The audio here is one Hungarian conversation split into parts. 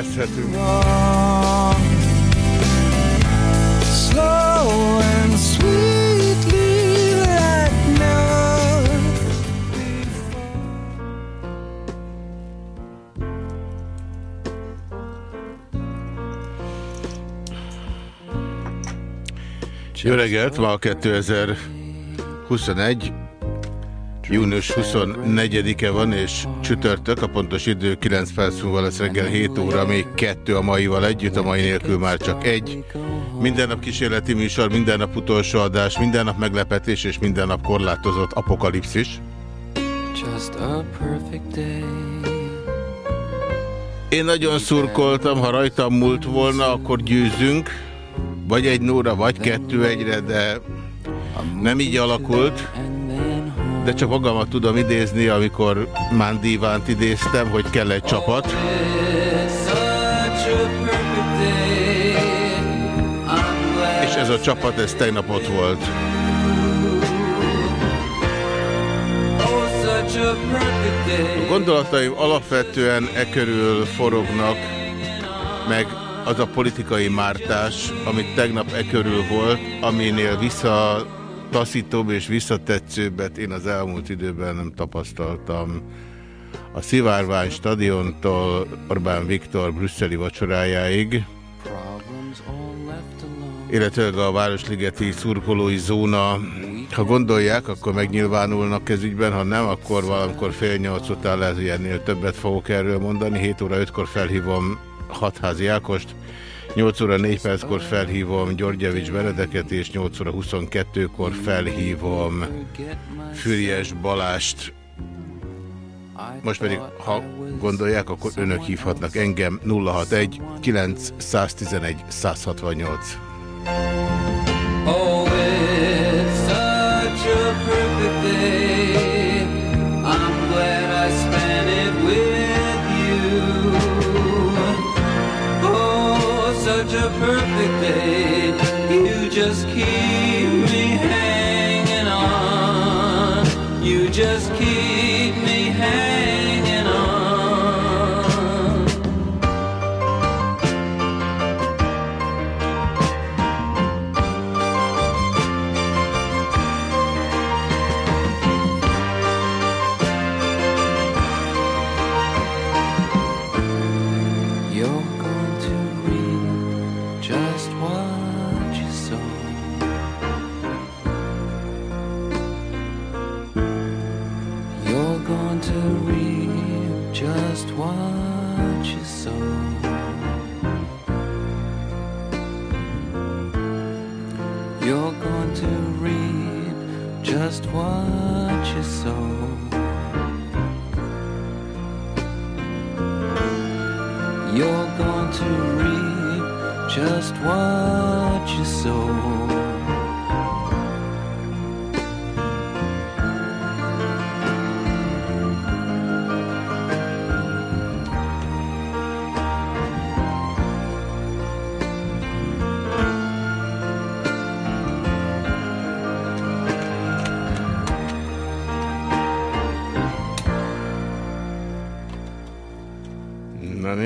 kezdhetünk. Jó reggelt, ma a 2021. Június 24-e van, és csütörtök, a pontos idő 9 perc múlva lesz reggel 7 óra, még kettő a maival együtt, a mai nélkül már csak egy. Minden nap kísérleti műsor, minden nap utolsó adás, minden nap meglepetés, és minden nap korlátozott apokalipszis. Just a perfect day. Én nagyon szurkoltam, ha rajtam múlt volna, akkor győzünk. Vagy egy nóra, vagy kettő egyre, de nem így alakult. De csak magamat tudom idézni, amikor Mándivánt idéztem, hogy kell egy csapat. És ez a csapat, ez tegnap ott volt. a. Gondolataim alapvetően e körül forognak, meg az a politikai mártás, amit tegnap e körül volt, aminél visszataszítóbb és visszatetszőbbet én az elmúlt időben nem tapasztaltam. A Szivárvány stadiontól Orbán Viktor brüsszeli vacsorájáig, illetve a Városligeti szurkolói zóna, ha gondolják, akkor megnyilvánulnak ez ügyben, ha nem, akkor valamikor fél nyolc után lehet, hogy ennél többet fogok erről mondani. 7 óra 5-kor felhívom Hatházi Ákost, 8 óra 4 perckor felhívom Györgyevics Benedeket, és 8 óra 22-kor felhívom Füriyes Balást. Most pedig, ha gondolják, akkor önök hívhatnak engem 061 911 168. Oh, it's such a perfect day. Perfect day. You just keep what you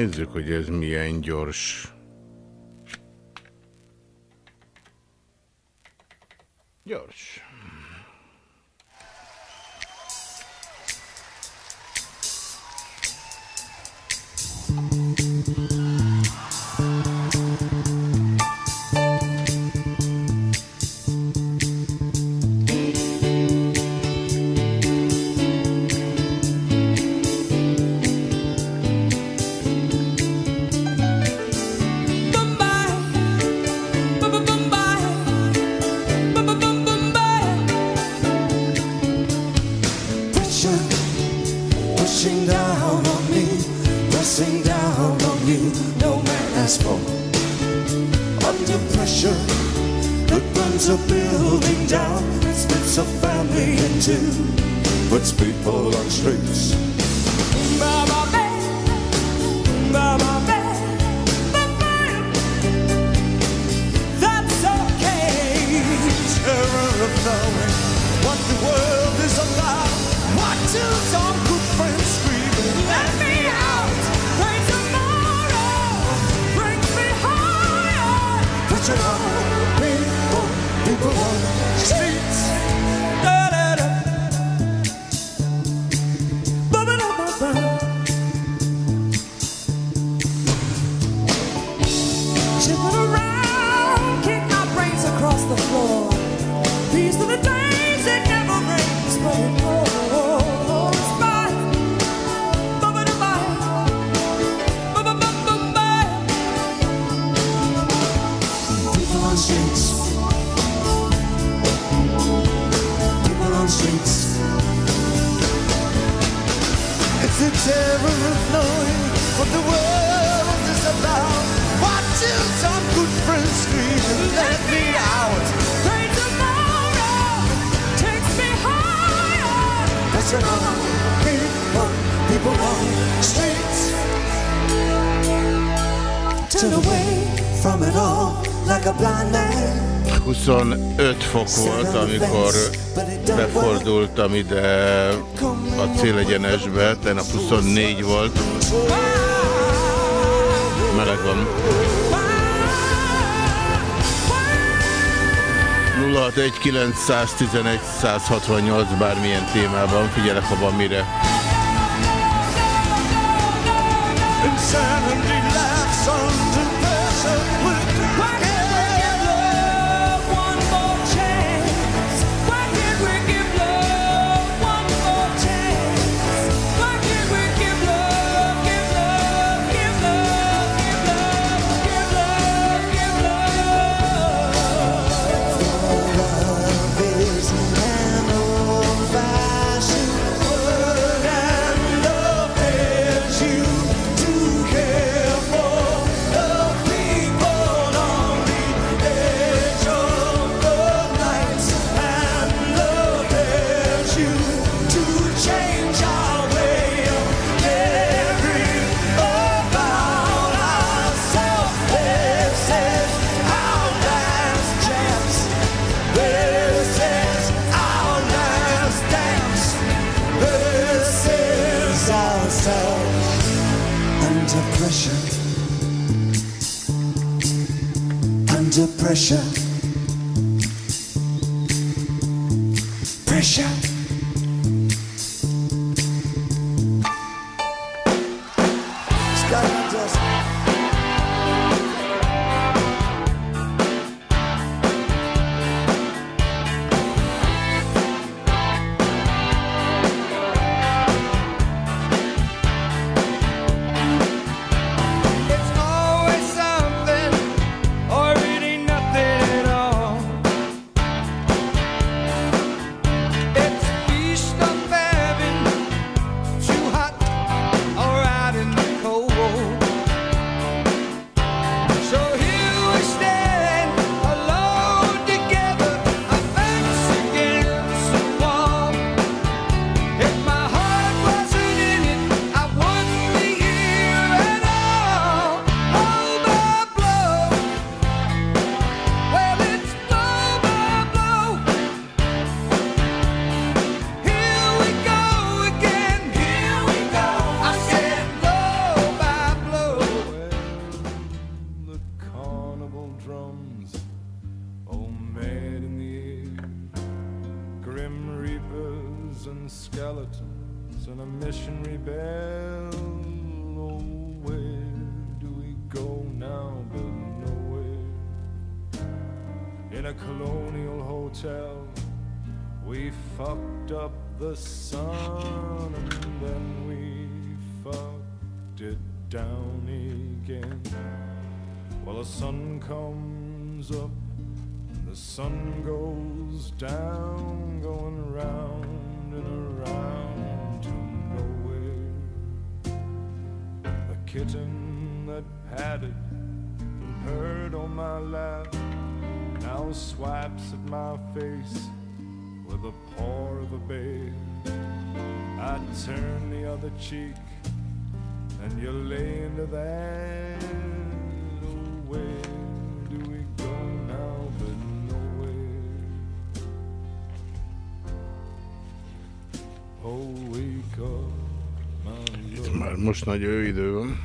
nézzük, hogy ez milyen. Gyors. jutottam ide a célegyenesbe, a 24 volt. Meleg van. 061 911 168 bármilyen témában, figyelek, ha van mire. pressure. most nagy idő van.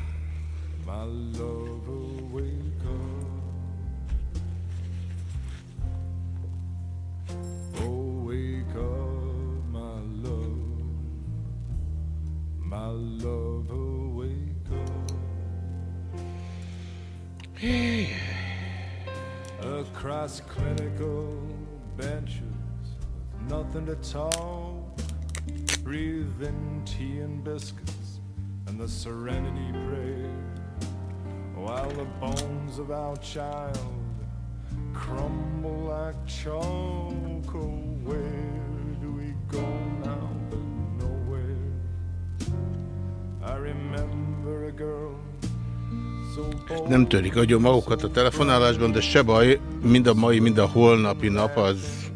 Across clinical benches with nothing to talk, breathing tea and biscuits. Serenity prayer, while the bones of our child crumble like chalk. Oh, where do we go now nowhere? I remember a girl. Nem törik agyon magukat a telefonálásban, de se baj, mind a mai, mind a holnapi nap az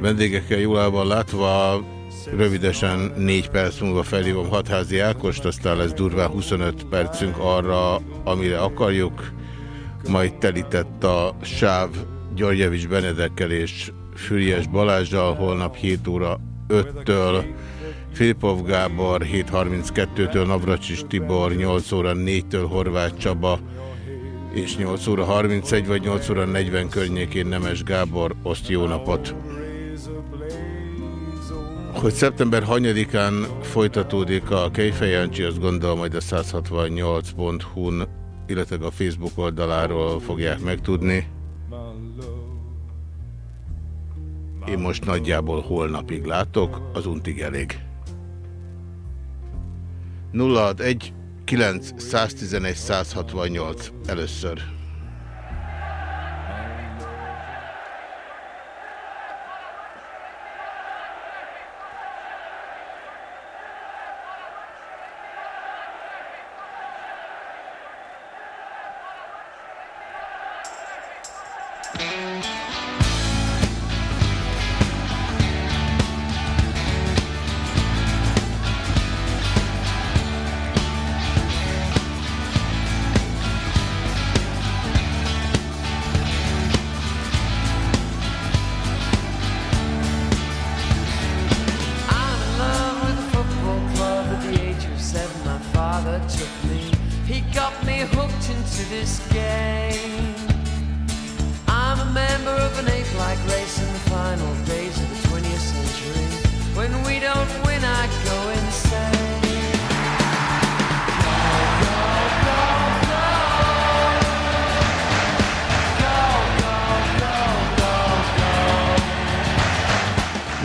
vendégekkel jól el van látva. Rövidesen 4 perc múlva felhívom Hatházi Ákost, aztán lesz durván 25 percünk arra, amire akarjuk. Majd telített a sáv Györgyevics Benedekkel és Füriás Balázsjal, holnap 7 óra 5-től Filipov Gábor 7.32-től Navracsis Tibor, 8 óra 4-től Horváth Csaba, és 8 óra 31 vagy 8 óra 40 környékén Nemes Gábor, oszt jó napot! Hogy szeptember 3-án folytatódik a Kejfej Jancsi, azt gondolom, hogy a 168.hu-n, illetve a Facebook oldaláról fogják megtudni. Én most nagyjából holnapig látok, az untig elég. 061 9 111 168 először.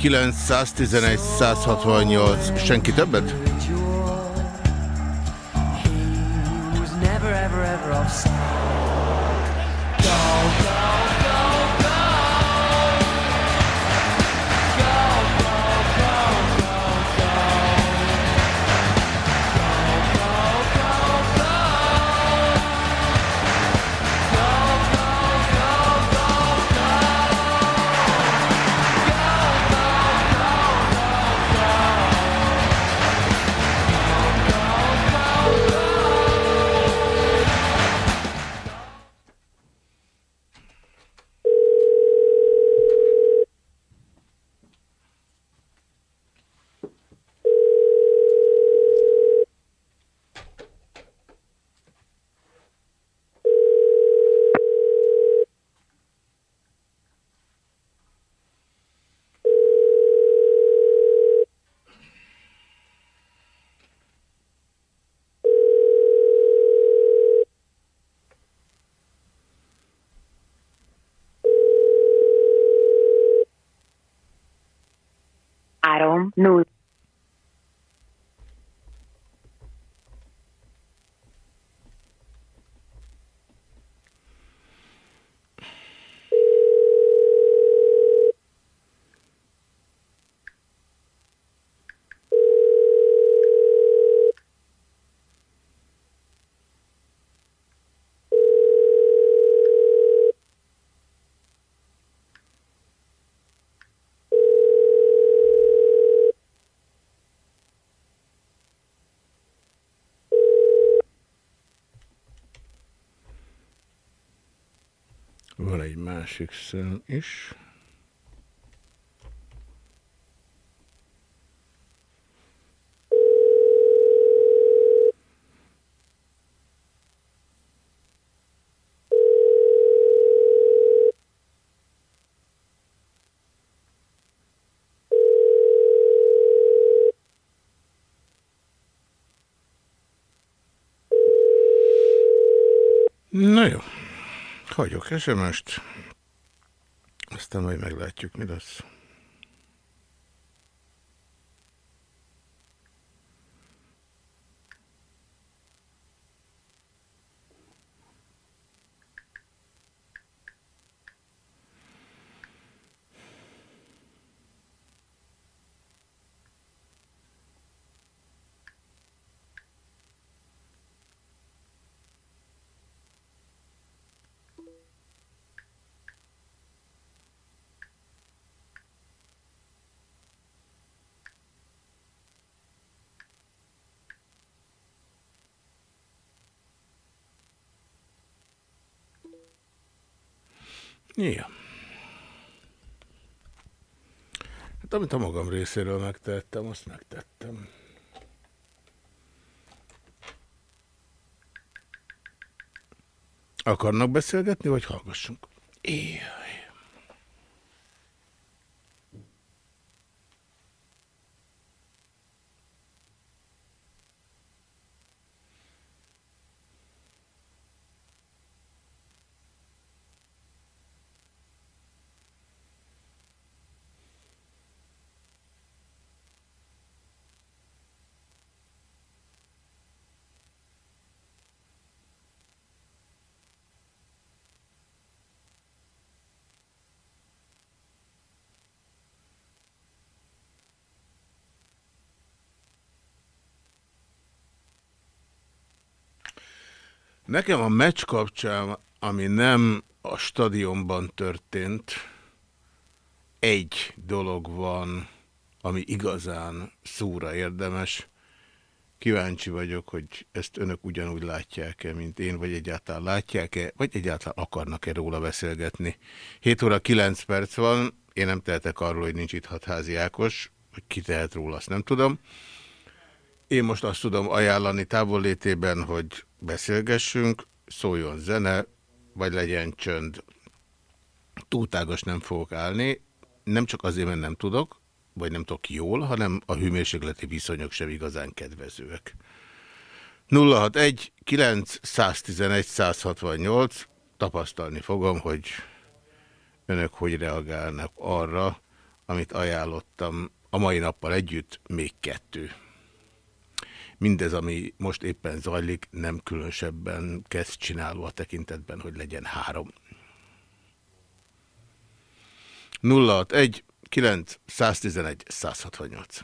061 911 168 senki többet? Másik szem is. Na jó. Hagyok SMS-t. Aztán majd meglátjuk, mi lesz. Ja. Hát amit a magam részéről megtettem, azt megtettem. Akarnak beszélgetni, vagy hallgassunk? Éjjel. Nekem a meccs kapcsán, ami nem a stadionban történt, egy dolog van, ami igazán szóra érdemes. Kíváncsi vagyok, hogy ezt önök ugyanúgy látják-e, mint én, vagy egyáltalán látják-e, vagy egyáltalán akarnak-e róla beszélgetni. 7 óra 9 perc van, én nem tehetek arról, hogy nincs itt hatházi Ákos, hogy ki tehet róla, azt nem tudom. Én most azt tudom ajánlani távollétében, hogy beszélgessünk, szóljon zene, vagy legyen csönd. Túltágos nem fogok állni, nem csak azért, mert nem tudok, vagy nem tudok jól, hanem a hőmérsékleti viszonyok sem igazán kedvezőek. 061 911 168 tapasztalni fogom, hogy önök hogy reagálnak arra, amit ajánlottam a mai nappal együtt, még kettő mindez, ami most éppen zajlik, nem különösebben kezd csináló a tekintetben, hogy legyen három. 061 9 111 168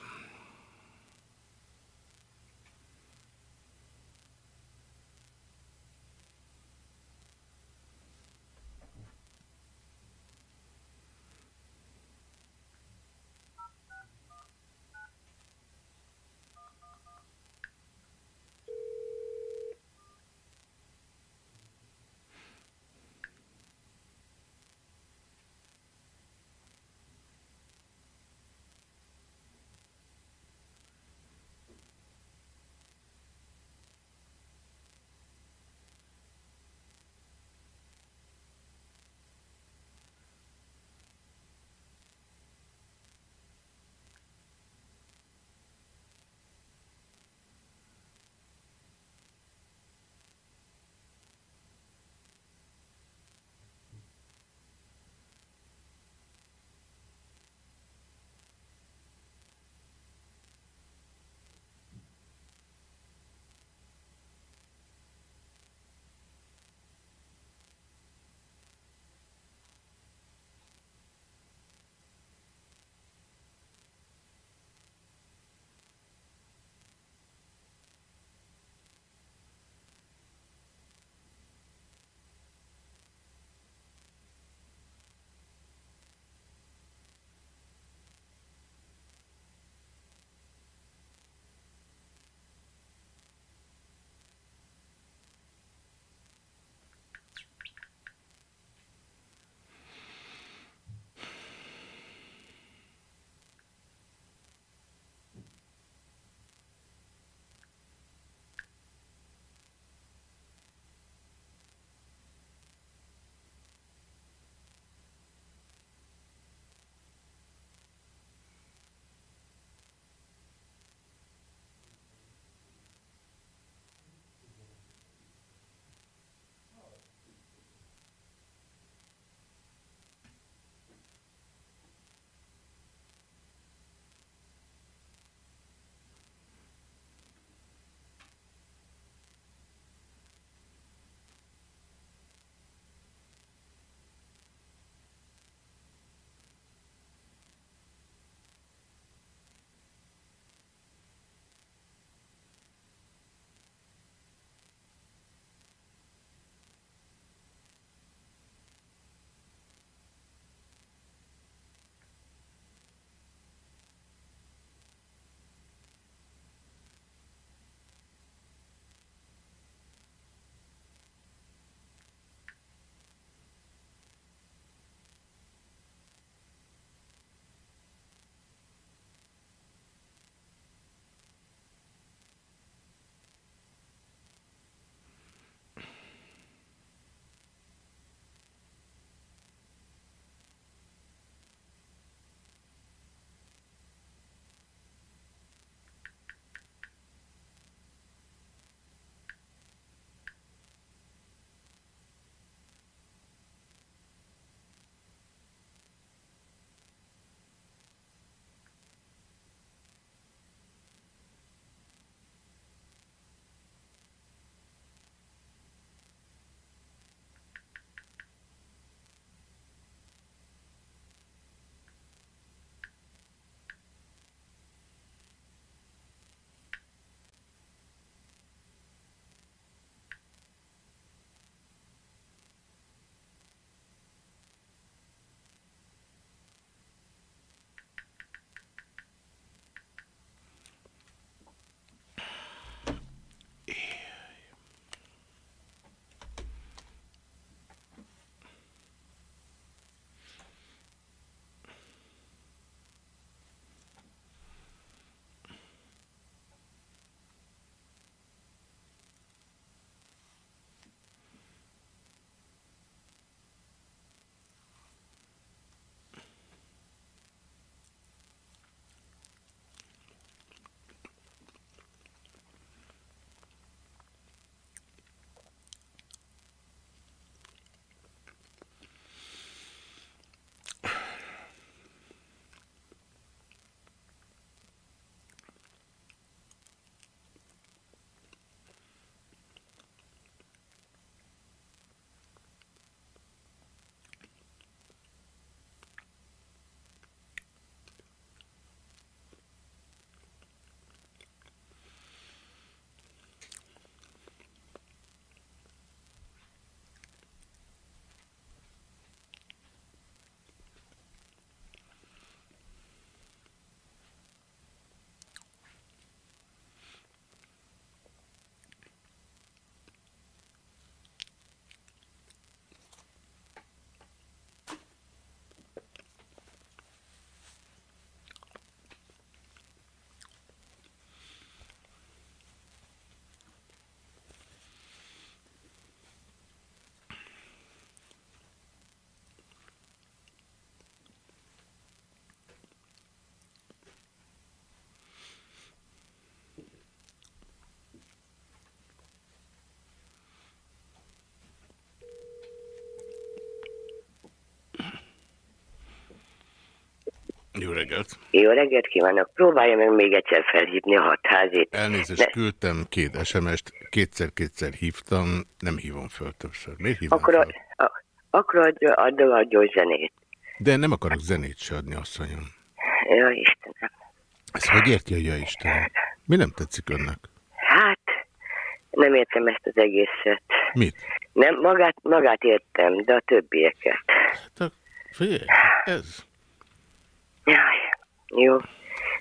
Jó reggelt! Jó reggelt kívánok! Próbálja meg még egyszer felhívni a hatházit. Elnézést, ne... küldtem két SMS-t, kétszer-kétszer hívtam, nem hívom föl többször. Miért hívom akkor, föl? A, a, akkor zenét. De nem akarok zenét se adni, asszonyom. Ja, Istenem. Ezt hogy érti, ja, Istenem? Mi nem tetszik önnek? Hát, nem értem ezt az egészet. Mit? Nem, magát, magát értem, de a többieket. Hát, figyelj, ez. Jó.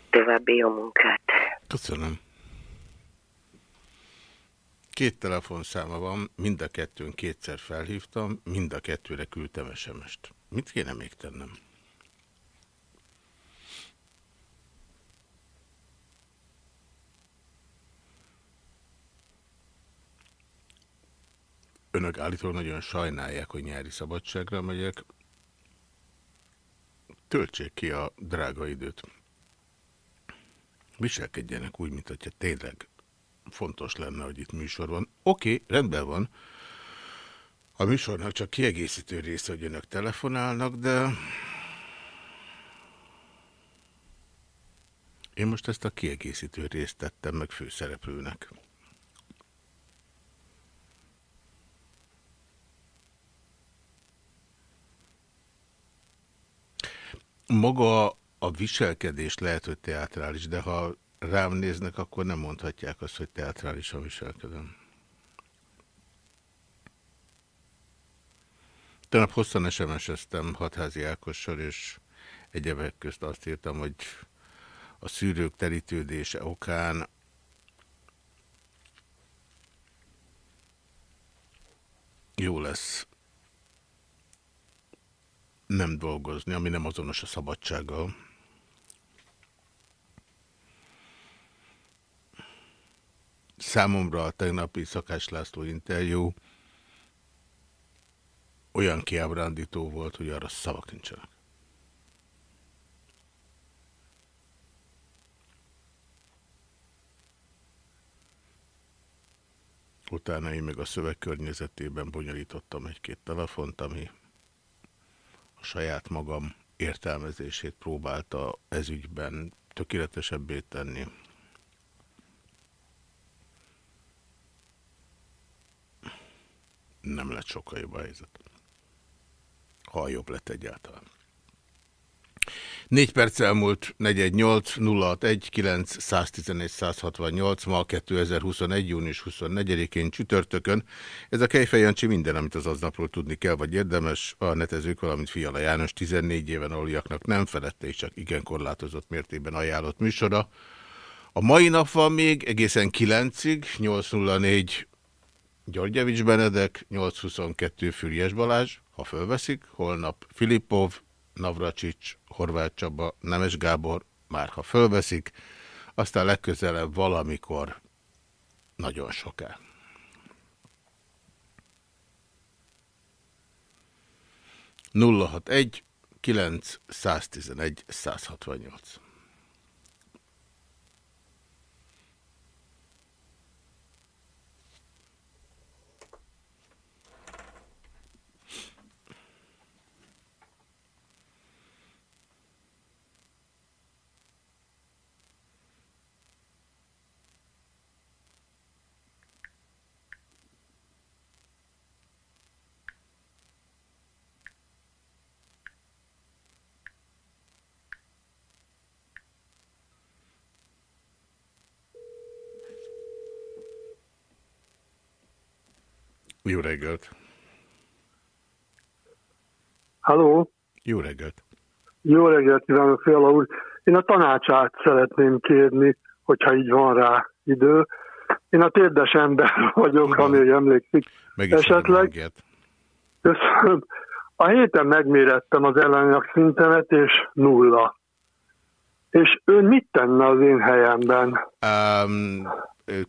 További jó munkát. Köszönöm. Két telefonszáma van, mind a kettőn kétszer felhívtam, mind a kettőre küldtem SMS-t. Mit kéne még tennem? Önök állítólag nagyon sajnálják, hogy nyári szabadságra megyek. Töltsék ki a drága időt. Viselkedjenek úgy, mint hogyha tényleg fontos lenne, hogy itt műsor van. Oké, okay, rendben van. A műsornak csak kiegészítő része, hogy önök telefonálnak, de... Én most ezt a kiegészítő részt tettem meg főszereplőnek. Maga a viselkedés lehet, hogy teatrális, de ha rám néznek, akkor nem mondhatják azt, hogy teatrálisan viselkedem. Tegnap hosszan SMS-eztem Hatházi Ákossal, és egyebek közt azt írtam, hogy a szűrők terítődése okán jó lesz nem dolgozni, ami nem azonos a szabadsággal. Számomra a tegnapi Szakás László interjú olyan kiábrándító volt, hogy arra szavak nincsenek. Utána én meg a szöveg környezetében bonyolítottam egy-két telefont, ami saját magam értelmezését próbálta ezügyben tökéletesebbé tenni. Nem lett sokkal jobb a helyzet ha jobb lett egyáltalán. 4 perc elmúlt 418 061 9 111 168 ma 2021. június 24-én csütörtökön. Ez a Kejfej Jancsi minden, amit az aznapról tudni kell, vagy érdemes. A netezők, valamint Fiala János 14 éven aluljaknak nem felette és csak igen korlátozott mértékben ajánlott műsora. A mai nap van még egészen 9-ig, 804 Györgyevics Benedek, 822 Füriás Balázs, ha fölveszik, holnap Filipov, Navracsics, Horváth Csaba, Nemes Gábor, már ha fölveszik, aztán legközelebb valamikor nagyon soká. Nulla hat egy, kilenc, száztizenegy, százhatvannyolc. Jó reggelt! Halló! Jó reggelt! Jó reggelt kívánok, Fiala úr! Én a tanácsát szeretném kérni, hogyha így van rá idő. Én a térdes ember vagyok, Igen. ami emlékszik. Meg Esetleg. Köszönöm. A héten megmérettem az ellenanyag szintemet, és nulla. És ön mit tenne az én helyemben? Um,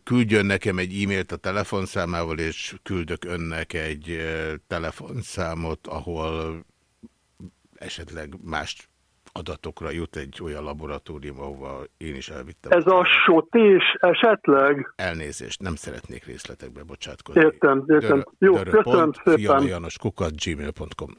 küldjön nekem egy e-mailt a telefonszámával, és küldök önnek egy telefonszámot, ahol esetleg más adatokra jut egy olyan laboratórium, ahova én is elvittem. Ez a sotés esetleg? Elnézést, nem szeretnék részletekbe bocsátkozni. Értem, értem. Dör, Jó, dörö köszönöm pont, szépen. Janos, kukat, gmail.com.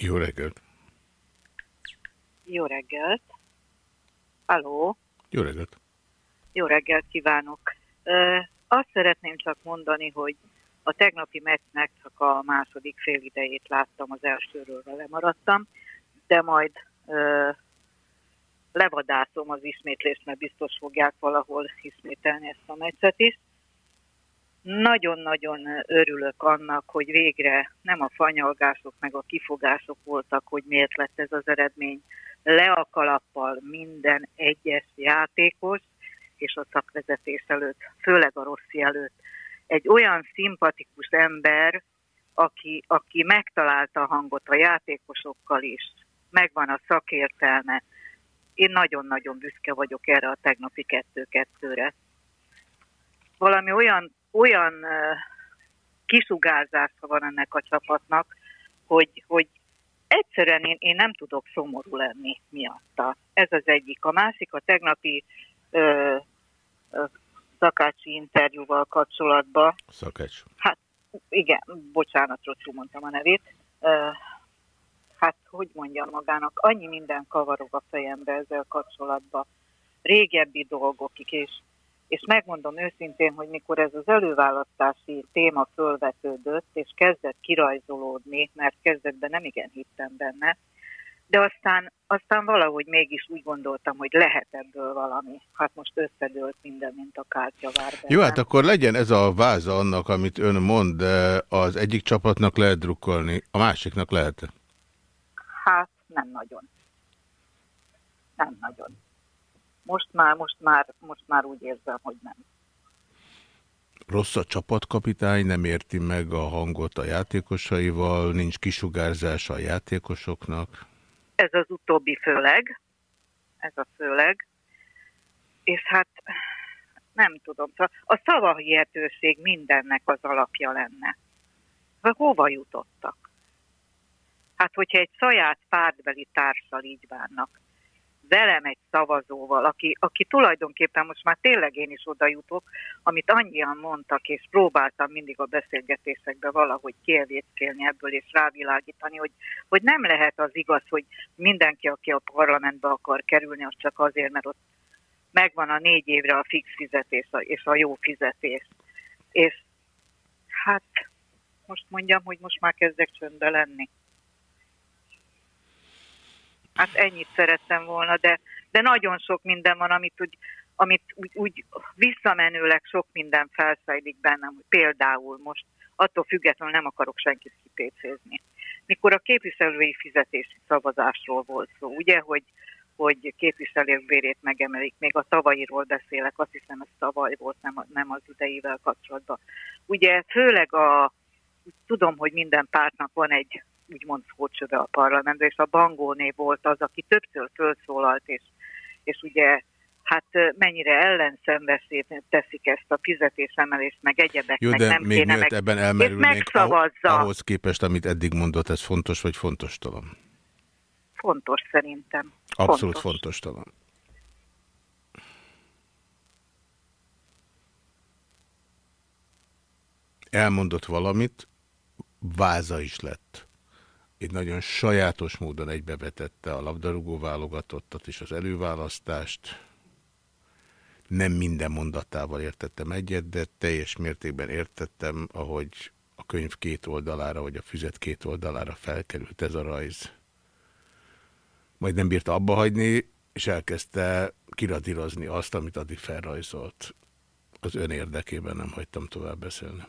Jó reggelt! Jó reggelt! Halló! Jó reggelt! Jó reggelt kívánok! Ö, azt szeretném csak mondani, hogy a tegnapi meccsnek csak a második fél idejét láttam, az elsőről lemaradtam, de majd ö, levadászom az ismétlést, mert biztos fogják valahol ismételni ezt a meccset is. Nagyon-nagyon örülök annak, hogy végre nem a fanyalgások meg a kifogások voltak, hogy miért lett ez az eredmény. Le a kalappal minden egyes játékos és a szakvezetés előtt, főleg a Rossi előtt. Egy olyan szimpatikus ember, aki, aki megtalálta a hangot a játékosokkal is, megvan a szakértelme. Én nagyon-nagyon büszke vagyok erre a tegnapi kettő-kettőre. Valami olyan olyan kisugárzása van ennek a csapatnak, hogy, hogy egyszerűen én, én nem tudok szomorú lenni miatta. Ez az egyik. A másik a tegnapi ö, ö, szakácsi interjúval kapcsolatban. Szakács. Hát igen, bocsánat, rosszul mondtam a nevét. Ö, hát hogy mondjam magának, annyi minden kavarog a fejembe ezzel kapcsolatban. Régebbi dolgok, és és megmondom őszintén, hogy mikor ez az előválasztási téma fölvetődött, és kezdett kirajzolódni, mert kezdetben nem igen hittem benne, de aztán, aztán valahogy mégis úgy gondoltam, hogy lehet ebből valami. Hát most összedőlt minden, mint a kártyavár. Jó, hát akkor legyen ez a váza annak, amit ön mond, de az egyik csapatnak lehet drukkolni, a másiknak lehet? Hát nem nagyon. Nem nagyon. Most már, most már, most már úgy érzem, hogy nem. Rossz a csapatkapitány, nem érti meg a hangot a játékosaival, nincs kisugárzása a játékosoknak. Ez az utóbbi főleg, ez a főleg, és hát nem tudom, szóval a szavahihetőség mindennek az alapja lenne. Hova jutottak? Hát, hogyha egy saját pártbeli társal így bánnak, velem egy szavazóval, aki, aki tulajdonképpen most már tényleg én is oda jutok, amit annyian mondtak, és próbáltam mindig a beszélgetésekbe valahogy kielvéckélni ebből, és rávilágítani, hogy, hogy nem lehet az igaz, hogy mindenki, aki a parlamentbe akar kerülni, az csak azért, mert ott megvan a négy évre a fix fizetés és a jó fizetés. És hát most mondjam, hogy most már kezdek csöndbe lenni. Hát ennyit szerettem volna, de, de nagyon sok minden van, amit úgy, amit úgy, úgy visszamenőleg sok minden felszajlik bennem, hogy például most attól függetlenül nem akarok senkit kipécézni. Mikor a képviselői fizetési szavazásról volt szó, ugye, hogy, hogy képviselők bérét megemelik, még a tavalyiról beszélek, azt hiszem ez tavaly volt, nem, nem az ideivel kapcsolatban. Ugye főleg a, tudom, hogy minden pártnak van egy úgymond szócsöve a parlamentben, és a Bangóné volt az, aki többször felszólalt, és, és ugye hát mennyire ellenszenveszét teszik ezt a fizetésemelést, meg egyebek, Jó, de nem még kéne, meg, ebben elmerülnénk, ahhoz, ahhoz képest, amit eddig mondott, ez fontos vagy fontos talán? Fontos szerintem. Abszolút fontos, fontos talán. Elmondott valamit, váza is lett egy nagyon sajátos módon egybevetette a labdarúgó válogatottat és az előválasztást. Nem minden mondatával értettem egyet, de teljes mértékben értettem, ahogy a könyv két oldalára, vagy a füzet két oldalára felkerült ez a rajz. Majd nem bírta abba hagyni, és elkezdte kiradírozni azt, amit addig felrajzolt. Az ön érdekében nem hagytam tovább beszélni.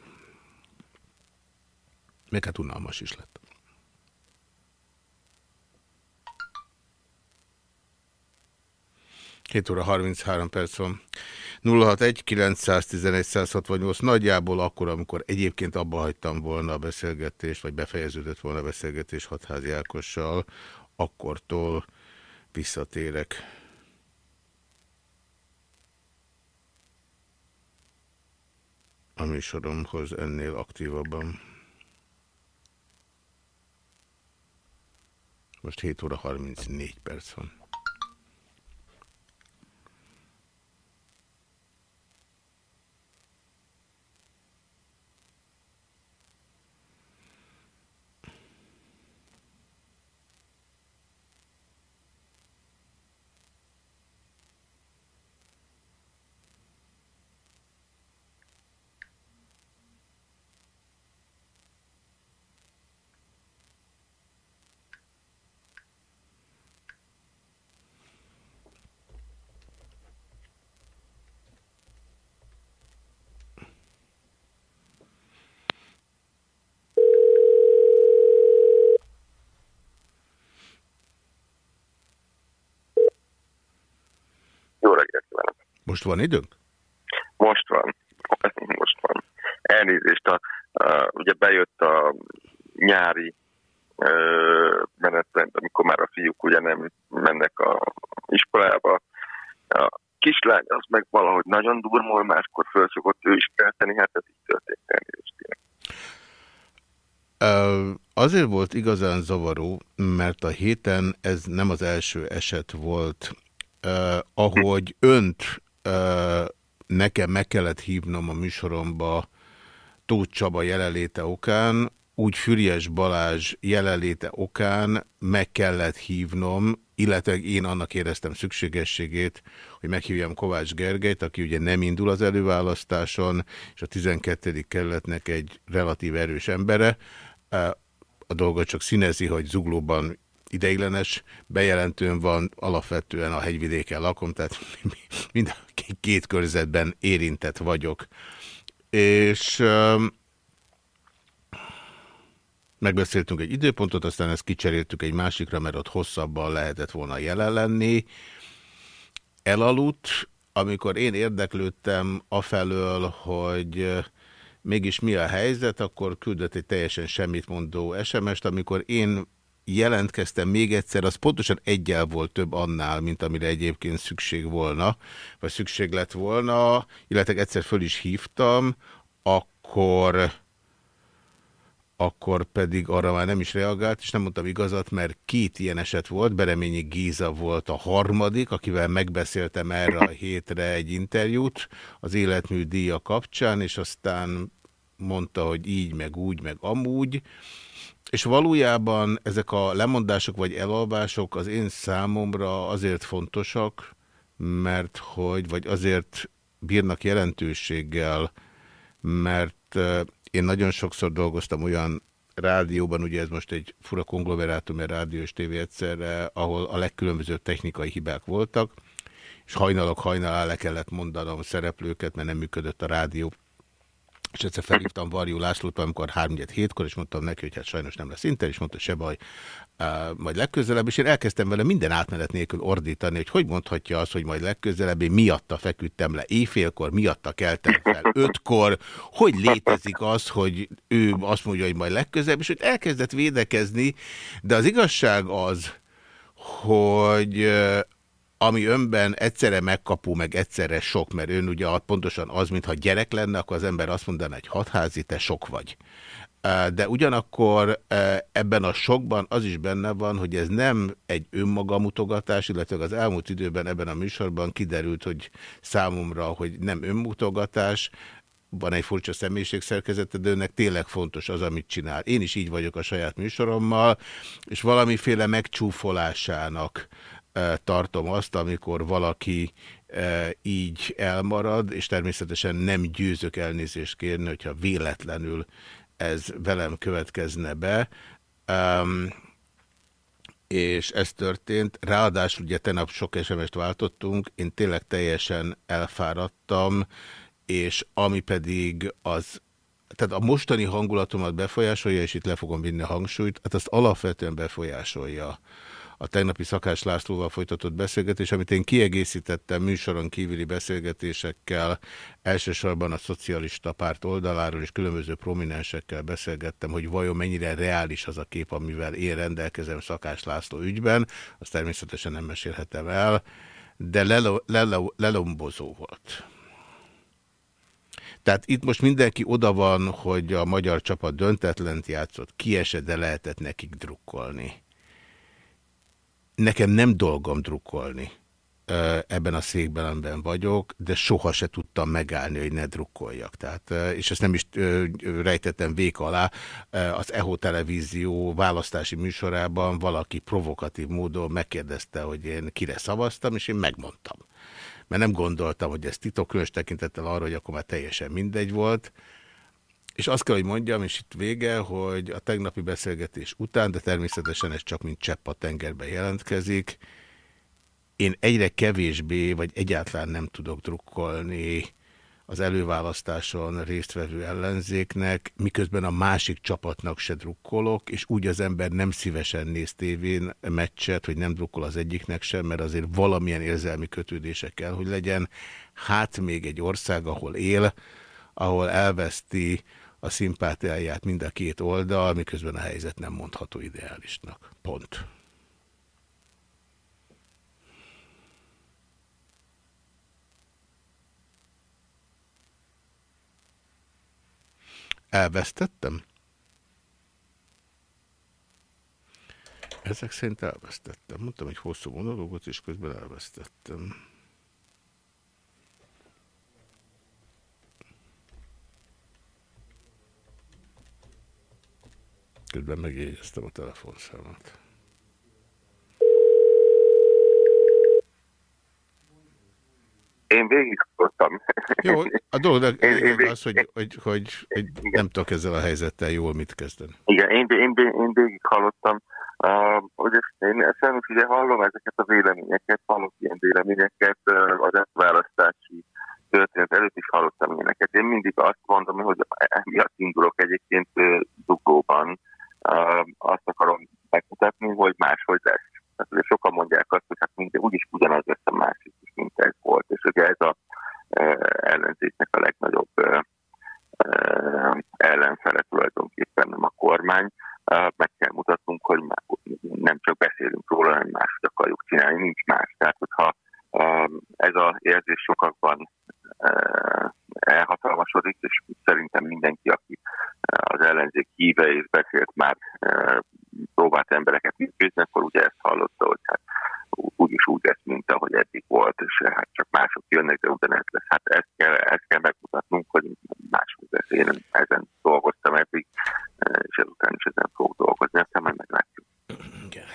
Még hát unalmas is lett. 7 óra 33 perc van. 061 911 168 nagyjából akkor, amikor egyébként abba hagytam volna a beszélgetést, vagy befejeződött volna a beszélgetés hatházi Ákossal, akkortól visszatérek. a műsoromhoz ennél aktívabban. Most 7 óra 34 perc van. Most van időnk? Most van. Most van. Elnézést, a, a, ugye bejött a nyári menetrend, amikor már a fiúk ugye nem mennek a iskolába. A kislány az meg valahogy nagyon durmol, máskor föl szokott ő is kelteni, hát ez így történt elnézést. Azért volt igazán zavaró, mert a héten ez nem az első eset volt, ahogy önt nekem meg kellett hívnom a műsoromba Tóth Csaba jelenléte okán, úgy Füriás Balázs jelenléte okán meg kellett hívnom, illetve én annak éreztem szükségességét, hogy meghívjam Kovács Gergelyt, aki ugye nem indul az előválasztáson, és a 12. kerületnek egy relatív erős embere. A dolgot csak színezi, hogy zuglóban ideiglenes bejelentőn van, alapvetően a hegyvidéken lakom, tehát mind a két körzetben érintett vagyok. És megbeszéltünk egy időpontot, aztán ezt kicseréltük egy másikra, mert ott hosszabban lehetett volna jelen lenni. Elaludt, amikor én érdeklődtem afelől, hogy mégis mi a helyzet, akkor küldött egy teljesen semmit mondó SMS-t, amikor én jelentkeztem még egyszer, az pontosan egyel volt több annál, mint amire egyébként szükség volna, vagy szükség lett volna, illetve egyszer föl is hívtam, akkor akkor pedig arra már nem is reagált, és nem mondtam igazat, mert két ilyen eset volt, Bereményi Géza volt a harmadik, akivel megbeszéltem erre a hétre egy interjút az életmű díja kapcsán, és aztán mondta, hogy így, meg úgy, meg amúgy, és valójában ezek a lemondások vagy elalvások az én számomra azért fontosak, mert hogy, vagy azért bírnak jelentőséggel, mert én nagyon sokszor dolgoztam olyan rádióban, ugye ez most egy fura konglomerátum, egy rádió és tévé egyszerre, ahol a legkülönbözőbb technikai hibák voltak, és hajnalok hajnalá le kellett mondanom szereplőket, mert nem működött a rádió és egyszer felhívtam Varjú Lászlót, amikor 3 hétkor, és mondtam neki, hogy hát sajnos nem lesz inter, és mondta, se baj, uh, majd legközelebb, és én elkezdtem vele minden átmenet nélkül ordítani, hogy hogy mondhatja azt, hogy majd legközelebb, én miatta feküdtem le éjfélkor, miatta keltem fel ötkor, hogy létezik az, hogy ő azt mondja, hogy majd legközelebb, és hogy elkezdett védekezni, de az igazság az, hogy ami önben egyszerre megkapó, meg egyszerre sok, mert ön ugye pontosan az, mintha gyerek lenne, akkor az ember azt mondaná, hogy hatházi, te sok vagy. De ugyanakkor ebben a sokban az is benne van, hogy ez nem egy önmagamutogatás, illetve az elmúlt időben ebben a műsorban kiderült, hogy számomra, hogy nem önmutogatás, van egy furcsa személyiségszerkezete, de önnek tényleg fontos az, amit csinál. Én is így vagyok a saját műsorommal, és valamiféle megcsúfolásának tartom azt, amikor valaki így elmarad, és természetesen nem győzök elnézést kérni, hogyha véletlenül ez velem következne be. Um, és ez történt. Ráadásul ugye tenap sok SMS-t váltottunk, én tényleg teljesen elfáradtam, és ami pedig az tehát a mostani hangulatomat befolyásolja, és itt le fogom vinni a hangsúlyt, hát azt alapvetően befolyásolja a tegnapi Szakás Lászlóval folytatott beszélgetés, amit én kiegészítettem műsoron kívüli beszélgetésekkel, elsősorban a szocialista párt oldaláról és különböző prominensekkel beszélgettem, hogy vajon mennyire reális az a kép, amivel én rendelkezem Szakás László ügyben, azt természetesen nem mesélhetem el, de lelo, lelo, lelombozó volt. Tehát itt most mindenki oda van, hogy a magyar csapat döntetlent játszott, kiesett, de lehetett nekik drukkolni nekem nem dolgom drukkolni ebben a székben, amiben vagyok, de soha se tudtam megállni, hogy ne drukkoljak. Tehát, és ezt nem is rejtettem vék alá. Az EHO televízió választási műsorában valaki provokatív módon megkérdezte, hogy én kire szavaztam, és én megmondtam. Mert nem gondoltam, hogy ez titok, különös tekintettel arra, hogy akkor már teljesen mindegy volt. És azt kell, hogy mondjam, és itt vége, hogy a tegnapi beszélgetés után, de természetesen ez csak mint csepp a tengerben jelentkezik, én egyre kevésbé, vagy egyáltalán nem tudok drukkolni az előválasztáson résztvevő ellenzéknek, miközben a másik csapatnak se drukkolok, és úgy az ember nem szívesen néz tévén meccset, hogy nem drukkol az egyiknek sem, mert azért valamilyen érzelmi kötődése kell, hogy legyen. Hát még egy ország, ahol él, ahol elveszti a szimpátiáját mind a két oldal, miközben a helyzet nem mondható ideálisnak. Pont. Elvesztettem? Ezek szerint elvesztettem. Mondtam egy hosszú monológot, és közben elvesztettem. Közben megjegyeztem a telefonszámot. Én végighallottam. Jó, a dolog Én- én az, hogy, hogy, hogy, hogy nem tudok ezzel a helyzettel jól mit kezdeni. Igen, én, én, én, én végighallottam. Uh, hogy én sajnos ugye hallom ezeket a véleményeket, hallok ilyen véleményeket az választási történet előtt is hallottam ilyeneket. Én mindig azt mondom, hogy emiatt indulok egyébként dugóban. Azt akarom megmutatni, hogy máshogy lesz. Tehát ugye sokan mondják azt, hogy hát minden, úgyis ugyanaz lesz a másik is, mint ez volt. És ugye ez a uh, ellenzéknek a legnagyobb uh, uh, ellenfele tulajdonképpen nem a kormány. Uh, meg kell mutatnunk, hogy már nem csak beszélünk róla, hanem máshogy akarjuk csinálni, nincs más. Tehát, hogyha uh, ez az érzés sokakban uh, elhatalmasodik, és szerintem mindenki, aki uh, az ellenzék híve és beszélt már, uh, próbált embereket működni, akkor ugye ezt hallotta, hogy hát úgyis úgy lesz, mint ahogy eddig volt, és hát csak mások jönnek, de ugyanez lesz. Hát ezt kell, ezt kell megmutatnunk, hogy máshogy lesz. Én ezen dolgoztam eddig, és ezután is ezen fogok dolgozni, aztán majd meglátjuk. Igen,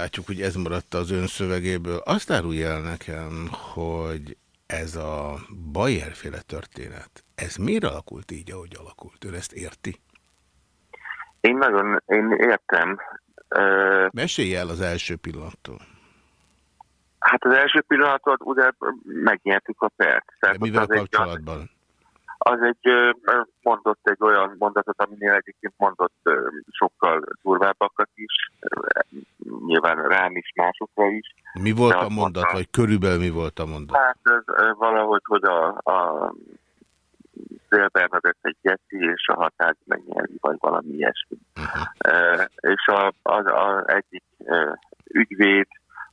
meglátjuk, hogy ez maradt az ön szövegéből. Azt árulja el nekem, hogy ez a Bayer-féle történet, ez miért alakult így, ahogy alakult? Ön ezt érti? Én nagyon, én értem. Uh, Mesélj el az első pillanattól. Hát az első pillanatot ugye megnyertük a pert. De mivel kapcsolatban? Egy, az egy rám is, másokra is. Mi volt a mondat, mondta, vagy körülbelül mi volt a mondat? Hát ez valahogy, hogy a, a Bernadett egy geci, és a hatád megnyeri, vagy valami ilyesmi. Uh -huh. És a, az a egyik ügyvéd,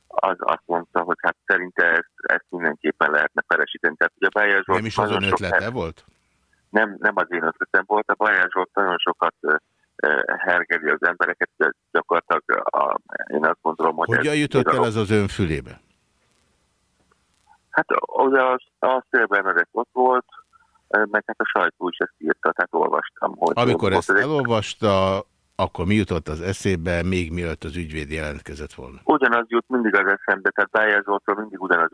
az azt mondta, hogy hát szerinte ezt, ezt mindenképpen lehetne felesíteni. Tehát ugye Bajer Zsolt... Nem is az ön ötlete volt? Nem, nem az én jutott el ez az ön fülébe? Hát ugye a, a Szélbernadett ott volt, meg hát a sajtó is ezt írta, tehát olvastam. Hogy Amikor ezt elolvasta, akkor mi jutott az eszébe, még mielőtt az ügyvéd jelentkezett volna? Ugyanaz jut mindig az eszembe, tehát Zsoltról mindig ugyanaz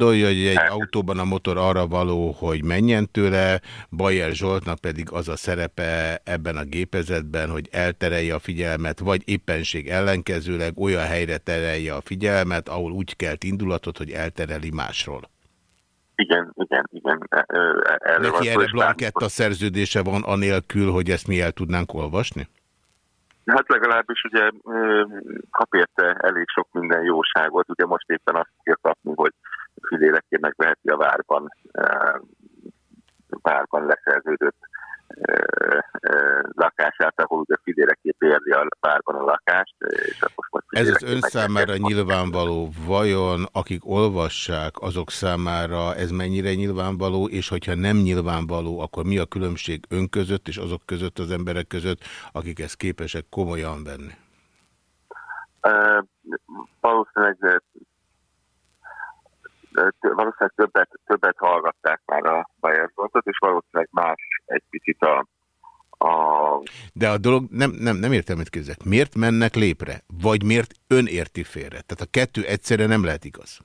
gondolja, hogy egy autóban a motor arra való, hogy menjen tőle, Bajer Zsoltnak pedig az a szerepe ebben a gépezetben, hogy elterelje a figyelmet, vagy éppenség ellenkezőleg olyan helyre terelje a figyelmet, ahol úgy kelt indulatot, hogy eltereli másról. Igen, igen, igen. Erre Neki erre blanketta szerződése van anélkül, hogy ezt mi el tudnánk olvasni? Hát legalábbis ugye kap érte elég sok minden jóságot, ugye most éppen azt kell kapni, hogy filéleké megveheti a várban, várban leszerződött lakását, ahol ugye filéleké bérli a várban a lakást. És akkor most Ez az ön számára nyilvánvaló, vajon akik olvassák, azok számára ez mennyire nyilvánvaló, és hogyha nem nyilvánvaló, akkor mi a különbség ön között és azok között az emberek között, akik ezt képesek komolyan venni? Uh, valószínűleg valószínűleg többet, többet hallgatták már a Bayer Zoltot, és valószínűleg más egy picit a, a... De a dolog, nem, nem, nem értem, mit képzek. Miért mennek lépre? Vagy miért ön érti félre? Tehát a kettő egyszerre nem lehet igaz.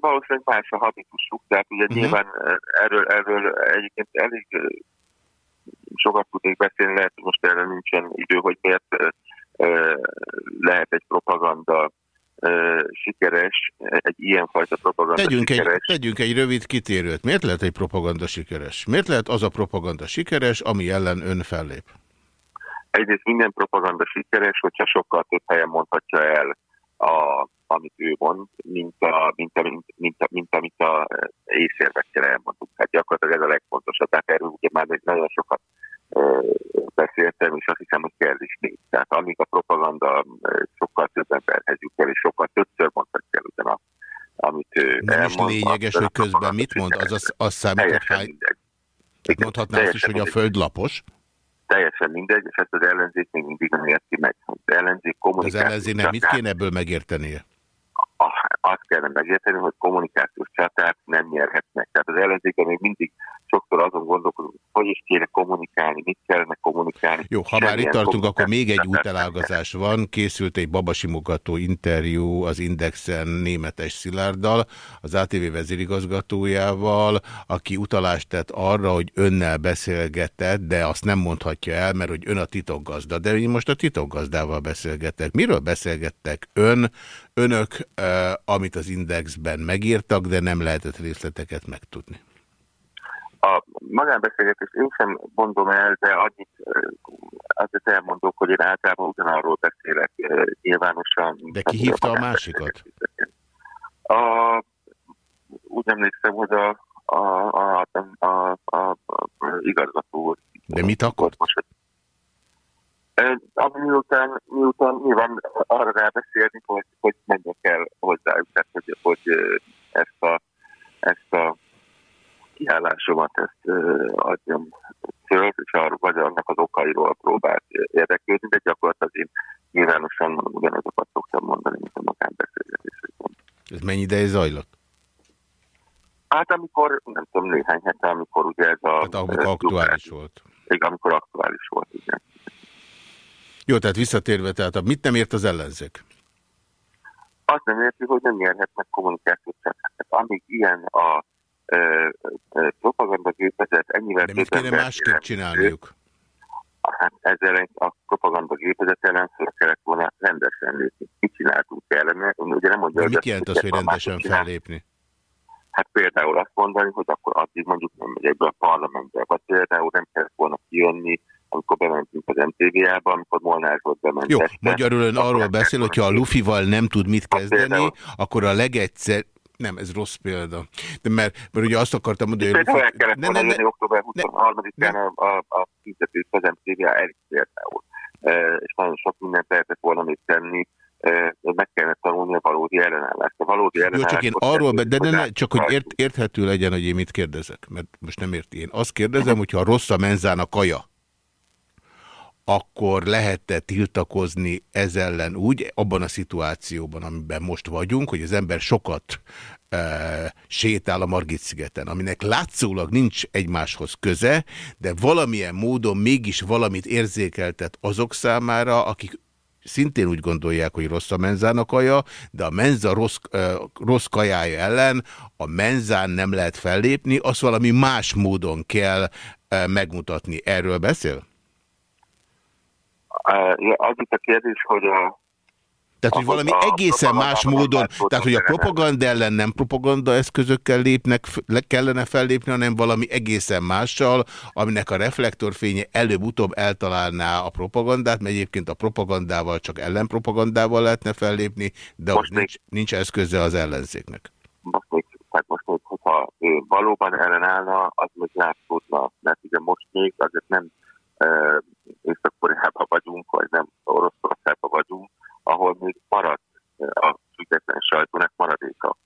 Valószínűleg más a habitusuk, tehát ugye Mhm. nyilván ö, erről, erről egyébként elég sokat tudnék beszélni, lehet, hogy most erre nincsen idő, hogy miért lehet egy propaganda sikeres, egy ilyenfajta propaganda Tegyünk egy, sikeres. tegyünk egy rövid kitérőt. Miért lehet egy propaganda sikeres? Miért lehet az a propaganda sikeres, ami ellen ön fellép? egyrészt minden propaganda sikeres, hogyha sokkal több helyen mondhatja el, a, amit ő mond, mint, a, mint, a, mint, mint, a, mint amit a észérvekkel elmondunk. Hát gyakorlatilag ez a legfontosabb. Tehát erről ugye már nagyon sokat beszéltem, és azt hiszem, hogy kell is még. Tehát amíg a propaganda sokkal több emberhez jut el, és sokkal többször mondhatja el ugyanazt, amit Nem is lényeges, hogy a közben mit mond, az, az, az számít, hogy hány... mondhatná azt is, hogy a föld lapos, Teljesen mindegy, és ezt az ellenzék még mindig nem érti meg. Az ellenzék de az kommunikációs ellenzének mit kéne ebből megértenie? a- azt kellene megérteni, hogy kommunikációs csatát nem nyerhetnek. Tehát az ellenzéken még mindig sokszor azon gondolkodunk, hogy is kéne kommunikálni, mit kellene kommunikálni. Jó, ha már itt tartunk, akkor még egy útelágazás van. Készült egy babasimogató interjú az Indexen Németes Szilárddal, az ATV vezérigazgatójával, aki utalást tett arra, hogy önnel beszélgetett, de azt nem mondhatja el, mert hogy ön a titokgazda. De én most a titokgazdával beszélgetek. Miről beszélgettek ön, önök, eh, amit az Indexben megírtak, de nem lehetett részleteket megtudni? A magánbeszélgetést én sem mondom el, de annyit azért elmondok, hogy én általában ugyanarról beszélek nyilvánosan. De ki hívta a magánbeszélgetéseken. A, úgy emlékszem, hogy a, a, a, a, a, a, a igazgató úr. De mit akart? Most, ami miután, miután nyilván arra rábeszélni, hogy, hogy menjek el hozzájuk, tehát hogy, hogy ezt a, ezt a kiállásomat ezt adjam föl, és arra, vagy annak az okairól próbált érdeklődni, de gyakorlatilag én nyilvánosan ugyanazokat szoktam mondani, mint a magánbeszélgetéseken. Ez mennyi ideje zajlott? Hát amikor, nem tudom, néhány hete, amikor ugye ez a... Tehát amikor aktuális volt. Igen, amikor aktuális volt, igen. Jó, tehát visszatérve, tehát mit nem ért az ellenzék? Azt nem érti, hogy nem nyerhetnek kommunikációs csatát. Amíg ilyen a propaganda gépezet ennyivel De mit kéne másképp csinálniuk? Hát ezzel a propaganda gépezet ellen fel kellett volna rendesen lépni. Mit csináltunk ellene? Ugye nem mondja, De mit jelent az, hogy rendesen fellépni? Hát például azt mondani, hogy akkor addig mondjuk nem megyek be a parlamentbe, vagy például nem kellett volna kijönni, amikor bementünk az MTV-ába, amikor Molnár Zsolt bement Jó, este, magyarul ön arról beszél, hogyha a Lufival nem tud mit Ha kezdeni, akkor a legegyszer... Nem, ez rossz példa. De mert, mert ugye azt akartam mondani, hogy... Például el kellett Ne, volna ne, ne, október ne, 23-án a, a, a az MTV-á elik például. E, és nagyon sok mindent lehetett volna még tenni, e, meg kellene tanulni a valódi ellenállást. A valódi Jó, ellenállás csak én arról, be, de ne, ne, csak hogy ért, érthető legyen, hogy én mit kérdezek, mert most nem érti. Én azt kérdezem, hogyha rossz a menzán a kaja, akkor lehet-e tiltakozni ez ellen úgy, abban a szituációban, amiben most vagyunk, hogy az ember sokat e, sétál a Margit-szigeten, aminek látszólag nincs egymáshoz köze, de valamilyen módon mégis valamit érzékeltet azok számára, akik szintén úgy gondolják, hogy rossz a menzának kaja, de a menza rossz, ö, rossz kajája ellen a menzán nem lehet fellépni, azt valami más módon kell ö, megmutatni. Erről beszél? Az itt a kérdés, hogy a Tehát, hogy valami egészen más módon, tehát, hogy a propaganda ellen nem propaganda eszközökkel lépnek, kellene fellépni, hanem valami egészen mással, aminek a reflektorfénye előbb-utóbb eltalálná a propagandát, mert egyébként a propagandával csak ellenpropagandával lehetne fellépni, de Most ott nincs, nincs eszköze az ellenzéknek. most még, tehát most még, hogyha ő valóban ellenállna, az még látszódna, mert ugye most még azért nem Észak-Koreában vagyunk, vagy nem Oroszországban vagyunk, ahol még marad ö, a független sajtónak maradéka.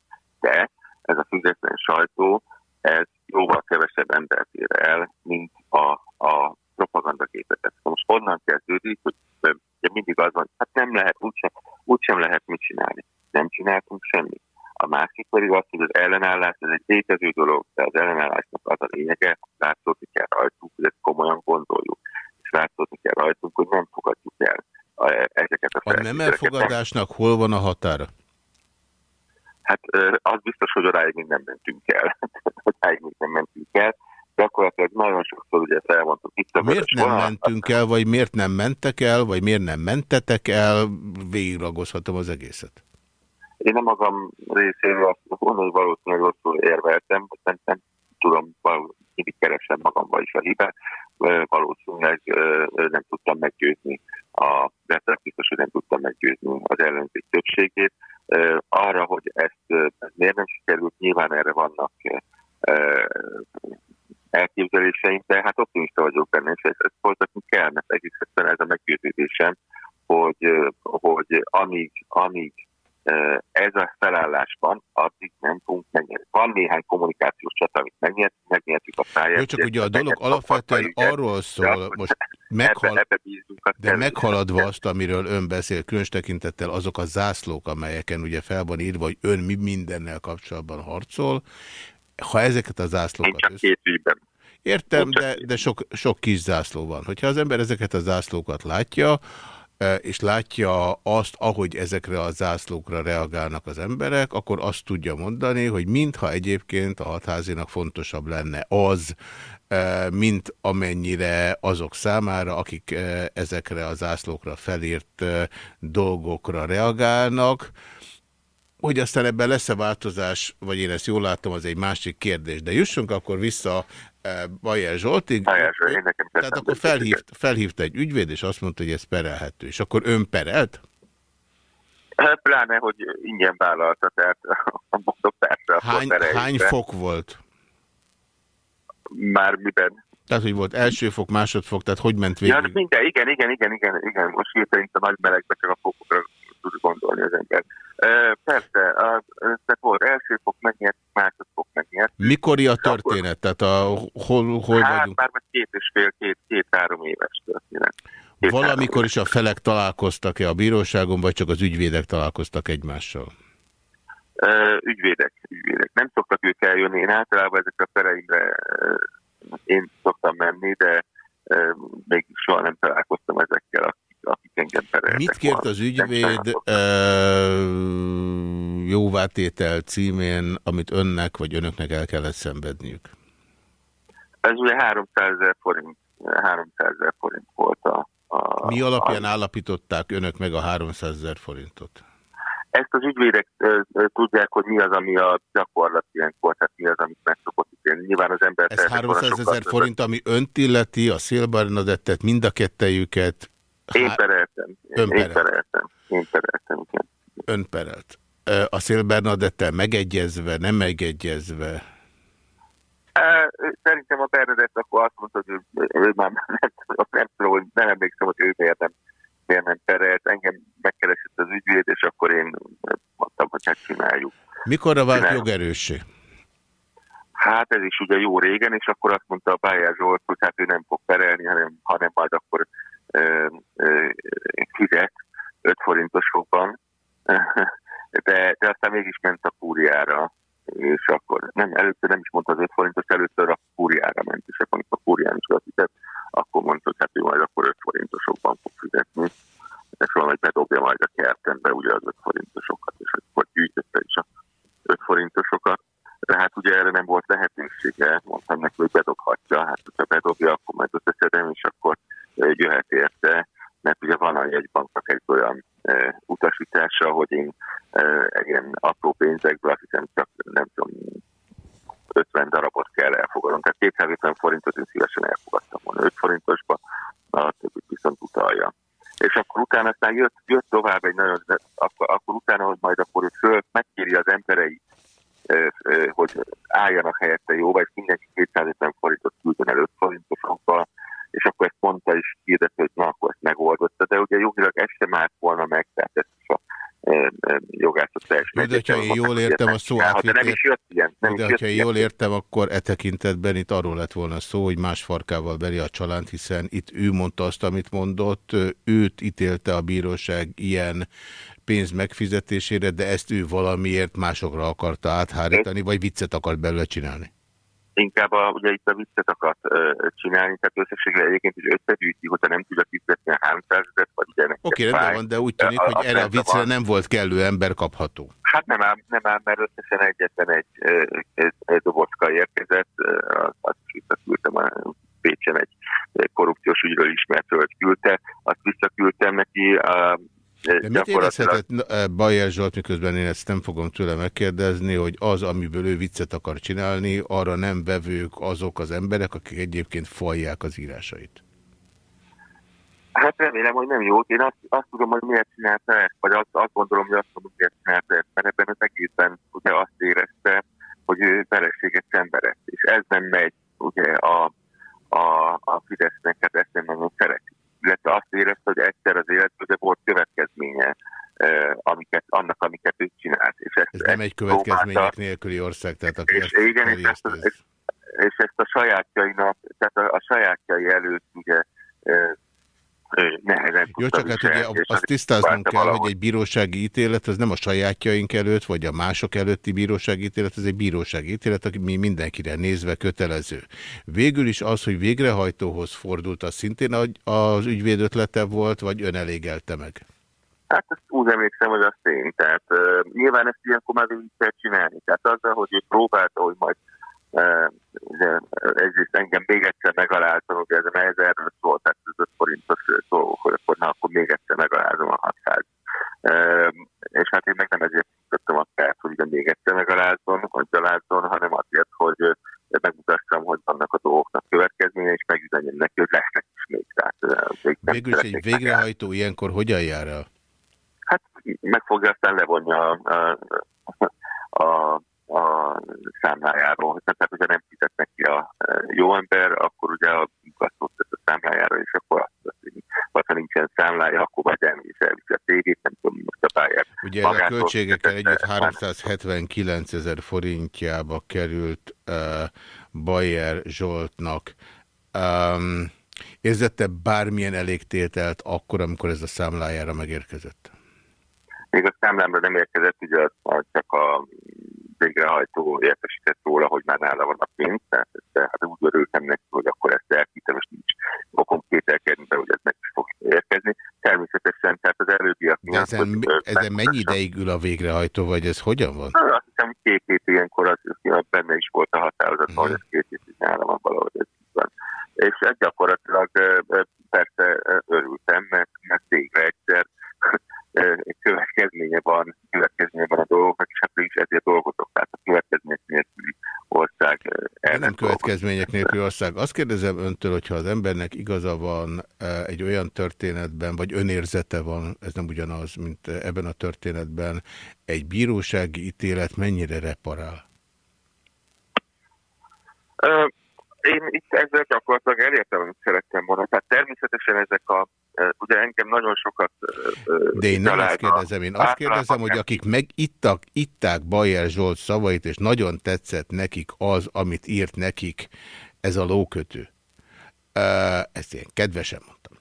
De ez a független sajtó, ez jóval kevesebb embert ér el, mint a, a propagandagépezet. Most onnan kezdődik, hogy ö, ugye mindig az van, hát nem lehet, úgysem, úgysem lehet mit csinálni. Nem csináltunk semmit. A másik pedig az, hogy az ellenállás, ez egy létező dolog, de az ellenállásnak az a lényege, hogy látszódni kell rajtunk, hogy ezt komolyan gondoljuk. És látszódni kell rajtunk, hogy nem fogadjuk el a- ezeket a A nem elfogadásnak hol van a határa? Hát az biztos, hogy odáig még nem mentünk el. odáig még nem mentünk el. Gyakorlatilag nagyon sokszor ugye felmondtuk itt a Miért nem mentünk el, vagy miért nem mentek el, vagy miért nem mentetek el? Végigragozhatom az egészet. Én nem magam részéről azt mondom, hogy valószínűleg rosszul érveltem, nem, nem tudom, mindig keresem magamban is a hibát, valószínűleg nem tudtam meggyőzni a, de biztos, hogy nem tudtam meggyőzni az ellenzék többségét. Arra, hogy ezt miért nem sikerült, nyilván erre vannak elképzeléseim, de hát optimista vagyok benne, és ezt, folytatni kell, mert egész egyszerűen ez a meggyőződésem, hogy, hogy amíg, amíg ez a felállás van, addig nem fogunk megnyerni. Van néhány kommunikációs csata, amit megnyertük, megnyertük a pályát. Jó, csak ugye a dolog alapvetően arról szól, most meghal, ebbe, ebbe bízunk, de meghaladva azt, amiről ön beszél, különös tekintettel azok a zászlók, amelyeken ugye fel van írva, hogy ön mi mindennel kapcsolatban harcol, ha ezeket a zászlókat... Én csak két ügyben. Értem, de, de sok, sok kis zászló van. Hogyha az ember ezeket a zászlókat látja, és látja azt, ahogy ezekre a zászlókra reagálnak az emberek, akkor azt tudja mondani, hogy mintha egyébként a hatházinak fontosabb lenne az, mint amennyire azok számára, akik ezekre a zászlókra felírt dolgokra reagálnak, hogy aztán ebben lesz-e változás, vagy én ezt jól látom, az egy másik kérdés. De jussunk akkor vissza Bajer Zsoltig. Bajer Zsolt, én nekem Tehát akkor felhívt, felhívta egy ügyvéd, és azt mondta, hogy ez perelhető. És akkor ön perelt? Hát pláne, hogy ingyen vállalta, tehát mondok persze. Hány, hány fok volt? Már miben? Tehát, hogy volt első fok, másodfok, tehát hogy ment végig? Ja, minden, igen, igen, igen, igen, igen. Most hirtelen a nagy melegbe csak a fokokra tud gondolni az ember. Persze, az, tehát volt első fok megnyert, másodfok megnyert. Mikori a történet? Tehát a, hol, hol hát vagyunk? már két és fél, két, két-három éves történet. Két, Valamikor is a felek találkoztak-e a bíróságon, vagy csak az ügyvédek találkoztak egymással? Ügyvédek, ügyvédek. Nem szoktak ők eljönni, én általában ezekre a pereimre uh, én szoktam menni, de még soha nem találkoztam ezekkel a akik engem pereltek. Mit kért az ügyvéd jóvátétel címén, amit önnek vagy önöknek el kellett szenvedniük? Ez ugye 300 ezer forint, 300 ezer forint volt a, a... Mi alapján a, állapították önök meg a 300 ezer forintot? Ezt az ügyvédek ö, ö, tudják, hogy mi az, ami a gyakorlat ilyenkor, tehát mi az, amit meg szokott ítélni. Nyilván az ember... Ez 300 ezer forint, ami önt illeti, a Szélbarnadettet, mind a kettejüket, én pereltem. Ön Én pereltem. Én pereltem, igen. Ön perelt. A Szél Bernadettel megegyezve, nem megegyezve? Szerintem a Bernadett akkor azt mondta, hogy ő, ő már nem, nem nem emlékszem, hogy ő miért nem, miért nem perelt. Engem megkeresett az ügyvéd, hát csináljuk. Mikorra vált csináljuk. jogerőssé? Hát ez is ugye jó régen, és akkor azt mondta a Bájár Zsolt, hogy hát ő nem fog perelni, hanem, hanem majd akkor fizet 5 forintosokban, de, de aztán mégis ment a kúriára, és akkor nem, először nem is mondta az 5 forintos, először a kúriára ment, és akkor amikor a kúrián is fizet, akkor mondta, hogy hát ő majd akkor 5 forintosokban fog fizetni, és valahogy bedobja majd a kertembe ugye az 5 forintosokat, és akkor gyűjtötte is a 5 forintosokat. De hát ugye erre nem volt lehetősége, mondtam neki, hogy bedobhatja, hát ha bedobja, akkor majd összeszedem, és akkor jöhet érte, mert ugye van a jegybanknak egy olyan e, utasítása, hogy én e, ilyen apró pénzekből azt hiszem csak nem tudom, 50 darabot kell elfogadnom. Tehát 250 forintot én szívesen elfogadtam volna 5 forintosba, a többit viszont utalja. És akkor utána aztán jött, jött tovább egy nagyon, akkor, akkor utána, hogy majd akkor ő föl megkéri az embereit, hogy álljanak helyette jó, vagy mindenki 250 forintot küldön el 5 forintosokkal, és akkor ezt mondta is hirdet, hogy na, akkor ezt megoldotta, de ugye jogilag ez sem állt volna meg, tehát ezt is a e, e, jogászat teljesen. De ha én jól értem a szó átvétel, nem is jött. Nem de ha jól értem, akkor e tekintetben itt arról lett volna szó, hogy más farkával beri a csalánt, hiszen itt ő mondta azt, amit mondott, őt ítélte a bíróság ilyen pénz megfizetésére, de ezt ő valamiért másokra akarta áthárítani, vagy viccet akart belőle csinálni inkább a, ugye itt a viccet akart uh, csinálni, tehát összességre egyébként is összegyűjti, hogyha nem tudja kifizetni a 300 ezeret, vagy ugye Oké, okay, rendben van, de úgy tűnik, hogy erre a viccre van. nem volt kellő ember kapható. Nem áll, mert összesen egyetlen egy, egy, egy dobocka érkezett, azt visszaküldtem a Pécsen egy korrupciós ügyről ismert hölgy küldte, azt visszaküldtem neki. A, de mit érezhetett Bajer Zsolt, miközben én ezt nem fogom tőle megkérdezni, hogy az, amiből ő viccet akar csinálni, arra nem vevők azok az emberek, akik egyébként falják az írásait? Hát remélem, hogy nem jó. Én azt, azt tudom, hogy miért csinálta ezt, vagy azt, azt gondolom, hogy azt tudom, hogy miért csinálta ezt, mert ebben az egészben ugye azt érezte, hogy ő vereséget szenvedett, és ez nem megy ugye a, a, a Fidesznek, hát ezt nem nagyon szereti. Illetve azt érezte, hogy egyszer az életben volt következménye amiket, annak, amiket ő csinált. És ezt, ez nem egy következmények próbálta, nélküli ország, tehát aki és, ezt igen, és ezt, és, és ezt a sajátjainak, tehát a, a sajátjai előtt ugye nehezen Jó, csak hát ugye azt tisztáznunk kell, valahogy. hogy egy bírósági ítélet az nem a sajátjaink előtt, vagy a mások előtti bírósági ítélet, ez egy bírósági ítélet, ami mindenkire nézve kötelező. Végül is az, hogy végrehajtóhoz fordult, az szintén az ügyvéd ötlete volt, vagy ön elégelte meg? Hát ezt úgy emlékszem, hogy az tény. Tehát uh, nyilván ezt ilyenkor már így kell csinálni. Tehát azzal, hogy ő próbálta, hogy majd egyrészt engem még egyszer megalázom, hogy ez a ez erről szólt, tehát az 5 forintos dolgok, hogy akkor, na, akkor még egyszer megalázom a 600. És hát én meg nem ezért kötöttem a kert, hogy még egyszer megalázzon, vagy gyalázzon, hanem azért, hogy megmutassam, hogy vannak a dolgoknak következménye, és megüzenjem neki, hogy lesznek is még. Tehát, még Végül is egy végrehajtó ilyenkor hogyan jár el? Hát meg fogja aztán levonni a, a, a a számlájáról. Tehát, hogyha nem fizet neki a e, jó ember, akkor ugye a gazdagot tesz a számlájára, és akkor azt történik. Vagy ha nincsen számlája, akkor vagy elmész elviszi a tévét, nem tudom, most a pályát. Ugye a költségekkel együtt 379 ezer forintjába került uh, Bayer Zsoltnak. Um, érzette bármilyen elégtételt akkor, amikor ez a számlájára megérkezett? Még a számlámra nem érkezett, ugye csak a végrehajtó értesített róla, hogy már nála van a pénz, tehát hát úgy örültem neki, hogy akkor ezt elkítem, és nincs okom kételkedni be, hogy ez meg is fog érkezni. Természetesen, tehát az előbbiak miatt... De ezen, hogy, ezen mennyi ideig ül a végrehajtó, vagy ez hogyan van? Hát, következmények nélküli ország. Azt kérdezem öntől, hogyha az embernek igaza van egy olyan történetben, vagy önérzete van, ez nem ugyanaz, mint ebben a történetben, egy bírósági ítélet mennyire reparál? De én nem azt kérdezem, én azt kérdezem, hogy akik megittak, itták Bajer Zsolt szavait, és nagyon tetszett nekik az, amit írt nekik ez a lókötő. Ezt én kedvesen mondtam.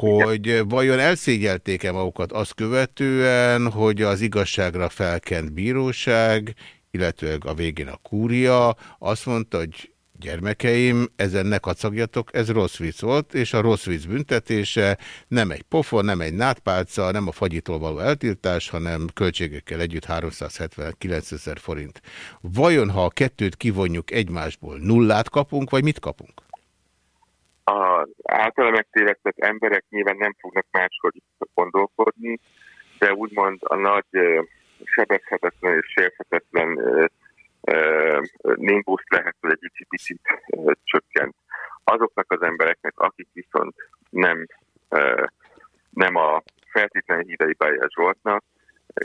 Hogy vajon elszégyelték-e magukat azt követően, hogy az igazságra felkent bíróság, illetőleg a végén a kúria azt mondta, hogy gyermekeim, ezen ne kacagjatok, ez rossz vicc volt, és a rossz vicc büntetése nem egy pofon, nem egy nátpálca, nem a fagyitól való eltiltás, hanem költségekkel együtt 379 ezer forint. Vajon, ha a kettőt kivonjuk egymásból, nullát kapunk, vagy mit kapunk? Az általa megtévesztett emberek nyilván nem fognak máshogy gondolkodni, de úgymond a nagy sebezhetetlen és sérthetetlen nimbuszt lehet, hogy egy picit csökkent. Azoknak az embereknek, akik viszont nem, nem a feltétlenül hívei Bajer Zsoltnak,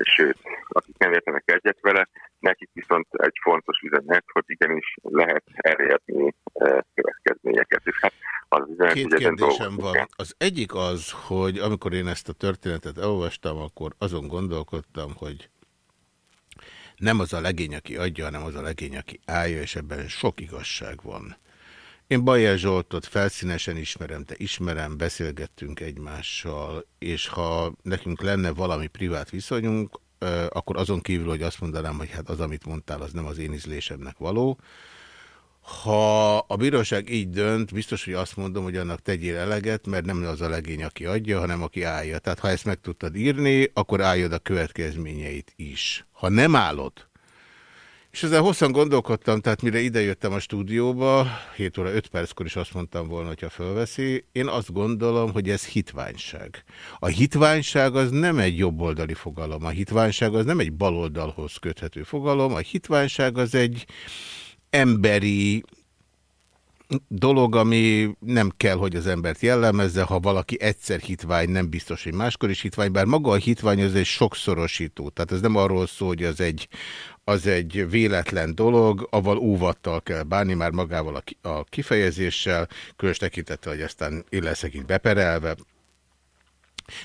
sőt, akik nem értenek egyet vele, nekik viszont egy fontos üzenet, hogy igenis lehet elérni következményeket. És hát az üzenet, Két kérdésem van. Kell. Az egyik az, hogy amikor én ezt a történetet elolvastam, akkor azon gondolkodtam, hogy nem az a legény, aki adja, hanem az a legény, aki állja, és ebben sok igazság van. Én Bajer Zsoltot felszínesen ismerem, de ismerem, beszélgettünk egymással, és ha nekünk lenne valami privát viszonyunk, akkor azon kívül, hogy azt mondanám, hogy hát az, amit mondtál, az nem az én ízlésemnek való, Ha a bíróság így dönt, biztos, hogy azt mondom, hogy annak tegyél eleget, mert nem az a legény, aki adja, hanem aki állja. Tehát ha ezt meg tudtad írni, akkor álljad a következményeit is. Ha nem állod, és ezzel hosszan gondolkodtam, tehát mire idejöttem a stúdióba, 7 óra 5 perckor is azt mondtam volna, hogyha fölveszi, én azt gondolom, hogy ez hitványság. A hitványság az nem egy jobboldali fogalom, a hitványság az nem egy baloldalhoz köthető fogalom, a hitványság az egy emberi dolog, ami nem kell, hogy az embert jellemezze, ha valaki egyszer hitvány, nem biztos, hogy máskor is hitvány, bár maga a hitvány az egy sokszorosító, tehát ez nem arról szól, hogy az egy, az egy véletlen dolog, avval óvattal kell bánni már magával a, a kifejezéssel, különös tekintettel, hogy aztán én leszek itt beperelve.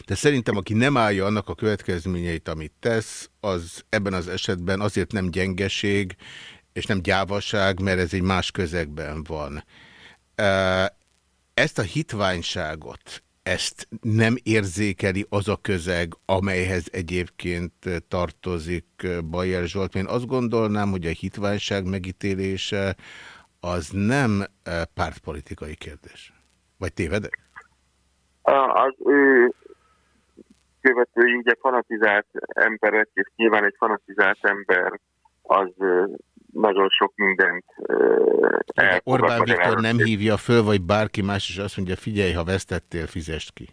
De szerintem, aki nem állja annak a következményeit, amit tesz, az ebben az esetben azért nem gyengeség, és nem gyávaság, mert ez egy más közegben van. Ezt a hitványságot, ezt nem érzékeli az a közeg, amelyhez egyébként tartozik Bajer Zsolt. Én azt gondolnám, hogy a hitványság megítélése az nem pártpolitikai kérdés. Vagy tévedek? Az ő követői ugye fanatizált emberek, és nyilván egy fanatizált ember az nagyon sok mindent uh, Orbán Viktor nem hívja föl, vagy bárki más is azt mondja, figyelj, ha vesztettél, fizest ki.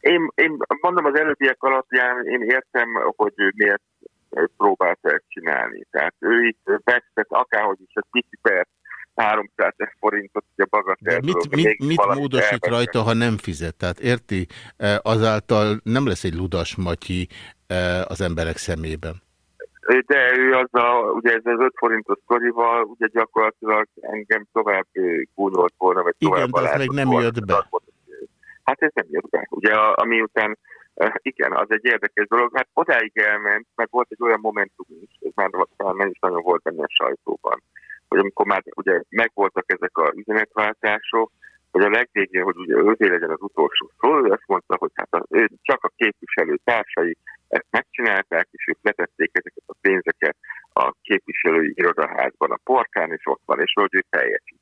Én, én mondom az előbbiek alapján, én értem, hogy ő miért próbálta ezt csinálni. Tehát ő itt vesztett, akárhogy is, a pici perc, 300 forintot, ugye bagatelről. Mit, mit, mit módosít elveszett. rajta, ha nem fizet? Tehát érti, azáltal nem lesz egy ludas matyi az emberek szemében de ő az a, ugye ez az 5 forintos sztorival, ugye gyakorlatilag engem tovább gúnyolt volna, vagy tovább Igen, de ez még nem jött be. Hát ez nem jött be. Ugye ami után, igen, az egy érdekes dolog, hát odáig elment, mert volt egy olyan momentum is, ez már nem is nagyon volt benne a sajtóban, hogy amikor már ugye megvoltak ezek a üzenetváltások, hogy a legvégén, hogy ugye ővé legyen az utolsó szó, ő azt mondta, hogy hát a, ő, csak a képviselő társai ezt megcsinálták, és ők letették ezeket a pénzeket a képviselői irodaházban, a portán, és ott van, és hogy ő teljesít.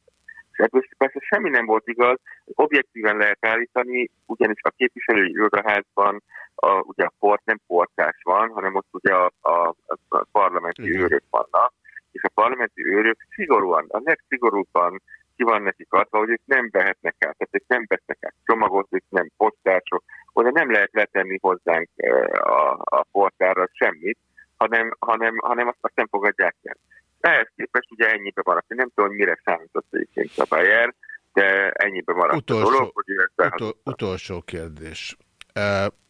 És ebből persze semmi nem volt igaz, objektíven lehet állítani, ugyanis a képviselői irodaházban a, ugye a port nem portás van, hanem ott ugye a, a, a parlamenti Igen. őrök vannak, és a parlamenti őrök szigorúan, a legszigorúbban ki van nekik adva, hogy ők nem vehetnek át, tehát ők nem vesznek át csomagot, ők nem postások, oda nem lehet letenni hozzánk a, a portára semmit, hanem, hanem, hanem azt, azt nem fogadják el. Ehhez képest ugye ennyibe van, nem tudom, hogy mire számított egyébként a Bayer, de ennyibe van utolsó, a dolog, hogy utol, Utolsó kérdés.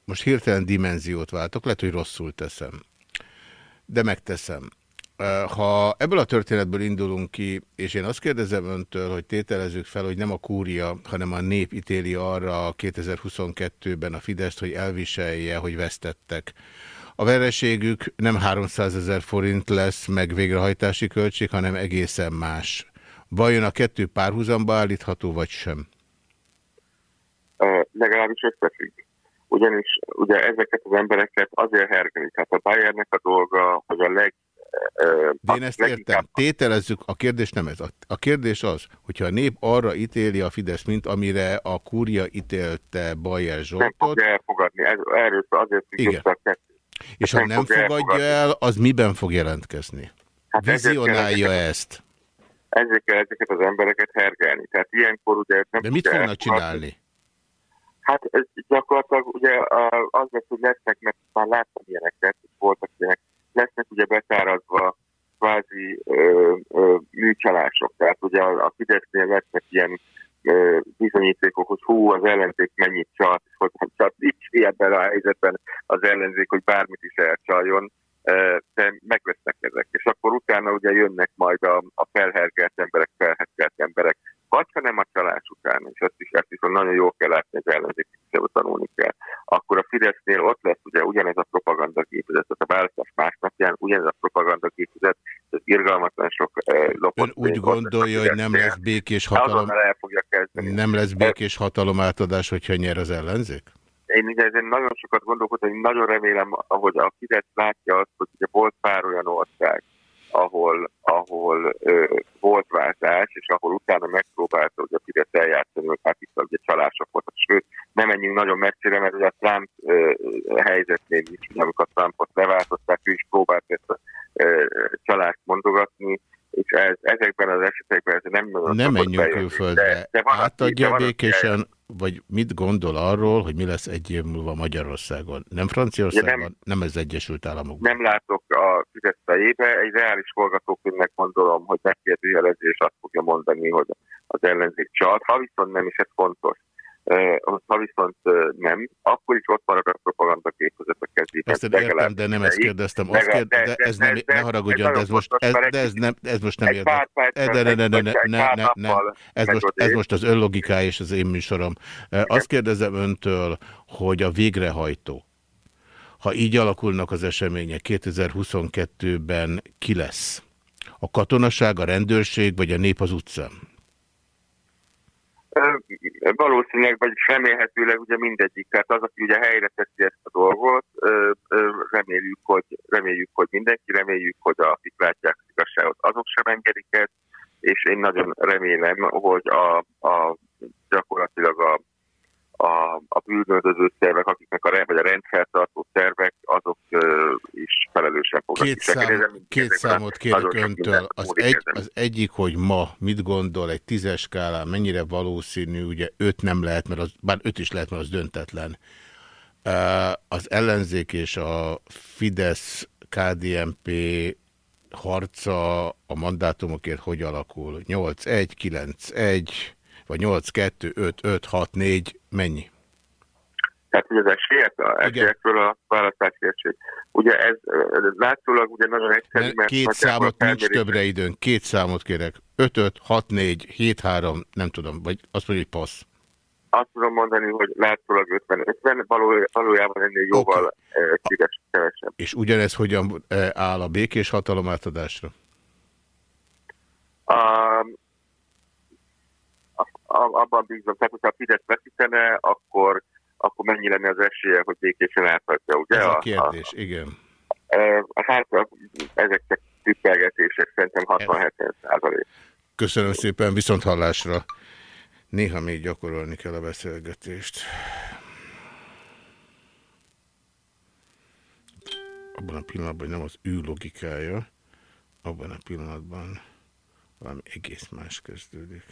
Most hirtelen dimenziót váltok, lehet, hogy rosszul teszem, de megteszem. Ha ebből a történetből indulunk ki, és én azt kérdezem öntől, hogy tételezzük fel, hogy nem a kúria, hanem a nép ítéli arra 2022-ben a Fideszt, hogy elviselje, hogy vesztettek. A vereségük nem 300 ezer forint lesz, meg végrehajtási költség, hanem egészen más. Vajon a kettő párhuzamba állítható, vagy sem? Uh, legalábbis összefügg. Ugyanis ugye ezeket az embereket azért hergelik. Hát a Bayernnek a dolga, hogy a leg de én ezt értem. Tételezzük, a kérdés nem ez. A kérdés az, hogyha a nép arra ítéli a Fidesz, mint amire a kúria ítélte Bajer Zsoltot. Nem fogja elfogadni. Erről azért Igen. És ha nem, fogadja el, az miben fog jelentkezni? Hát Vizionálja ezt. Ezért kell ezeket az embereket hergelni. Tehát ilyenkor ugye... Nem De mit fognak csinálni? Hát ez gyakorlatilag ugye az lesz, hogy lesznek, mert már láttam ilyeneket, voltak ilyenek lesznek ugye betárazva kvázi ö, ö, műcsalások. Tehát ugye a, a Fidesznél lesznek ilyen ö, bizonyítékok, hogy hú, az ellenzék mennyit csalt, hogy csak nincs ebben a helyzetben az ellenzék, hogy bármit is elcsaljon, de megvesznek ezek. És akkor utána ugye jönnek majd a, a felhergelt emberek, felhergelt emberek, vagy ha nem a csalás után, és ezt is, ezt is nagyon jól kell látni, az ellenzéki tanulni kell, akkor a Fidesznél ott lesz ugye ugyanez a propagandagépüzet, tehát a választás másnapján ugyanez a propagandagépüzet, ez irgalmatlan sok eh, lopott. Ön úgy gondolja, hogy nem lesz békés hatalom, nem lesz békés hatalom átadás, hogyha nyer az ellenzék? én ugye ezen nagyon sokat gondolkodtam, én nagyon remélem, ahogy a Fidesz látja azt, hogy ugye volt pár olyan ország, ahol, ahol ö, volt váltás, és ahol utána megpróbálta, hogy a Fidesz eljátszani, hogy hát itt ugye csalások voltak. Sőt, nem menjünk nagyon messzire, mert ugye a Trump ö, helyzetnél is, amikor a Trumpot leváltották, ő is próbált ezt a ö, csalást mondogatni, és ez, ezekben az esetekben ez nem... Nem menjünk külföldre. De, de Átadja aki, békésen, vagy mit gondol arról, hogy mi lesz egy év múlva Magyarországon? Nem franciaországon, nem, nem az Egyesült Államokban. Nem látok a füzetszajébe, egy reális forgatókönyvnek gondolom, hogy megkérdőjelezés azt fogja mondani, hogy az ellenzék csalt. Ha viszont nem, is ez fontos, ha viszont nem, akkor is ott marad a propaganda kép között a kezében. Ezt én értem, de nem ezt kérdeztem. Azt kérd, de ez nem, de- ne haragudjon, ez de ez most, ez, de ez nem, ez most nem érdekel. de, vagy egy ne, pár ne, nem. nappal Ez most, ez most az önlogikája és az én műsorom. Azt kérdezem öntől, hogy a végrehajtó, ha így alakulnak az események 2022-ben ki lesz? A katonaság, a rendőrség vagy a nép az utcán? Valószínűleg, vagy remélhetőleg ugye mindegyik. Tehát az, aki ugye helyre teszi ezt a dolgot, reméljük, hogy, reméljük, hogy mindenki, reméljük, hogy akik látják az igazságot, azok sem engedik ezt, és én nagyon remélem, hogy a, a gyakorlatilag a, a, a bűnöldöző szervek, akiknek a, vagy a rendszertartó szervek, azok ö, is felelősen fognak Két, szám, két számot kérek öntől. Az, egy, az egyik, hogy ma mit gondol egy tízes skálán, mennyire valószínű, ugye öt nem lehet, mert az, bár öt is lehet, mert az döntetlen. Uh, Az ellenzék és a Fidesz KDNP harca a mandátumokért hogy alakul? 8-1, 9-1, vagy 8-2, 5-5-6-4, mennyi? Tehát, hogy az esélyek, a esélyekről a választási esély. Ugye ez látszólag ugye nagyon egyszerű, Mert mert két számot nincs többre időn. Két számot kérek. 5-5, 6-4, 7-3, nem tudom, vagy azt mondja, hogy passz. Azt tudom mondani, hogy látszólag 50-50, való, valójában ennél jóval okay. szíves, kevesebb. És ugyanez hogyan áll a békés hatalom átadásra? A, abban bízom, tehát hogyha a Fidesz veszítene, akkor, akkor mennyi lenne az esélye, hogy békésen átadja, ugye? Ez a kérdés, igen. a, a, hát a, ezek csak tippelgetések, szerintem 60-70 százalék. Köszönöm szépen, viszont hallásra. Néha még gyakorolni kell a beszélgetést. Abban a pillanatban, nem az ő logikája, abban a pillanatban valami egész más kezdődik.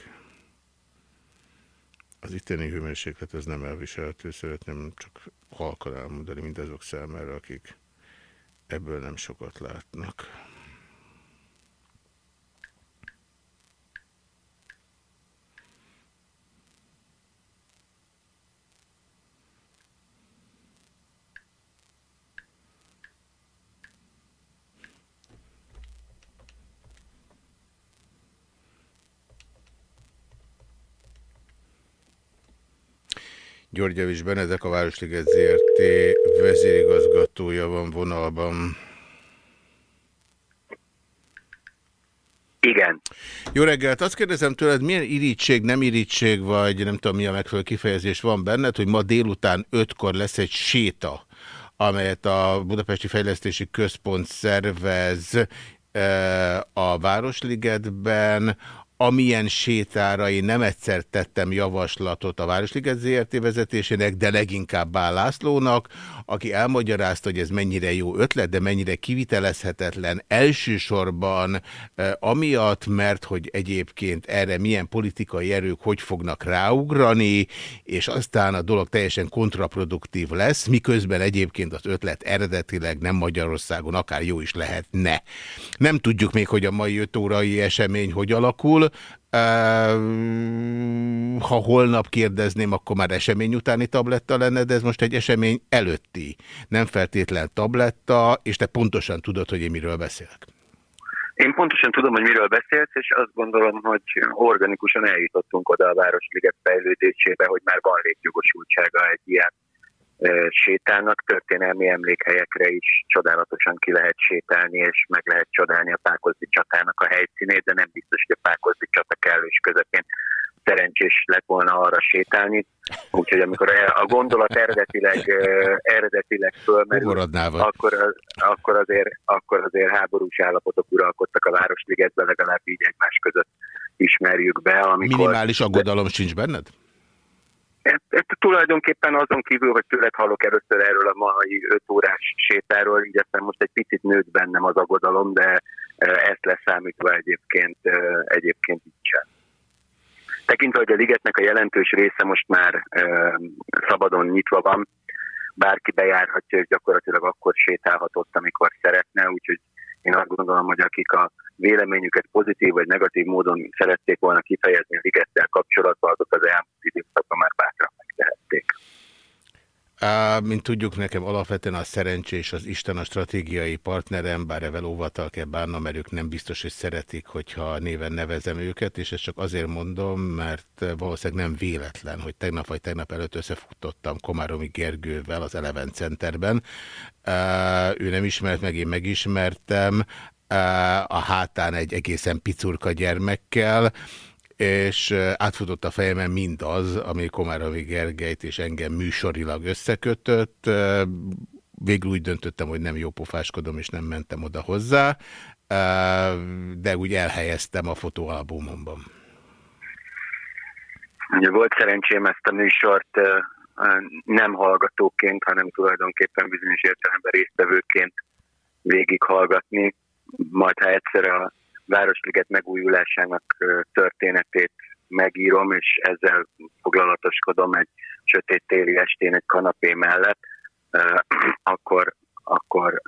Az itteni hőmérséklet ez nem elviselhető, szeretném csak halkan elmondani mindazok számára, akik ebből nem sokat látnak. György Javis Benedek, a Városliget ZRT vezérigazgatója van vonalban. Igen. Jó reggelt! Azt kérdezem tőled, milyen irítség, nem irítség, vagy nem tudom mi a megfelelő kifejezés van benned, hogy ma délután ötkor lesz egy séta, amelyet a Budapesti Fejlesztési Központ szervez eh, a Városligetben, amilyen sétára én nem egyszer tettem javaslatot a Városliget ZRT vezetésének, de leginkább Bál Lászlónak, aki elmagyarázta, hogy ez mennyire jó ötlet, de mennyire kivitelezhetetlen elsősorban eh, amiatt, mert hogy egyébként erre milyen politikai erők hogy fognak ráugrani, és aztán a dolog teljesen kontraproduktív lesz, miközben egyébként az ötlet eredetileg nem Magyarországon akár jó is lehetne. Nem tudjuk még, hogy a mai 5 órai esemény hogy alakul, ha holnap kérdezném, akkor már esemény utáni tabletta lenne, de ez most egy esemény előtti, nem feltétlen tabletta, és te pontosan tudod, hogy én miről beszélek. Én pontosan tudom, hogy miről beszélsz, és azt gondolom, hogy organikusan eljutottunk oda a Városliget fejlődésébe, hogy már van létjogosultsága egy ilyen e, sétának, történelmi emlékhelyekre is csodálatosan ki lehet sétálni, és meg lehet csodálni a Pákozdi csatának a helyszínét, de nem biztos, hogy a Pákozdi csata kellős közepén szerencsés lett volna arra sétálni. Úgyhogy amikor a gondolat eredetileg, eredetileg fölmerül, akkor, az, akkor, azért, akkor azért háborús állapotok uralkodtak a Városligetben, legalább így egymás között ismerjük be. Amikor, Minimális aggodalom sincs benned? Ez, ez tulajdonképpen azon kívül, hogy tőled hallok először erről a mai 5 órás sétáról, így aztán most egy picit nőtt bennem az aggodalom, de ezt leszámítva egyébként, egyébként nincsen. Tekintve, hogy a ligetnek a jelentős része most már ö, szabadon nyitva van, bárki bejárhatja, és gyakorlatilag akkor sétálhatott, amikor szeretne, úgyhogy én azt gondolom, hogy akik a véleményüket pozitív vagy negatív módon szerették volna kifejezni a ligettel kapcsolatban, azok az elmúlt időszakban már bátran megtehették. Mint tudjuk, nekem alapvetően a szerencsés az Isten a stratégiai partnerem, bár evel óvatal kell bánnom, mert ők nem biztos, hogy szeretik, hogyha néven nevezem őket, és ezt csak azért mondom, mert valószínűleg nem véletlen, hogy tegnap vagy tegnap előtt összefutottam Komáromi Gergővel az Eleven Centerben. Ő nem ismert meg, én megismertem, a hátán egy egészen picurka gyermekkel, és átfutott a fejemen mindaz, ami Komárovi Gergelyt és engem műsorilag összekötött. Végül úgy döntöttem, hogy nem jó pofáskodom, és nem mentem oda hozzá, de úgy elhelyeztem a fotóalbumomban. Ugye volt szerencsém ezt a műsort nem hallgatóként, hanem tulajdonképpen bizonyos értelemben résztvevőként végighallgatni, majd ha egyszer a Városliget megújulásának történetét megírom, és ezzel foglalatoskodom egy sötét téli estén egy kanapé mellett, akkor, akkor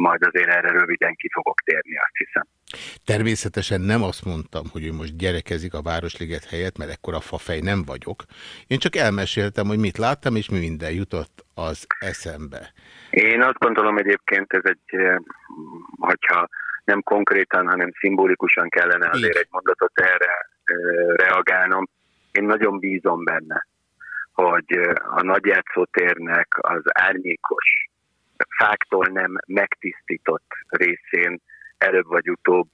majd azért erre röviden ki fogok térni, azt hiszem. Természetesen nem azt mondtam, hogy ő most gyerekezik a Városliget helyett, mert ekkora fafej nem vagyok. Én csak elmeséltem, hogy mit láttam, és mi minden jutott az eszembe. Én azt gondolom egyébként, ez egy, hogyha nem konkrétan, hanem szimbolikusan kellene azért egy mondatot erre reagálnom. Én nagyon bízom benne, hogy a nagyjátszótérnek az árnyékos, fáktól nem megtisztított részén előbb vagy utóbb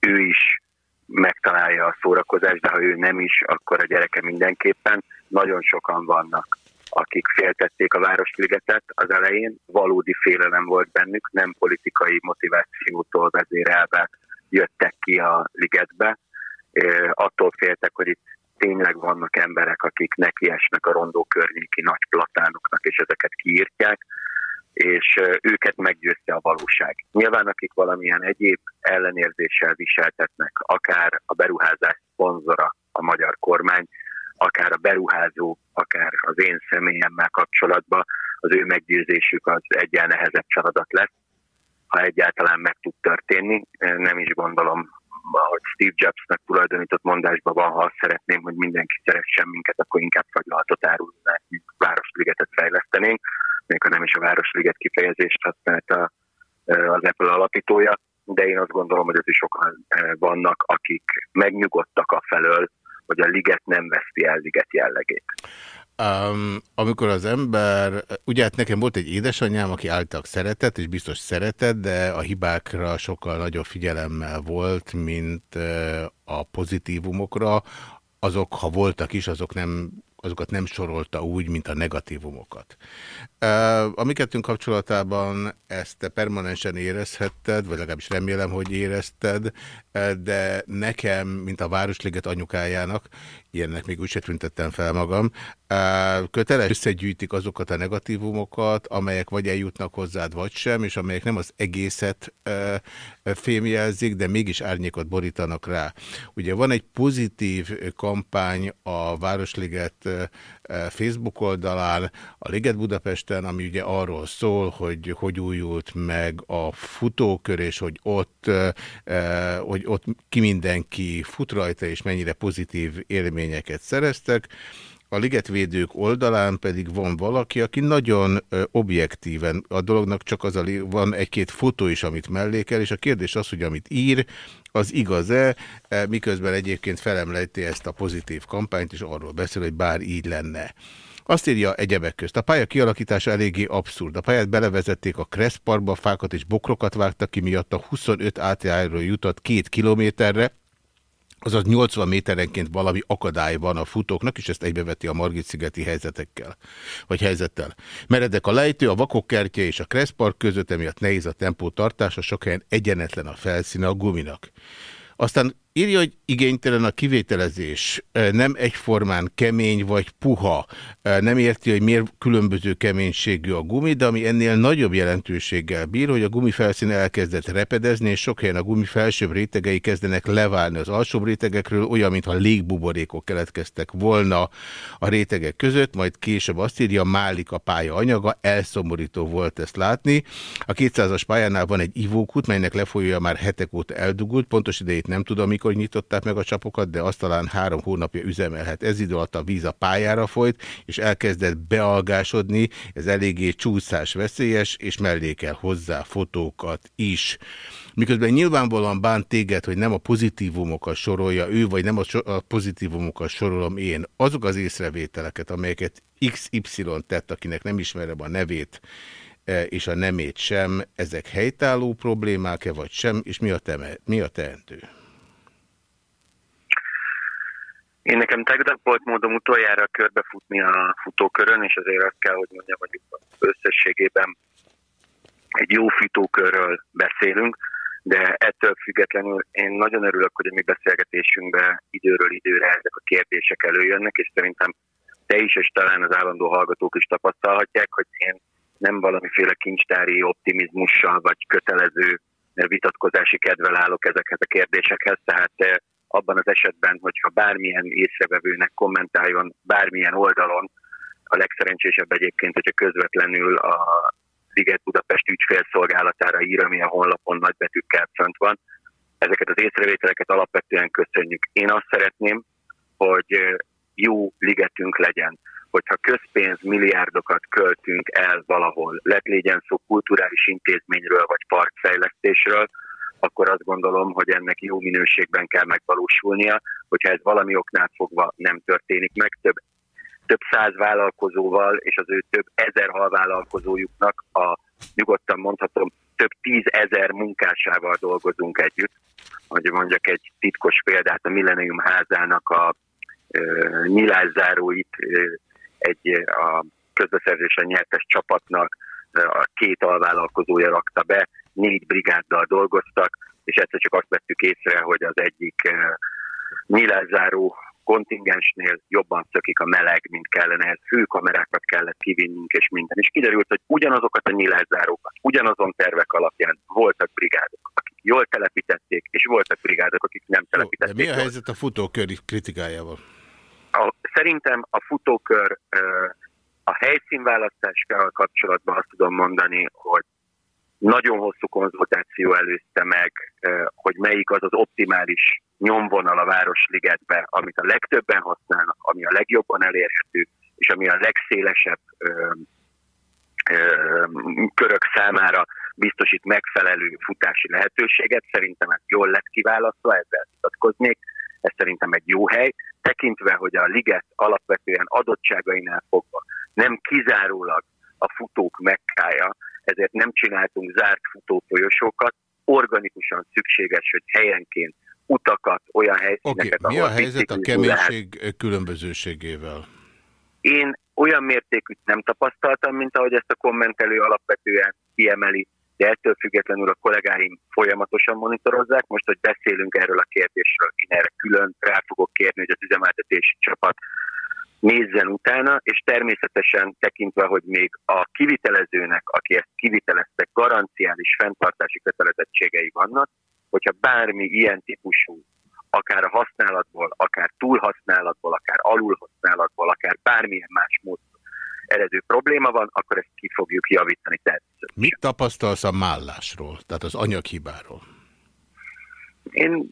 ő is megtalálja a szórakozást, de ha ő nem is, akkor a gyereke mindenképpen. Nagyon sokan vannak, akik féltették a Városligetet az elején, valódi félelem volt bennük, nem politikai motivációtól vezérelve jöttek ki a ligetbe. Attól féltek, hogy itt tényleg vannak emberek, akik nekiesnek a rondó környéki nagy platánoknak, és ezeket kiírtják, és őket meggyőzte a valóság. Nyilván akik valamilyen egyéb ellenérzéssel viseltetnek, akár a beruházás szponzora a magyar kormány, akár a beruházó, akár az én személyemmel kapcsolatban, az ő meggyőzésük az egyen nehezebb feladat lesz, ha egyáltalán meg tud történni. Nem is gondolom, hogy Steve Jobsnak tulajdonított mondásban van, ha azt szeretném, hogy mindenki szeressen minket, akkor inkább fagylaltot árulnánk, mint Városligetet fejlesztenénk, még ha nem is a Városliget kifejezést használta az Apple alapítója, de én azt gondolom, hogy az is sokan vannak, akik megnyugodtak a felől, hogy a liget nem veszti el liget jellegét. Um, amikor az ember, ugye hát nekem volt egy édesanyám, aki álltak szeretett, és biztos szeretett, de a hibákra sokkal nagyobb figyelemmel volt, mint a pozitívumokra. Azok, ha voltak is, azok nem azokat nem sorolta úgy, mint a negatívumokat. A mi kapcsolatában ezt te permanensen érezhetted, vagy legalábbis remélem, hogy érezted, de nekem, mint a Városliget anyukájának, ilyennek még úgy se tüntettem fel magam, köteles összegyűjtik azokat a negatívumokat, amelyek vagy eljutnak hozzád, vagy sem, és amelyek nem az egészet fémjelzik, de mégis árnyékot borítanak rá. Ugye van egy pozitív kampány a Városliget Facebook oldalán, a Liget Budapesten, ami ugye arról szól, hogy hogy újult meg a futókör, és hogy ott, hogy ott ki mindenki fut rajta, és mennyire pozitív élményeket szereztek. A ligetvédők oldalán pedig van valaki, aki nagyon objektíven, a dolognak csak az a, van egy-két fotó is, amit mellékel, és a kérdés az, hogy amit ír, az igaz-e, miközben egyébként felemleti ezt a pozitív kampányt, és arról beszél, hogy bár így lenne. Azt írja egyebek közt. A pálya kialakítása eléggé abszurd. A pályát belevezették a Kressz Parkba, fákat és bokrokat vágtak ki, miatt a 25 átjáról jutott két kilométerre, azaz 80 méterenként valami akadály van a futóknak, és ezt egybeveti a Margit-szigeti helyzetekkel, vagy helyzettel. Meredek a lejtő, a vakokkertje és a Kresszpark között, emiatt nehéz a tempó tartása, sok helyen egyenetlen a felszíne a guminak. Aztán írja, hogy igénytelen a kivételezés, nem egyformán kemény vagy puha, nem érti, hogy miért különböző keménységű a gumi, de ami ennél nagyobb jelentőséggel bír, hogy a gumi felszín elkezdett repedezni, és sok helyen a gumi felsőbb rétegei kezdenek leválni. Az alsóbb rétegekről, olyan, mintha légbuborékok keletkeztek volna a rétegek között, majd később azt írja, málik a pálya anyaga, elszomorító volt ezt látni. A 200-as pályánál van egy ivókút, melynek lefolyója már hetek óta eldugult, pontos idejét nem tudom, mikor nyitották meg a csapokat, de azt talán három hónapja üzemelhet. Ez idő alatt a víz a pályára folyt, és elkezdett bealgásodni, ez eléggé csúszás veszélyes, és mellékel hozzá fotókat is. Miközben nyilvánvalóan bánt téged, hogy nem a pozitívumokat sorolja ő, vagy nem a pozitívumokat sorolom én, azok az észrevételeket, amelyeket XY tett, akinek nem ismerem a nevét, e, és a nemét sem, ezek helytálló problémák-e vagy sem, és mi a, teme, mi a teendő? Én nekem tegnap volt módom utoljára körbefutni a futókörön, és azért azt kell, hogy mondjam, hogy összességében egy jó futókörről beszélünk, de ettől függetlenül én nagyon örülök, hogy a mi beszélgetésünkben időről időre ezek a kérdések előjönnek, és szerintem te is, és talán az állandó hallgatók is tapasztalhatják, hogy én nem valamiféle kincstári optimizmussal vagy kötelező vitatkozási kedvel állok ezekhez a kérdésekhez, tehát eh, abban az esetben, hogyha bármilyen észrevevőnek kommentáljon bármilyen oldalon, a legszerencsésebb egyébként, hogyha közvetlenül a Sziget Budapest ügyfélszolgálatára ír, ami a honlapon nagybetűkkel fönt van. Ezeket az észrevételeket alapvetően köszönjük. Én azt szeretném, hogy jó ligetünk legyen. Hogyha közpénz milliárdokat költünk el valahol, lett legyen szó kulturális intézményről vagy parkfejlesztésről, akkor azt gondolom, hogy ennek jó minőségben kell megvalósulnia, hogyha ez valami oknál fogva nem történik meg, több több száz vállalkozóval és az ő több ezer halvállalkozójuknak a nyugodtan mondhatom több tízezer munkásával dolgozunk együtt. Hogy mondjak egy titkos példát, a Millennium házának a e, nyilászáróit e, egy a közbeszerzésen nyertes csapatnak a két alvállalkozója rakta be, négy brigáddal dolgoztak, és egyszer csak azt vettük észre, hogy az egyik nyilázáró kontingensnél jobban szökik a meleg, mint kellene, ehhez főkamerákat kellett kivinnünk és minden. És kiderült, hogy ugyanazokat a nyilászárókat, ugyanazon tervek alapján voltak brigádok, akik jól telepítették, és voltak brigádok, akik nem telepítették. de mi a helyzet a futókör kritikájával? A, szerintem a futókör a helyszínválasztással kapcsolatban azt tudom mondani, hogy nagyon hosszú konzultáció előzte meg, hogy melyik az az optimális nyomvonal a Városligetbe, amit a legtöbben használnak, ami a legjobban elérhető, és ami a legszélesebb ö, ö, körök számára biztosít megfelelő futási lehetőséget. Szerintem ez jól lett kiválasztva, ezzel vitatkoznék. Ez szerintem egy jó hely, tekintve, hogy a liget alapvetően adottságainál fogva nem kizárólag a futók megkája, ezért nem csináltunk zárt futófolyosokat, organikusan szükséges, hogy helyenként utakat, olyan helyszíneket, okay. Mi a helyzet a keménység lehet. különbözőségével? Én olyan mértékűt nem tapasztaltam, mint ahogy ezt a kommentelő alapvetően kiemeli, de ettől függetlenül a kollégáim folyamatosan monitorozzák. Most, hogy beszélünk erről a kérdésről, én erre külön rá fogok kérni, hogy az üzemeltetési csapat nézzen utána, és természetesen tekintve, hogy még a kivitelezőnek, aki ezt kivitelezte, garanciális fenntartási kötelezettségei vannak, hogyha bármi ilyen típusú, akár a használatból, akár túlhasználatból, akár alulhasználatból, akár bármilyen más mód eredő probléma van, akkor ezt ki fogjuk javítani természetesen. Mit tapasztalsz a mállásról, tehát az anyaghibáról? Én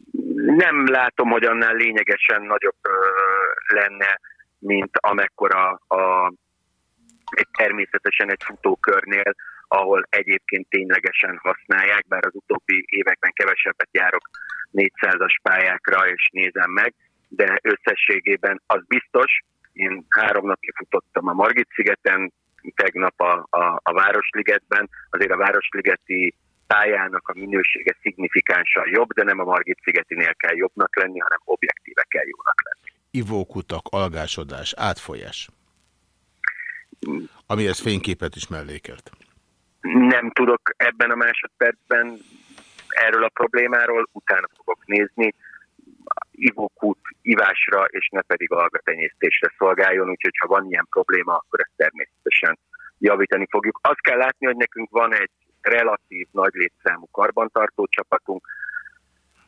nem látom, hogy annál lényegesen nagyobb ö, lenne, mint amekkora a, egy természetesen egy futókörnél, ahol egyébként ténylegesen használják, bár az utóbbi években kevesebbet járok 400-as pályákra, és nézem meg, de összességében az biztos, én három napja futottam a Margit-szigeten, tegnap a, a, a Városligetben, azért a Városligeti pályának a minősége szignifikánsan jobb, de nem a Margit-szigetinél kell jobbnak lenni, hanem objektíve kell jónak lenni. Ivókutak, algásodás, átfolyás. Amihez fényképet is mellékelt nem tudok ebben a másodpercben erről a problémáról, utána fogok nézni. ivókút ivásra, és ne pedig algatenyésztésre szolgáljon, úgyhogy ha van ilyen probléma, akkor ezt természetesen javítani fogjuk. Azt kell látni, hogy nekünk van egy relatív nagy létszámú karbantartó csapatunk,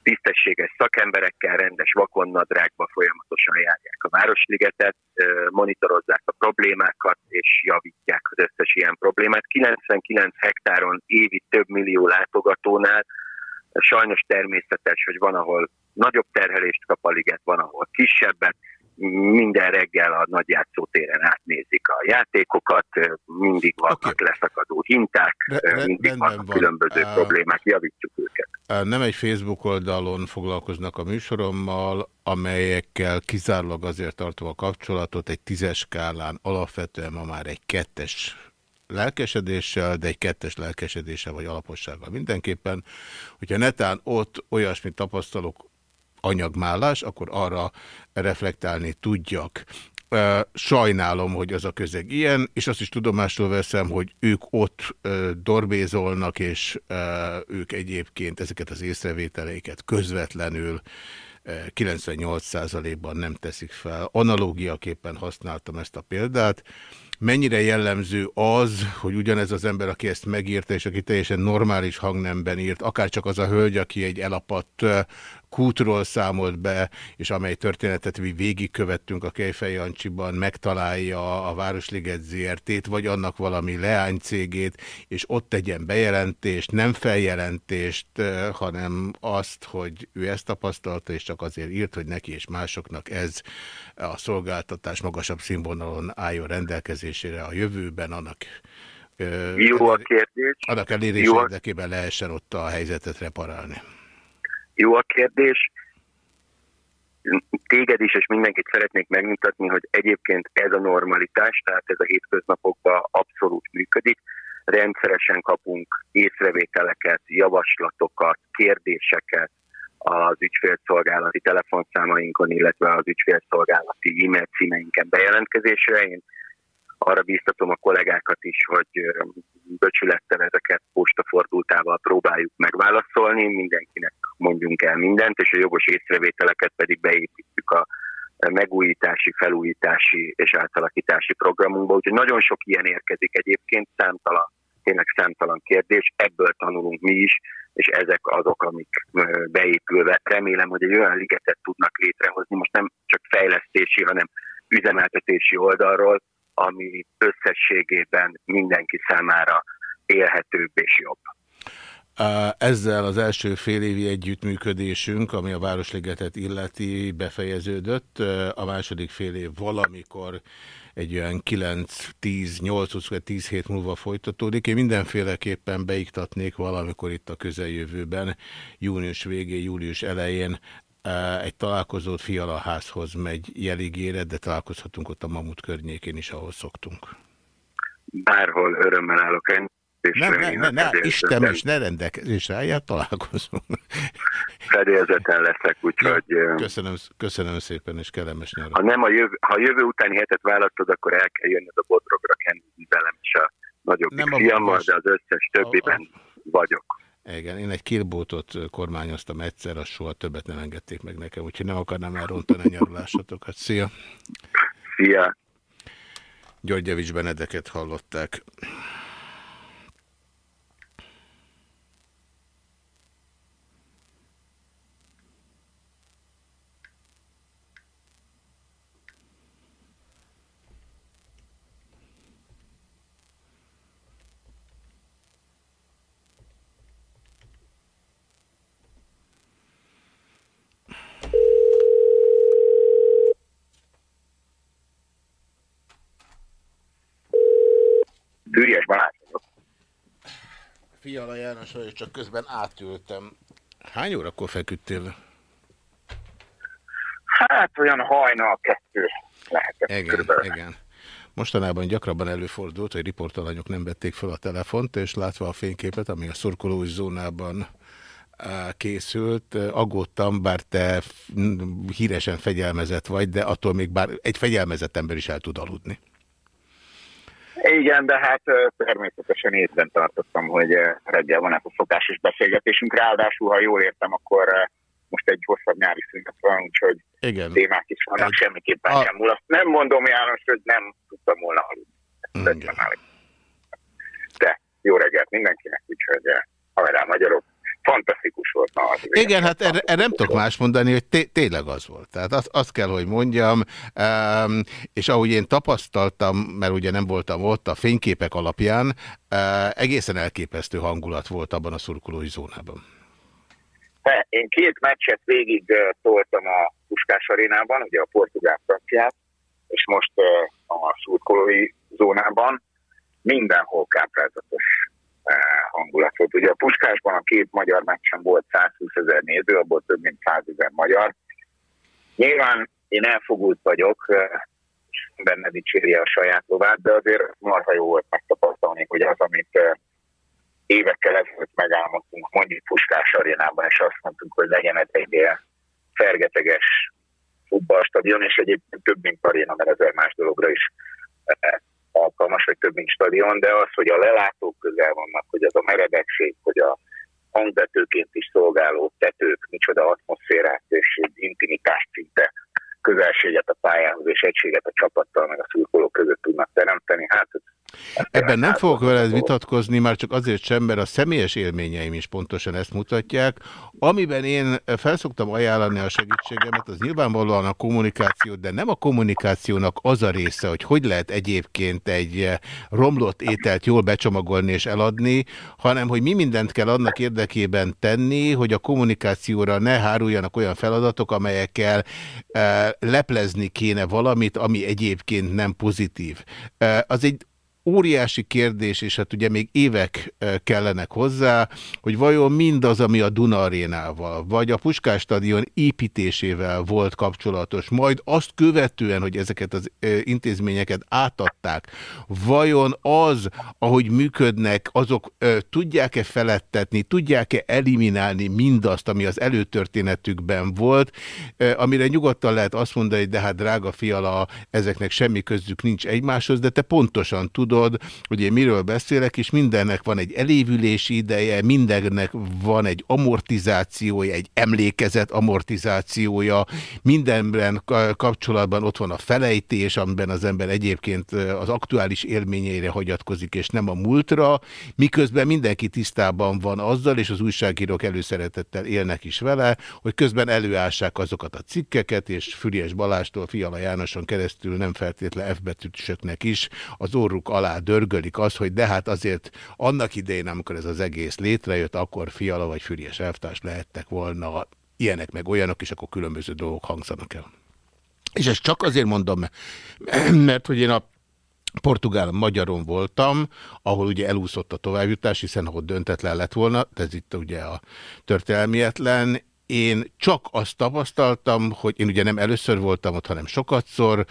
tisztességes szakemberekkel, rendes vakonnadrágba folyamatosan járják a Városligetet, monitorozzák a problémákat és javítják az összes ilyen problémát. 99 hektáron évi több millió látogatónál sajnos természetes, hogy van, ahol nagyobb terhelést kap a liget, van, ahol kisebbet, minden reggel a nagy játszótéren átnézik a játékokat, mindig vannak okay. leszakadó hinták, re, mindig vannak van. különböző uh, problémák, javítjuk őket. Nem egy Facebook oldalon foglalkoznak a műsorommal, amelyekkel kizárólag azért tartom a kapcsolatot, egy tízes skálán alapvetően ma már egy kettes lelkesedéssel, de egy kettes lelkesedéssel vagy alapossággal mindenképpen. Hogyha netán ott olyasmit tapasztalok, anyagmálás, akkor arra reflektálni tudjak. Sajnálom, hogy az a közeg ilyen, és azt is tudomásul veszem, hogy ők ott dorbézolnak, és ők egyébként ezeket az észrevételeiket közvetlenül 98%-ban nem teszik fel. Analógiaképpen használtam ezt a példát. Mennyire jellemző az, hogy ugyanez az ember, aki ezt megírta, és aki teljesen normális hangnemben írt, akár csak az a hölgy, aki egy elapadt kútról számolt be, és amely történetet mi végigkövettünk a Kejfej Jancsiban, megtalálja a Városliget ZRT-t, vagy annak valami leánycégét, és ott tegyen bejelentést, nem feljelentést, hanem azt, hogy ő ezt tapasztalta, és csak azért írt, hogy neki és másoknak ez a szolgáltatás magasabb színvonalon álljon rendelkezésére a jövőben, annak jó a kérdés. Annak elérés érdekében lehessen ott a helyzetet reparálni. Jó a kérdés. Téged is, és mindenkit szeretnék megmutatni, hogy egyébként ez a normalitás, tehát ez a hétköznapokban abszolút működik. Rendszeresen kapunk észrevételeket, javaslatokat, kérdéseket az ügyfélszolgálati telefonszámainkon, illetve az ügyfélszolgálati e-mail címeinken bejelentkezésre. Én arra bíztatom a kollégákat is, hogy böcsülettel ezeket postafordultával próbáljuk megválaszolni, mindenkinek mondjunk el mindent, és a jogos észrevételeket pedig beépítjük a megújítási, felújítási és átalakítási programunkba. Úgyhogy nagyon sok ilyen érkezik egyébként, számtalan, tényleg számtalan kérdés, ebből tanulunk mi is, és ezek azok, amik beépülve. Remélem, hogy egy olyan ligetet tudnak létrehozni, most nem csak fejlesztési, hanem üzemeltetési oldalról, ami összességében mindenki számára élhetőbb és jobb. Ezzel az első félévi együttműködésünk, ami a Városligetet illeti, befejeződött. A második fél év valamikor egy olyan 9-10-8 10 hét múlva folytatódik. Én mindenféleképpen beiktatnék valamikor itt a közeljövőben, június végén, július elején egy találkozót Fialaházhoz megy jeligére, de találkozhatunk ott a Mamut környékén is, ahol szoktunk. Bárhol örömmel állok én. Nem, ne, ne, ne, Isten is ne rendelkezésre állját, találkozunk. Fedélzeten leszek, úgyhogy... Ja, köszönöm, köszönöm szépen, és kellemes nyarat. Ha, nem a jövő, ha jövő utáni hetet választod, akkor el kell jönnöd a bodrogra kenni velem is a nagyobb fiammal, de az összes többiben a, a... vagyok. Igen, én egy kilbótot kormányoztam egyszer, azt soha többet nem engedték meg nekem, úgyhogy nem akarnám elrontani a nyarulásatokat. Szia! Szia! Györgyevics Benedeket hallották. Bűriás Balázs Fiala János, és csak közben átültem. Hány órakor feküdtél? Hát olyan hajnal kettő lehetett. Igen, körülbelül. igen. Mostanában gyakrabban előfordult, hogy riportalanyok nem vették fel a telefont, és látva a fényképet, ami a szurkolói zónában készült, aggódtam, bár te híresen fegyelmezett vagy, de attól még bár egy fegyelmezett ember is el tud aludni. Igen, de hát természetesen észben tartottam, hogy reggel van ez a szokásos beszélgetésünk. Ráadásul, ha jól értem, akkor most egy hosszabb nyári szünet van, úgyhogy Igen. témák is vannak, Egy- semmiképpen a- sem múlott. Nem mondom János, hogy nem tudtam volna aludni. De jó reggelt mindenkinek, úgyhogy haverá magyarok, fantasztikus volt ma az. Igen, hát erre, erre nem tudok más mondani, hogy té tényleg az volt. Tehát azt, azt kell, hogy mondjam, um, és ahogy én tapasztaltam, mert ugye nem voltam ott, a fényképek alapján uh, egészen elképesztő hangulat volt abban a szurkolói zónában. De én két meccset végig eh, toltam a Puskás arénában, ugye a portugál franciát, és most eh, a szurkolói zónában mindenhol káprázatos hangulat volt. Ugye a Puskásban a két magyar meccsen volt 120 ezer néző, abból több mint 100 ezer magyar. Nyilván én elfogult vagyok, benne dicsérje a saját lovát, de azért marha jó volt megtapasztalni, hogy az, amit évekkel ezelőtt megálmodtunk, mondjuk Puskás arénában, és azt mondtuk, hogy legyen egy ilyen fergeteges futballstadion, és egyébként több mint aréna, mert ezer más dologra is alkalmas, vagy több mint stadion, de az, hogy a lelátók közel vannak, hogy az a meredekség, hogy a hangvetőként is szolgáló tetők, micsoda atmoszférát és intimitást szinte közelséget a pályához és egységet a csapattal, meg a szurkolók között tudnak teremteni. Hát ez Ebben nem fogok veled vitatkozni, már csak azért sem, mert a személyes élményeim is pontosan ezt mutatják. Amiben én felszoktam ajánlani a segítségemet, az nyilvánvalóan a kommunikáció, de nem a kommunikációnak az a része, hogy hogy lehet egyébként egy eh, romlott ételt jól becsomagolni és eladni, hanem hogy mi mindent kell annak érdekében tenni, hogy a kommunikációra ne háruljanak olyan feladatok, amelyekkel eh, leplezni kéne valamit, ami egyébként nem pozitív. Eh, az egy óriási kérdés, és hát ugye még évek eh, kellenek hozzá, hogy vajon mindaz, ami a Duna arénával, vagy a Puskás stadion építésével volt kapcsolatos, majd azt követően, hogy ezeket az eh, intézményeket átadták, vajon az, ahogy működnek, azok eh, tudják-e felettetni, tudják-e eliminálni mindazt, ami az előtörténetükben volt, amire nyugodtan lehet azt mondani, hogy de hát drága fiala, ezeknek semmi közük nincs egymáshoz, de te pontosan tudod, hogy én miről beszélek, és mindennek van egy elévülési ideje, mindennek van egy amortizációja, egy emlékezet amortizációja, mindenben ka- kapcsolatban ott van a felejtés, amiben az ember egyébként az aktuális élményeire hagyatkozik, és nem a múltra, miközben mindenki tisztában van azzal, és az újságírók előszeretettel élnek is vele, hogy közben előássák azokat a cikkeket, és Füriás Balástól Fiala Jánoson keresztül nem feltétlen F betűsöknek is. Az orruk alá dörgölik az, hogy de hát azért annak idején, amikor ez az egész létrejött, akkor Fiala vagy Füriás elvtárs lehettek volna ilyenek meg olyanok, és akkor különböző dolgok hangzanak el. És ezt csak azért mondom, mert hogy én a portugál-magyaron voltam, ahol ugye elúszott a továbbjutás, hiszen ahol döntetlen lett volna, ez itt ugye a történelmietlen, én csak azt tapasztaltam, hogy én ugye nem először voltam ott, hanem sokatszor,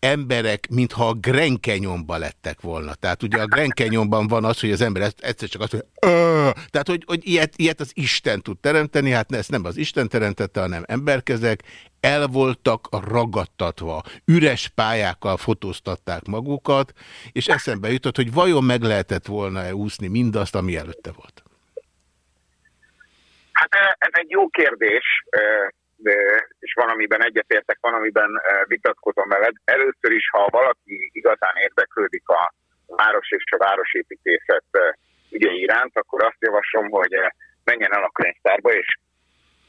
emberek, mintha a grenkenyomba lettek volna. Tehát ugye a grenkenyomban van az, hogy az ember egyszer csak azt mondja, "Ö!" tehát hogy, hogy ilyet, ilyet az Isten tud teremteni, hát ezt nem az Isten teremtette, hanem emberkezek, el voltak ragadtatva, üres pályákkal fotóztatták magukat, és eszembe jutott, hogy vajon meg lehetett volna-e úszni mindazt, ami előtte volt. Hát eh, ez egy jó kérdés, eh, és van, amiben egyetértek, van, amiben eh, vitatkozom veled. Először is, ha valaki igazán érdeklődik a város és a városépítészet eh, ügye iránt, akkor azt javaslom, hogy eh, menjen el a könyvtárba, és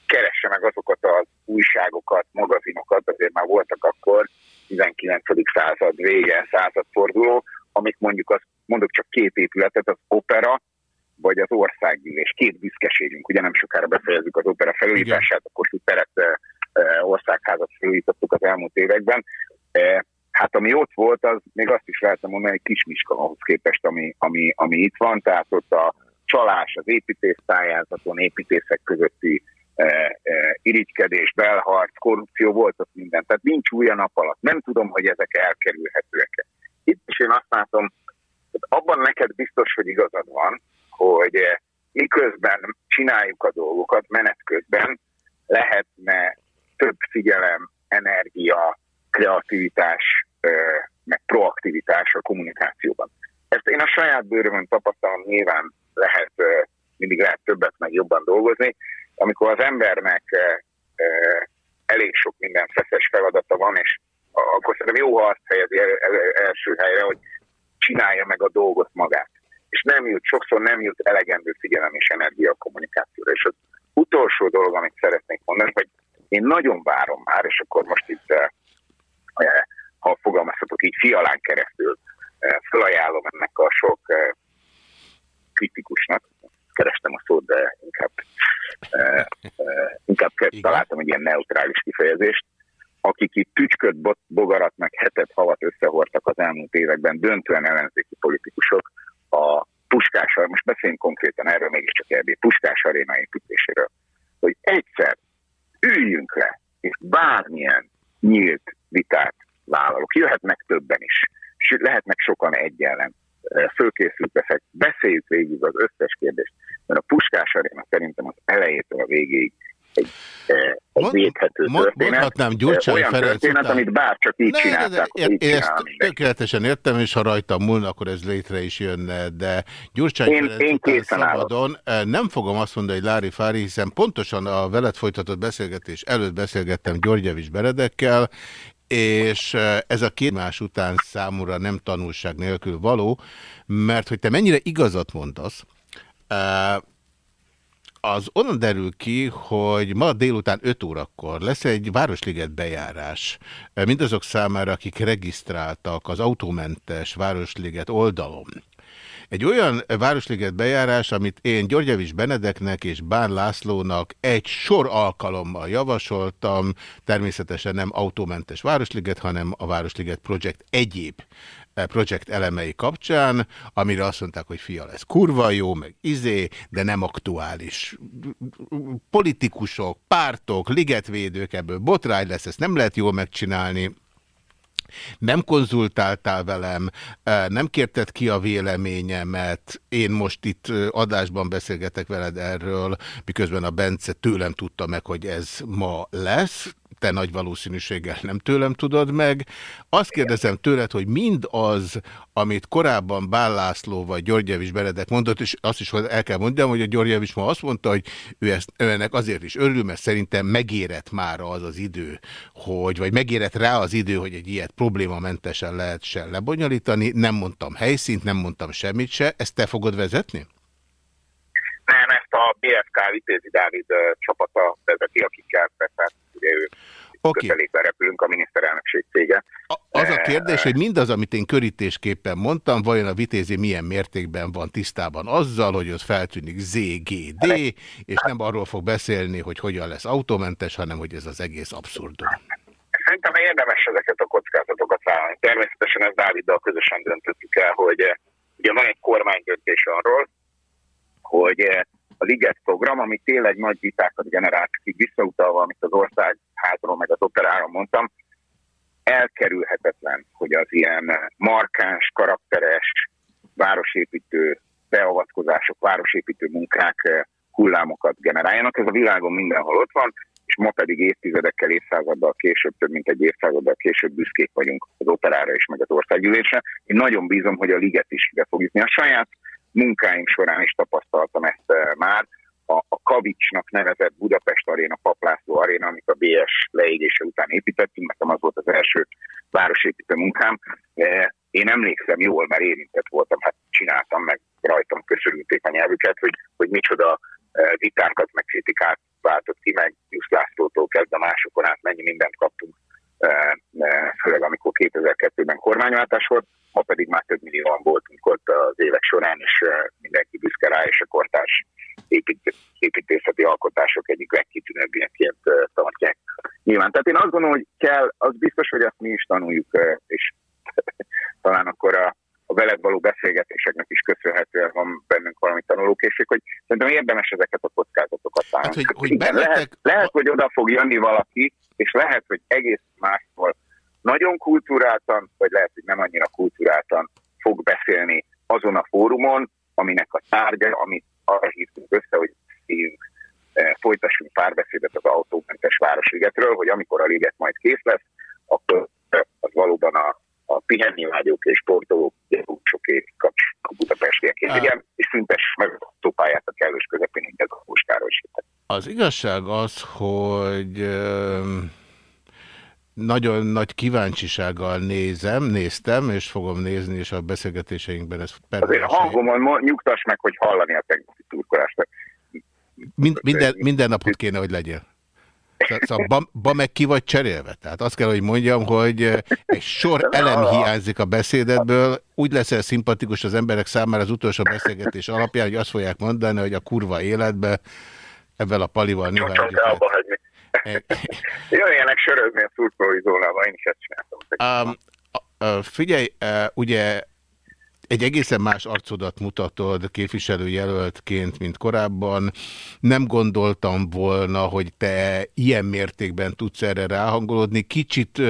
keresse meg azokat az újságokat, magazinokat, azért már voltak akkor 19. század vége, századforduló, amik mondjuk, azt, mondok csak két épületet, az opera, vagy az országgyűlés. Két büszkeségünk, ugye nem sokára befejezzük az opera felújítását, a Kossuth teret e, e, országházat felújítottuk az elmúlt években. E, hát ami ott volt, az még azt is lehetne mondani, hogy kismiska ahhoz képest, ami, ami, ami itt van, tehát ott a csalás az építészpályázaton, építészek közötti e, e, irigykedés, belharc, korrupció volt ott minden. Tehát nincs új a nap alatt. Nem tudom, hogy ezek elkerülhetőek. Itt is én azt látom, hogy abban neked biztos, hogy igazad van, hogy eh, miközben csináljuk a dolgokat, menet közben lehetne több figyelem, energia, kreativitás, meg proaktivitás a kommunikációban. Ezt én a saját bőrömön tapasztalom, nyilván lehet, eh, mindig lehet többet meg jobban dolgozni. amikor az embernek elég sok minden feszes feladata van, és akkor szerintem jó, ha azt helyezi el, el, első helyre, hogy csinálja meg a dolgot magát. És nem jut, sokszor nem jut elegendő figyelem és energia a kommunikációra. És az utolsó dolog, amit szeretnék mondani, hogy én nagyon várom már, és akkor most itt, eh, eh, ha fogalmazhatok így, fialán keresztül eh, felajánlom ennek a sok kritikusnak, kerestem a szót, de inkább, inkább találtam egy ilyen neutrális kifejezést, akik itt tücsköt, bogarat, meg hetet, havat összehordtak az elmúlt években, döntően ellenzéki politikusok a Puskás, most beszéljünk konkrétan erről mégiscsak ebbé, Puskás aréna építéséről, hogy egyszer üljünk le, és bármilyen nyílt vitát vállalok. Jöhetnek többen is, lehetnek sokan egy ellen. Fölkészült leszek, beszéljük végig az összes kérdést, mert a Puskás aréna szerintem az elejétől a végéig egy, egy Mond- védhető mond- történet. mondhatnám Gyurcsány Olyan Ferenc történet, után- amit bár csak így Ne, ne, de- csinálták, így én ezt tökéletesen értem, és ha rajtam múlna, akkor ez létre is jönne, de Gyurcsány Én- Ferenc én készen állok. szabadon eh, nem fogom azt mondani, hogy Lári Fári, hiszen pontosan a veled folytatott beszélgetés előtt beszélgettem Györgyevics Beredekkel, és eh, ez a két más után számúra nem tanulság nélkül való, mert hogy te mennyire igazat mondasz, eh, az onnan derül ki, hogy ma délután 5 órakor lesz egy Városliget bejárás. Mindazok számára, akik regisztráltak az autómentes Városliget oldalon. Egy olyan Városliget bejárás, amit én Györgyevics Benedeknek és Bán Lászlónak egy sor alkalommal javasoltam, természetesen nem autómentes Városliget, hanem a Városliget Project egyéb projekt elemei kapcsán, amire azt mondták, hogy fia lesz kurva jó, meg izé, de nem aktuális. Politikusok, pártok, ligetvédők, ebből botrány lesz, ezt nem lehet jól megcsinálni nem konzultáltál velem, eh, nem kérted ki a véleményemet, én most itt eh, adásban beszélgetek veled erről, miközben a Bence tőlem tudta meg, hogy ez ma lesz, te nagy valószínűséggel nem tőlem tudod meg. Azt kérdezem tőled, hogy mind az, amit korábban Bál László vagy Györgyevics Benedek mondott, és azt is el kell mondjam, hogy a Györgyevics ma azt mondta, hogy ő, ezt, ő ennek azért is örül, mert szerintem megérett már az az idő, hogy, vagy megérett rá az idő, hogy egy ilyet problémamentesen lehessen lebonyolítani. Nem mondtam helyszínt, nem mondtam semmit se. Ezt te fogod vezetni? Nem, ezt a BFK Vitézi Dávid csapata vezeti, akikkel tehát ugye ő Oké. kötelékben repülünk a miniszterelnökség cége. A- Az a kérdés, hogy mindaz, amit én körítésképpen mondtam, vajon a vitézi milyen mértékben van tisztában azzal, hogy ott feltűnik ZGD, és nem arról fog beszélni, hogy hogyan lesz autómentes, hanem hogy ez az egész abszurdum. Szerintem érdemes ezeket a kockázatokat vállalni. Természetesen ezt Dáviddal közösen döntöttük el, hogy eh, ugye van egy kormánydöntés arról, hogy eh, a Liget program, ami tényleg nagy vitákat generált, így visszautalva, amit az ország hátról meg az operáról mondtam, elkerülhetetlen, hogy az ilyen markáns, karakteres, városépítő beavatkozások, városépítő munkák eh, hullámokat generáljanak. Ez a világon mindenhol ott van, és ma pedig évtizedekkel, évszázaddal később, több mint egy évszázaddal később büszkék vagyunk az operára és meg az országgyűlésre. Én nagyon bízom, hogy a liget is ide fog jutni. A saját munkáim során is tapasztaltam ezt eh, már. A, a Kavicsnak nevezett Budapest Aréna, Paplászló Aréna, amit a BS leégése után építettünk, nekem az volt az első városépítő munkám. Eh, Én emlékszem jól, mert érintett voltam, hát csináltam meg rajtam köszönülték a nyelvüket, hogy, hogy micsoda eh, vitákat, meg kritikát váltott ki, meg Jusz Lászlótól kezdve másokon át mennyi mindent kaptunk, főleg amikor 2002-ben kormányváltás volt, ma pedig már több millióan voltunk ott az évek során, és eh, mindenki büszke rá, és a kortárs épít, építészeti alkotások egyik legkitűnőbbjeként tartják. Nyilván, tehát én azt gondolom, hogy kell, az biztos, hogy azt mi is tanuljuk, és talán akkor a, a veled való beszélgetéseknek is köszönhetően van bennünk valami tanulókészség, hogy szerintem érdemes ezeket a kockázatokat Hát, vállalni. hogy, hogy Igen, bennetek... lehet, lehet, hogy oda fog jönni valaki, és lehet, hogy egész máshol nagyon kulturáltan, vagy lehet, hogy nem annyira kulturáltan fog beszélni azon a fórumon, aminek a tárgya, amit arra hívtunk össze, hogy beszéljünk, eh, folytassunk párbeszédet az autómentes Városligetről, hogy amikor a liget majd kész lesz, akkor az valóban a, a pihenni vágyók és sportolók sok évig kapcsolatban a budapestiekért. Á. Igen, és szüntess meg a a kellős közepén, ez a sétát. Az igazság az, hogy nagyon nagy kíváncsisággal nézem, néztem, és fogom nézni, és a beszélgetéseinkben ez Azért a permanensen- hangomon mo- nyugtass meg, hogy hallani a tegnapi turkolást. Mind, minden, minden napot kéne, hogy legyél. Szóval ba, ba meg ki vagy cserélve. Tehát azt kell, hogy mondjam, hogy egy sor elem hiányzik a beszédedből. Úgy leszel szimpatikus az emberek számára az utolsó beszélgetés alapján, hogy azt fogják mondani, hogy a kurva életbe ebben a palival néha Jöjjenek sörözni a szurkolói zónába, én is ezt csináltam. Um, figyelj, ugye egy egészen más arcodat mutatod képviselőjelöltként, mint korábban. Nem gondoltam volna, hogy te ilyen mértékben tudsz erre ráhangolódni. Kicsit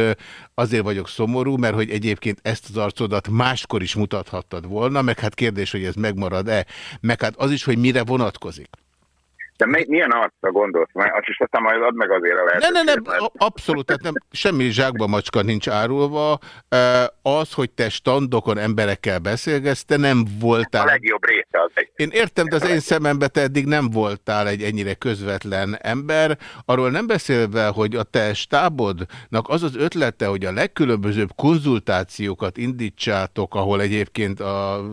azért vagyok szomorú, mert hogy egyébként ezt az arcodat máskor is mutathattad volna, meg hát kérdés, hogy ez megmarad-e, meg hát az is, hogy mire vonatkozik. De mi, milyen arcra gondolsz? Mert azt is aztán majd add meg azért a Ne, lehetőséget. ne, ne, mert- a- abszolút, tehát nem, semmi zsákba macska nincs árulva. Az, hogy te standokon emberekkel beszélgetsz, te nem A voltál... legjobb része az egy. Én értem, de az én szemembe te eddig nem voltál egy ennyire közvetlen ember. Arról nem beszélve, hogy a te stábodnak az az ötlete, hogy a legkülönbözőbb konzultációkat indítsátok, ahol egyébként a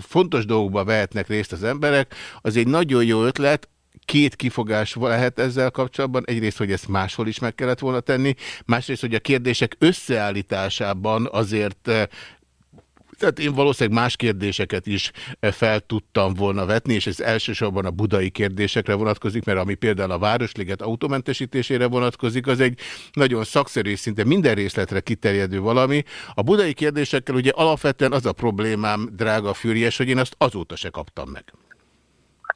fontos dolgokba vehetnek részt az emberek, az egy nagyon jó ötlet, két kifogás lehet ezzel kapcsolatban. Egyrészt, hogy ezt máshol is meg kellett volna tenni, másrészt, hogy a kérdések összeállításában azért eh, tehát én valószínűleg más kérdéseket is eh, fel tudtam volna vetni, és ez elsősorban a budai kérdésekre vonatkozik, mert ami például a Városliget automentesítésére vonatkozik, az egy nagyon szakszerű, szinte minden részletre kiterjedő valami. A budai kérdésekkel ugye alapvetően az a problémám, drága Fürjes, hogy én azt azóta se kaptam meg.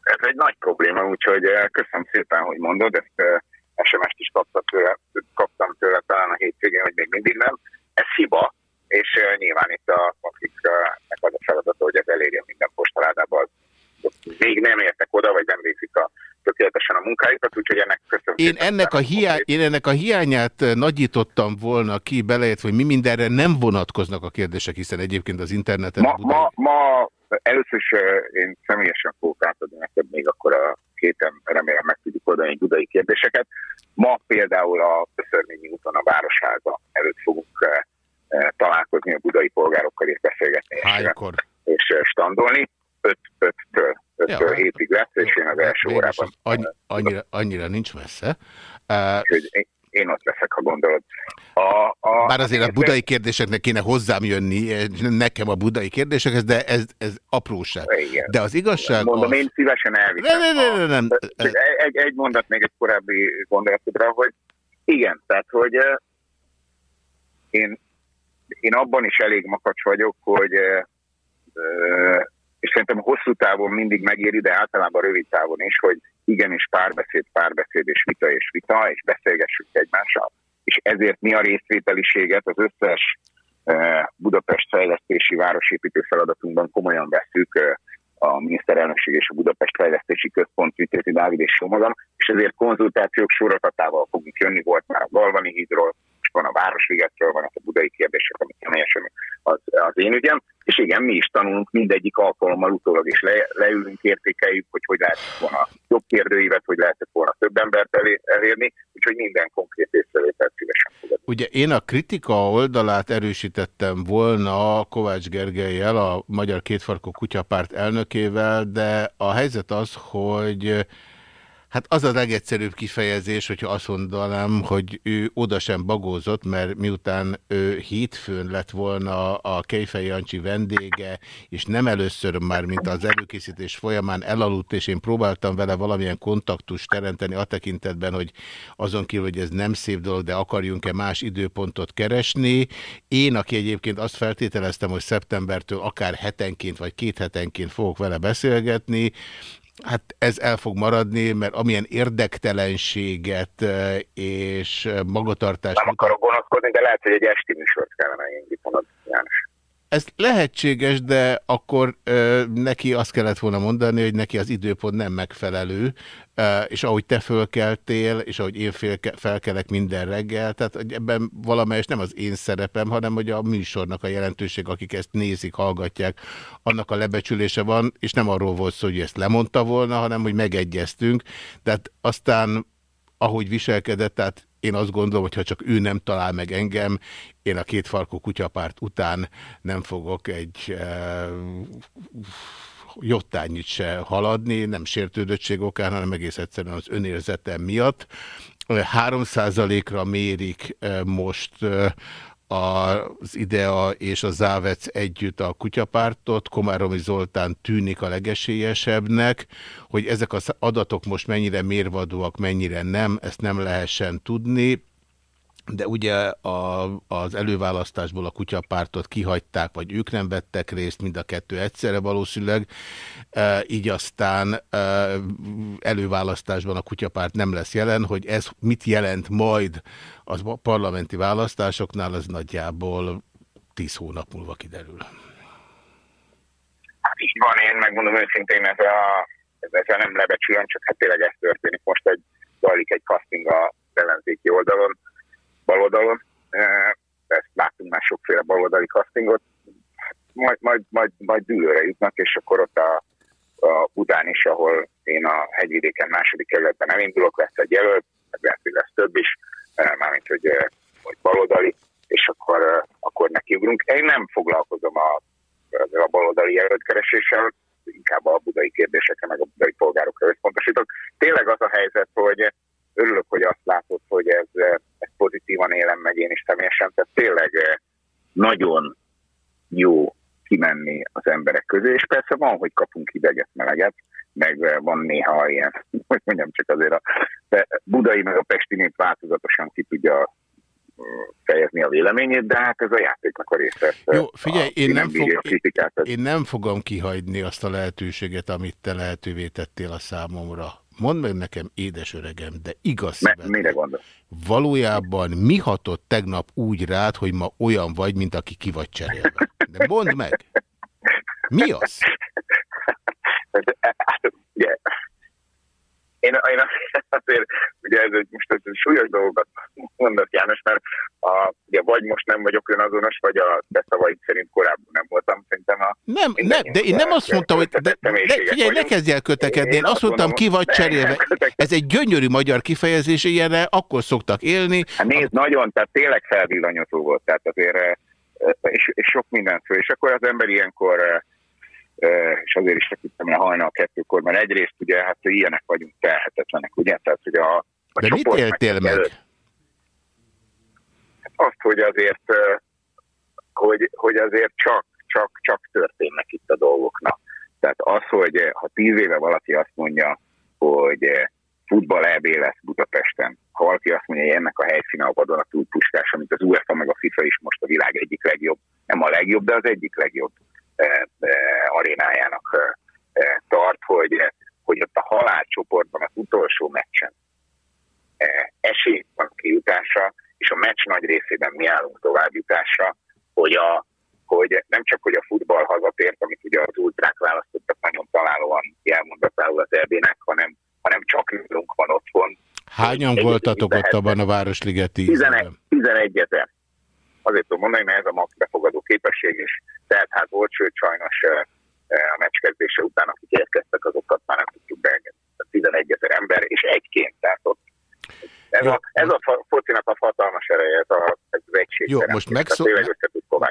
Ez egy nagy probléma, úgyhogy eh, köszönöm szépen, hogy mondod, ezt eh, SMS-t is kaptam tőle, kaptam tőle talán a hétvégén, hogy még mindig nem. Ez hiba, és eh, nyilván itt a, akiknek az a feladata, hogy ez elérjen minden postaládába, az még nem értek oda, vagy nem végzik a tökéletesen a munkájukat, úgyhogy ennek köszönöm. Én ennek, a hiány, én ennek a hiányát nagyítottam volna ki, beleértve, hogy mi mindenre nem vonatkoznak a kérdések, hiszen egyébként az interneten... Ma, budai- ma, ma először is eh, én személyesen fogok átadni neked még akkor a héten remélem meg tudjuk oldani budai kérdéseket. Ma például a Szörményi úton a Városháza előtt fogunk eh, eh, találkozni a budai polgárokkal és beszélgetni és, Hánykor? és standolni. 5-től Ja, 5 hétig lesz, és én az első órában. annyira, annyira nincs messze. Uh, Úgyhogy én- ott leszek, ha gondolod. A, a, bár azért a budai kérdéseknek kéne hozzám jönni, nekem a budai kérdésekhez, de ez, ez apróság. Igen. De az igazság Mondom, az... én szívesen elviszem. Ne, ne, ne, ne, nem. Csak egy, egy, egy mondat még egy korábbi gondolatodra, hogy igen, tehát hogy eh, én, én abban is elég makacs vagyok, hogy eh, eh, és szerintem hosszú távon mindig megéri, de általában rövid távon is, hogy igenis párbeszéd, párbeszéd és vita és vita, és beszélgessünk egymással. És ezért mi a részvételiséget az összes eh, Budapest fejlesztési városépítő feladatunkban komolyan veszük, eh, a miniszterelnökség és a Budapest Fejlesztési Központ, Vitéti Dávid és jó és ezért konzultációk sorozatával fogunk jönni, volt már a Galvani hídról, van a Városligetről, van a budai kérdések, amit személyesen az, az én ügyem, és igen, mi is tanulunk mindegyik alkalommal utólag, és le, leülünk, értékeljük, hogy hogy lehetett volna jobb kérdőívet, hogy lehetett volna több embert elé, elérni, úgyhogy minden konkrét észrevételt szívesen fogadunk. Ugye én a kritika oldalát erősítettem volna Kovács Gergelyel, a Magyar Kétfarkú Kutyapárt elnökével, de a helyzet az, hogy hát az a legegyszerűbb kifejezés, hogyha azt mondanám, hogy ő oda sem bagózott, mert miután ő hétfőn lett volna a Kejfej Jancsi vendége, és nem először már, mint az előkészítés folyamán elaludt, és én próbáltam vele valamilyen kontaktust teremteni a tekintetben, hogy azon kívül, hogy ez nem szép dolog, de akarjunk-e más időpontot keresni. Én, aki egyébként azt feltételeztem, hogy szeptembertől akár hetenként vagy két hetenként fogok vele beszélgetni, Hát ez el fog maradni, mert amilyen érdektelenséget eh, és magatartást Nem akarok gonoszkodni, de lehet, hogy egy esti műsort kellene indítanod, János. Ez lehetséges, de akkor ö, neki azt kellett volna mondani, hogy neki az időpont nem megfelelő, ö, és ahogy te fölkeltél, és ahogy én félke, felkelek minden reggel, tehát ebben valamelyes nem az én szerepem, hanem hogy a műsornak a jelentőség, akik ezt nézik, hallgatják, annak a lebecsülése van, és nem arról volt szó, hogy ezt lemondta volna, hanem hogy megegyeztünk, de hát aztán ahogy viselkedett, tehát én azt gondolom, hogy ha csak ő nem talál meg engem, én a két farkú kutyapárt után nem fogok egy e, jottányit se haladni, nem sértődöttség okán, hanem egész egyszerűen az önérzetem miatt. 3%-ra mérik e, most az IDEA és a Závec együtt a kutyapártot, Komáromi Zoltán tűnik a legesélyesebbnek, hogy ezek az adatok most mennyire mérvadóak, mennyire nem, ezt nem lehessen tudni de ugye a, az előválasztásból a kutyapártot kihagyták, vagy ők nem vettek részt, mind a kettő egyszerre valószínűleg, e, így aztán e, előválasztásban a kutyapárt nem lesz jelen, hogy ez mit jelent majd az parlamenti választásoknál, az nagyjából tíz hónap múlva kiderül. Hát így van, én megmondom őszintén, ez a, ezzel nem lebecsülöm, csak hát tényleg ez történik. Most egy zajlik egy casting a ellenzéki oldalon, baloldalon. Ezt láttunk már sokféle baloldali castingot. Majd, majd, majd, majd dűlőre jutnak, és akkor ott a, a Budán is, ahol én a hegyvidéken második kerületben elindulok, lesz egy jelölt, lehet, hogy lesz több is, mármint, hogy, hogy baloldali, és akkor, akkor nekiugrunk. Én nem foglalkozom a, a baloldali jelöltkereséssel, inkább a budai kérdésekre, meg a budai polgárokra összpontosítok. Tényleg az a helyzet, hogy örülök, hogy azt látod, hogy ez, ez pozitívan élem meg én is személyesen, tehát tényleg eh, nagyon jó kimenni az emberek közé, és persze van, hogy kapunk hideget, meleget, meg eh, van néha ilyen, hogy mondjam, csak azért a budai meg a pesti nép változatosan ki tudja eh, fejezni a véleményét, de hát ez a játéknak a része. Jó, figyelj, én nem, fog, én nem fogom kihagyni azt a lehetőséget, amit te lehetővé tettél a számomra mondd meg nekem, édes öregem, de igaz szíved, Mire gondol? Valójában mi hatott tegnap úgy rád, hogy ma olyan vagy, mint aki ki vagy cserélve? De mondd meg! Mi az? Én, én azért, ugye ez egy, most ez egy súlyos dolgokat mondott János, mert a, ugye vagy most nem vagyok önazonos, vagy a te szavaid szerint korábban nem voltam. Szerintem a nem, nem, de én nem azt mondtam, hogy de, de, figyelj, ne kezdj el kötekedni, én, azt mondtam, ki vagy cserélve. Ez egy gyönyörű magyar kifejezés, ilyenre akkor szoktak élni. Hát nézd, nagyon, tehát tényleg felvillanyozó volt, tehát azért és, és sok minden szó, és akkor az ember ilyenkor és azért is feküdtem le hajnal kettőkor, mert egyrészt ugye hát ilyenek vagyunk telhetetlenek, ugye? Tehát, hogy a, a De mit éltél meg? Előtt, azt, hogy azért, hogy, hogy azért csak, csak, csak történnek itt a dolgoknak. Tehát az, hogy ha tíz éve valaki azt mondja, hogy futball EB lesz Budapesten, ha valaki azt mondja, hogy ennek a helyszíne a vadon túlpuskás, amit az UEFA meg a FIFA is most a világ egyik legjobb, nem a legjobb, de az egyik legjobb arénájának tart, hogy, hogy ott a halálcsoportban az utolsó meccsen esély van kijutásra, és a meccs nagy részében mi állunk továbbjutásra, hogy, a, hogy nem csak, hogy a futball hazatért, amit ugye az ultrák választottak nagyon találóan jelmondatául az EB-nek, hanem, hanem csak nálunk van otthon. Hányan voltatok ott abban a Városligeti 11, 11 ezer. Azért tudom mondani, mert ez a max befogadó képesség, és tehát hát volt, sőt sajnos a meccs kezdése után, akik érkeztek, azokat már nem tudjuk beengedni. 11 ezer ember, és egyként, tehát ott ez, a, ez a focinak a hatalmas ereje, ez, a, ez az egység. Jó, most megszól...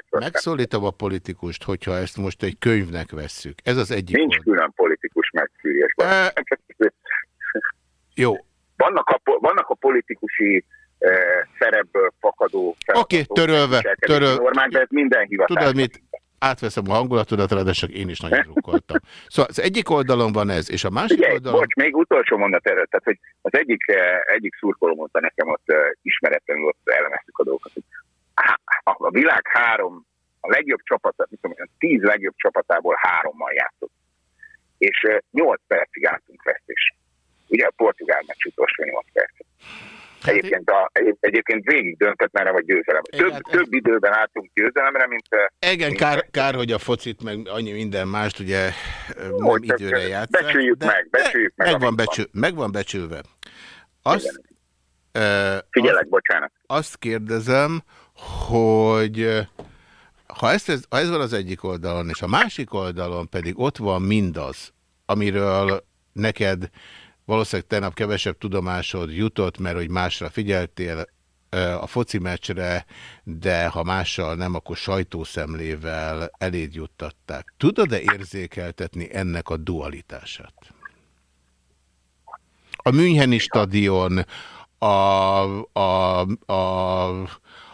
megszólítom a politikust, hogyha ezt most egy könyvnek vesszük. Ez az egyik. Nincs volt. külön politikus megfűrjes. E... Jó. Vannak a, vannak a politikusi szerepből fakadó Oké, okay, törölve, törölve. Normák, de ez minden hivatás. Tudod mit? átveszem a hangulatodat, ráadásul én is nagyon rukkoltam. Szóval az egyik oldalon van ez, és a másik Ugye, oldalon... Bocs, még utolsó mondat erről, tehát hogy az egyik, egyik szurkoló mondta nekem ott ismeretlenül ott elemeztük a dolgokat, hogy a világ három, a legjobb csapat, mit tudom, a tíz legjobb csapatából hárommal játszott. És nyolc percig álltunk vesztés. Ugye a portugál meccs utolsó nyolc percet. Hát egyébként, a, egyébként egyébként végig döntött merre vagy győzelem. Több, hát- több időben álltunk győzelemre, mint... eh, Igen, kár, kár, hogy a focit, meg annyi minden mást ugye nem csak időre játszák. becsüljük de- meg, becsüljük meg, Meg van, becsül, meg van becsülve. Azt, ö, Figyelek, bocsánat. azt kérdezem, hogy ha, ezt, ez, ha ez van az egyik oldalon, és a másik oldalon pedig ott van mindaz, amiről neked valószínűleg tegnap kevesebb tudomásod jutott, mert hogy másra figyeltél a foci meccsre, de ha mással nem, akkor sajtószemlével eléd juttatták. Tudod-e érzékeltetni ennek a dualitását? A Müncheni stadion, a, a, a,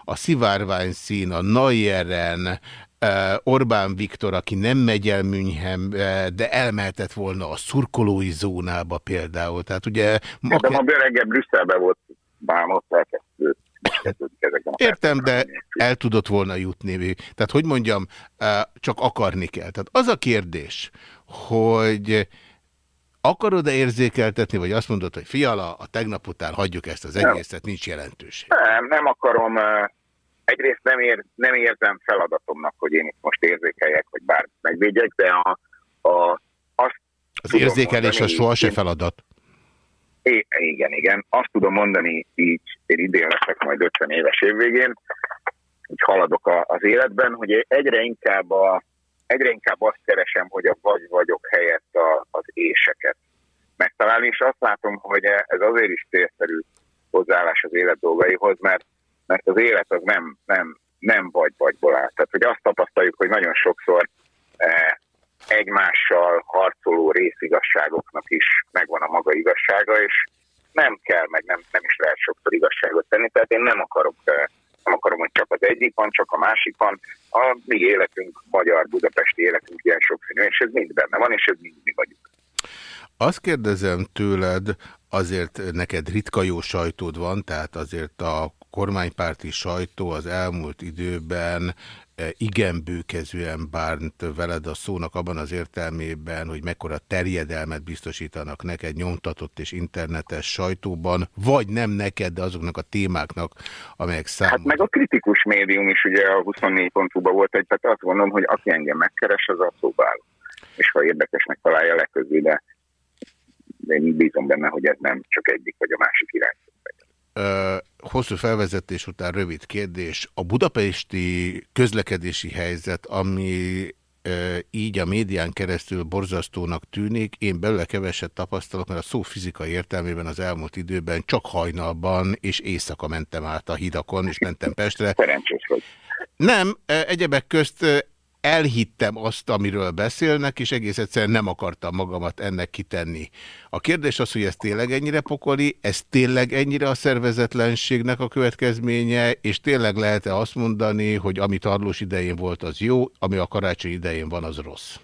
a szivárvány szín, a Nayeren, eh, Orbán Viktor, aki nem megy el Münchenbe, de elmehetett volna a szurkolói zónába például. Tehát ugye... ma De ma reggel Brüsszelben volt, bám ott elkezdődött. Ezekben a Értem, de el tudott volna jutni. Tehát, hogy mondjam, csak akarni kell. Tehát az a kérdés, hogy akarod-e érzékeltetni, vagy azt mondod, hogy fiala, a tegnap után hagyjuk ezt az Nem. egészet, nincs jelentőség. Nem, nem akarom, egyrészt nem, ér, nem érzem feladatomnak, hogy én itt most érzékeljek, vagy bármit megvédjek, de a, a, azt Az érzékelés az mondani, soha se én- feladat. É, igen, igen. Azt tudom mondani, így én idén leszek majd 50 éves évvégén, hogy haladok a, az életben, hogy egyre inkább, a, egyre inkább azt keresem, hogy a vagy vagyok helyett a, az éseket megtalálni, és azt látom, hogy ez azért is célszerű hozzáállás az élet dolgaihoz, mert, mert az élet az nem, nem, nem vagy-vagyból áll. Tehát, hogy azt tapasztaljuk, hogy nagyon sokszor eh, egymással harcoló részigazságoknak is megvan a maga igazsága, és nem kell, meg nem, nem is lehet sokszor igazságot tenni, tehát én nem akarok, nem akarom, hogy csak az egyik van, csak a másik van. A mi életünk, magyar-budapesti életünk ilyen sokszínű, és ez mind benne van, és ez mind mi vagyunk. Azt kérdezem tőled, azért neked ritka jó sajtód van, tehát azért a kormánypárti sajtó az elmúlt időben igen bőkezően bánt veled a szónak abban az értelmében, hogy mekkora terjedelmet biztosítanak neked nyomtatott és internetes sajtóban, vagy nem neked, de azoknak a témáknak, amelyek Hát számomra... meg a kritikus médium is ugye a 24 pontúban volt egy, tehát azt gondolom, hogy aki engem megkeres, az a szóba áll. És ha érdekesnek találja, leközli, de én bízom benne, hogy ez nem csak egyik vagy a másik irány. Hosszú felvezetés után rövid kérdés. A budapesti közlekedési helyzet, ami így a médián keresztül borzasztónak tűnik, én belőle keveset tapasztalok, mert a szó fizikai értelmében az elmúlt időben csak hajnalban és éjszaka mentem át a hidakon, és mentem Pestre. Szerencsés vagy. Nem, egyebek közt elhittem azt, amiről beszélnek, és egész egyszerűen nem akartam magamat ennek kitenni. A kérdés az, hogy ez tényleg ennyire pokoli, ez tényleg ennyire a szervezetlenségnek a következménye, és tényleg lehet-e azt mondani, hogy ami Tarlós idején volt, az jó, ami a karácsony idején van, az rossz.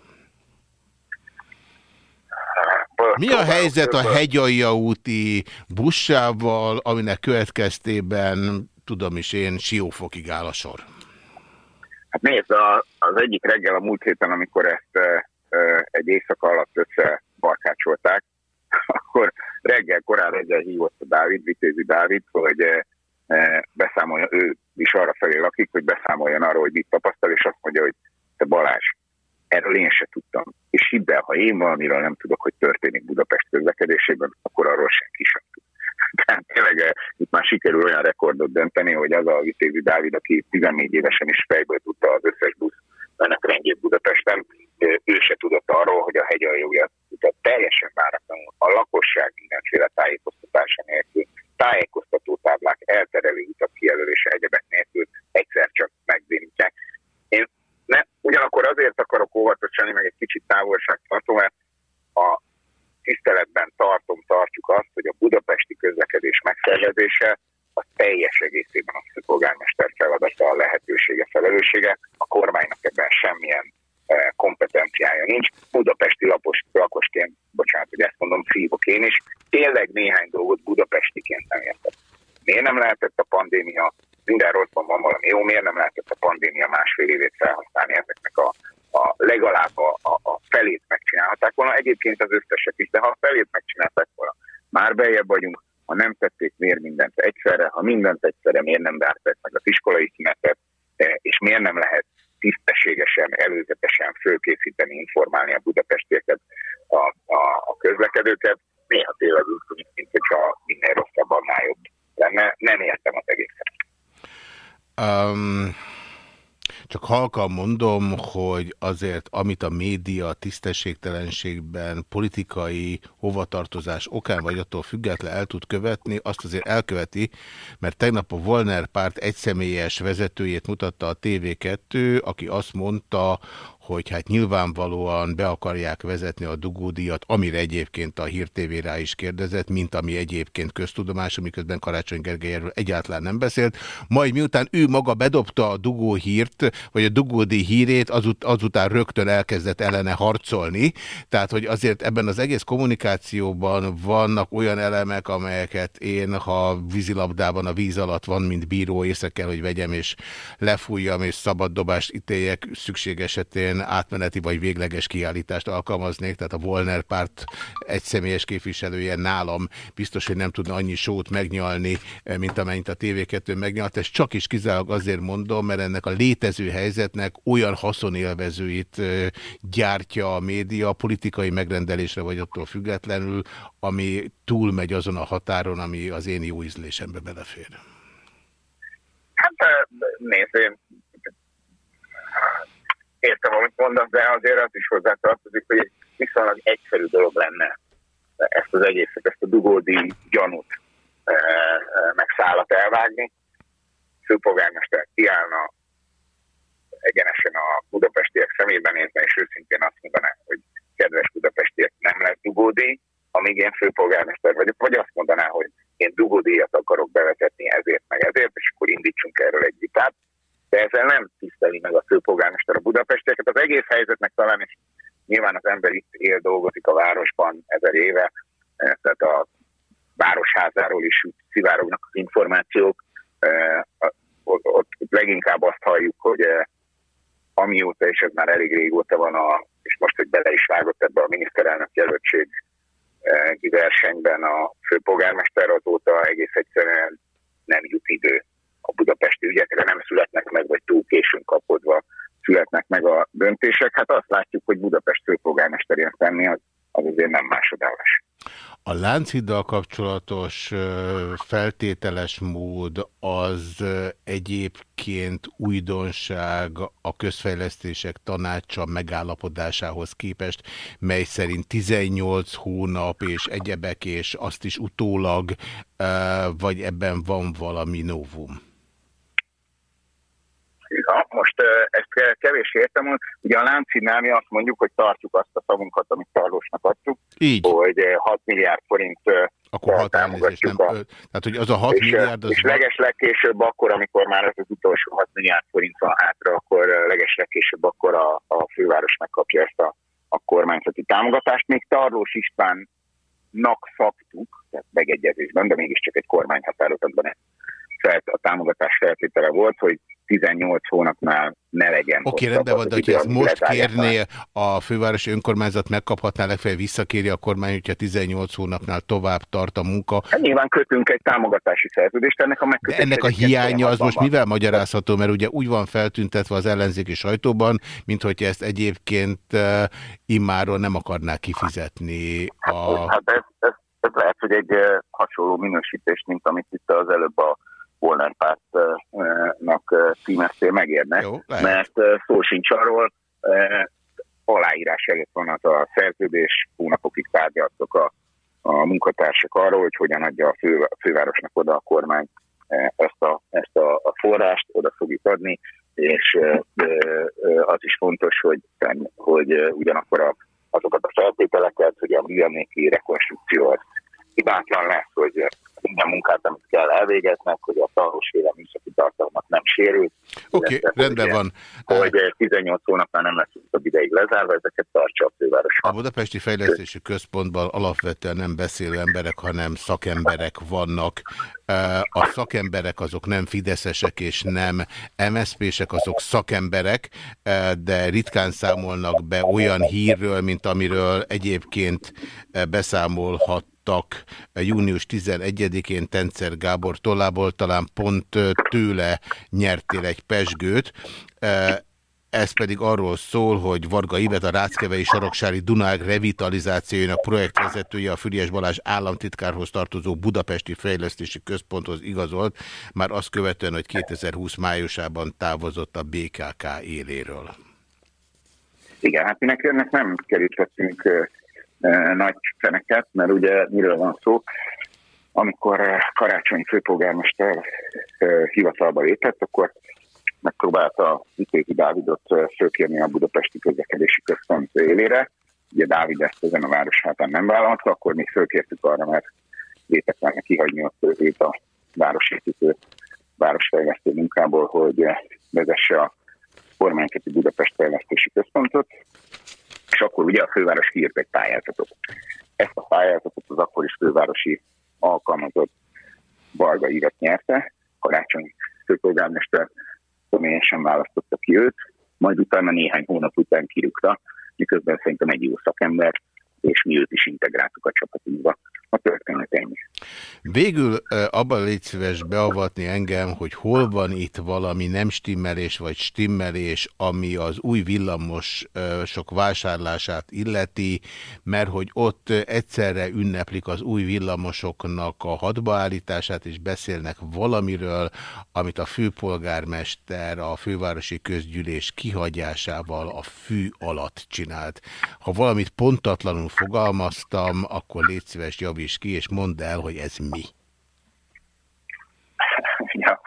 Mi a helyzet a hegyalja úti buszsával, aminek következtében, tudom is én, siófokig áll a sor? Hát nézd, az egyik reggel a múlt héten, amikor ezt egy éjszaka alatt összebarkácsolták, akkor reggel, korán reggel hívott a Dávid, Vitézi Dávid, hogy beszámoljon, ő is arra felé lakik, hogy beszámoljon arról, hogy mit tapasztal, és azt mondja, hogy te Balázs, erről én se tudtam. És hidd el, ha én valamiről nem tudok, hogy történik Budapest közlekedésében, akkor arról senki sem tud. Tehát tényleg eh, itt már sikerül olyan rekordot dönteni, hogy az a Vitézi Dávid, aki 14 évesen is fejből tudta az összes busz menetrendjét Budapesten, eh, ő se tudott arról, hogy a hegyaljója teljesen váratlanul a lakosság mindenféle tájékoztatása nélkül, tájékoztató táblák, elterelő utak kijelölése egyebek nélkül egyszer csak megbénítják. Én ne, ugyanakkor azért akarok óvatosan, meg egy kicsit távolság tartom, mert a tiszteletben tartom, tartjuk azt, hogy a budapesti közlekedés megszervezése a teljes egészében a polgármester feladata, a lehetősége, felelőssége. A kormánynak ebben semmilyen eh, kompetenciája nincs. Budapesti lapos, lakosként, bocsánat, hogy ezt mondom, szívok én is. Tényleg néhány dolgot budapestiként nem értek. Miért nem lehetett a pandémia, minden rosszban van valami jó, miért nem lehetett a pandémia másfél évét felhasználni ezeknek a a legalább a, a, a felét megcsinálhatták volna, egyébként az összesek is, de ha a felét megcsinálták volna, már beljebb vagyunk, Ha nem tették, miért mindent egyszerre? Ha mindent egyszerre, miért nem várták meg az iskolai szünetet? És miért nem lehet tisztességesen, előzetesen fölkészíteni, informálni a budapestieket, a, a, a közlekedőket? Néha tényleg úgy mint hogyha minél rosszabb, annál jobb lenne. Nem értem az egészet. Um... Csak halkan mondom, hogy azért, amit a média tisztességtelenségben, politikai hovatartozás okán vagy attól független el tud követni, azt azért elköveti, mert tegnap a Volner párt egyszemélyes vezetőjét mutatta a TV2, aki azt mondta, hogy hát nyilvánvalóan be akarják vezetni a dugódíjat, amire egyébként a Hír TV rá is kérdezett, mint ami egyébként köztudomás, miközben Karácsony Gergely egyáltalán nem beszélt. Majd miután ő maga bedobta a dugó hírt, vagy a dugódi hírét, azut, azután rögtön elkezdett ellene harcolni. Tehát, hogy azért ebben az egész kommunikációban vannak olyan elemek, amelyeket én, ha vízilabdában a víz alatt van, mint bíró, észre kell, hogy vegyem, és lefújjam, és szabad dobást ítéljek szükség esetén ilyen átmeneti vagy végleges kiállítást alkalmaznék, tehát a Volner párt egyszemélyes képviselője nálam biztos, hogy nem tudna annyi sót megnyalni, mint amennyit a TV2 megnyalt. Ezt csak is kizárólag azért mondom, mert ennek a létező helyzetnek olyan haszonélvezőit gyártja a média, politikai megrendelésre vagy attól függetlenül, ami túlmegy azon a határon, ami az én jó ízlésembe belefér. Hát nézd, én értem, amit mondasz, de azért az is hozzátartozik, hogy egy viszonylag egyszerű dolog lenne ezt az egészet, ezt a dugódi gyanút e, e, meg szállat elvágni. Főpolgármester kiállna egyenesen a budapestiek szemében nézne, és őszintén azt mondaná, hogy kedves budapestiek, nem lesz dugódi, amíg én főpolgármester vagyok, vagy azt mondaná, hogy én dugódíjat akarok bevezetni ezért, meg ezért, és akkor indítsunk erről egy vitát de ezzel nem tiszteli meg a főpolgármester a budapestieket. Az egész helyzetnek talán, és nyilván az ember itt él, dolgozik a városban ezer éve, eh, tehát a városházáról is szivárognak az információk. Eh, ott leginkább azt halljuk, hogy eh, amióta, és ez már elég régóta van, a, és most, hogy bele is vágott ebbe a miniszterelnök jelöltség versenyben a főpolgármester, azóta egész egyszerűen nem jut idő a budapesti ügyekre nem születnek meg, vagy túl későn kapodva születnek meg a döntések. Hát azt látjuk, hogy Budapest főpolgármesterén tenni az, az azért nem másodállás. A Lánchiddal kapcsolatos feltételes mód az egyébként újdonság a közfejlesztések tanácsa megállapodásához képest, mely szerint 18 hónap és egyebek, és azt is utólag, vagy ebben van valami novum? Most ezt kevés értem, ugye a Láncinál mi azt mondjuk, hogy tartjuk azt a szavunkat, amit Tarlósnak adtuk, Így. hogy 6 milliárd forint akkor hat támogatjuk. Nem, a, tehát, hogy az a 6 és, milliárd... Az és leges legkésőbb akkor, amikor már ez az utolsó 6 milliárd forint van hátra, akkor leges legkésőbb akkor a, a főváros megkapja ezt a, a kormányzati támogatást. Még Tarlós Istvánnak szabtuk, tehát megegyezésben, de mégiscsak egy kormányhatározatban a támogatás feltétele volt, hogy 18 hónapnál ne legyen. Oké, okay, rendben van, de hogyha ezt most kérné a fővárosi önkormányzat, megkaphatná legfeljebb visszakéri a kormány, hogyha 18 hónapnál tovább tart a munka. Hát nyilván kötünk egy támogatási szerződést, ennek a De ennek a hiánya az most mivel magyarázható, mert ugye úgy van feltüntetve az ellenzéki sajtóban, mint hogy ezt egyébként uh, immáron nem akarná kifizetni. A... Hát ez, ez, ez lehet, hogy egy uh, hasonló minősítés, mint amit itt az előbb a Volner pártnak címeztél megérnek, Jó, mert szó sincs arról, aláírás előtt van az a szerződés, hónapokig tárgyaltok a, a munkatársak arról, hogy hogyan adja a, fő, a fővárosnak oda a kormány ezt a, ezt a, a forrást, oda fogjuk adni, és az is fontos, hogy, hogy ugyanakkor a, azokat a feltételeket, hogy a műemléki rekonstrukció az hibátlan lesz, hogy minden munkát, amit kell elvégeznek, hogy a szarvosféle műszaki tartalmat nem sérül. Oké, okay, rendben van. Hogy 18 hónapnál nem lesz a ideig lezárva, ezeket tartsa a főváros. A Budapesti Fejlesztési Központban alapvetően nem beszélő emberek, hanem szakemberek vannak. A szakemberek azok nem fideszesek és nem MSZP-sek, azok szakemberek, de ritkán számolnak be olyan hírről, mint amiről egyébként beszámolhat kaptak június 11-én Tencer Gábor tollából, talán pont tőle nyertél egy pesgőt. Ez pedig arról szól, hogy Varga Ivet, a Ráckevei Saroksári Dunág revitalizációjának projektvezetője a Füriás Balázs államtitkárhoz tartozó Budapesti Fejlesztési Központhoz igazolt, már azt követően, hogy 2020 májusában távozott a BKK éléről. Igen, hát ennek nem kerítettünk nagy feneket, mert ugye miről van szó. Amikor Karácsony főpolgármester hivatalba lépett, akkor megpróbálta Vitézi Dávidot fölkérni a Budapesti Közlekedési Központ élére. Ugye Dávid ezt ezen a városhátán nem vállalta, akkor mi fölkértük arra, mert létetelne kihagyni ott őt a városépítő városfejlesztő munkából, hogy vezesse a kormányketi Budapest Fejlesztési Központot, és akkor ugye a főváros kiírt egy pályázatot. Ezt a pályázatot az akkor is fővárosi alkalmazott Varga Ivet nyerte, Karácsony főpolgármester személyesen választotta ki őt, majd utána néhány hónap után kirúgta, miközben szerintem egy jó szakember, és mi őt is integráltuk a csapatunkba. A történet ennyi. Végül abban légy szíves beavatni engem, hogy hol van itt valami nem stimmelés vagy stimmelés, ami az új villamos sok vásárlását illeti, mert hogy ott egyszerre ünneplik az új villamosoknak a hadbaállítását, és beszélnek valamiről, amit a főpolgármester a fővárosi közgyűlés kihagyásával a fű alatt csinált. Ha valamit pontatlanul fogalmaztam, akkor légy szíves javíts ki, és mondd el, hogy ez mi. Ja,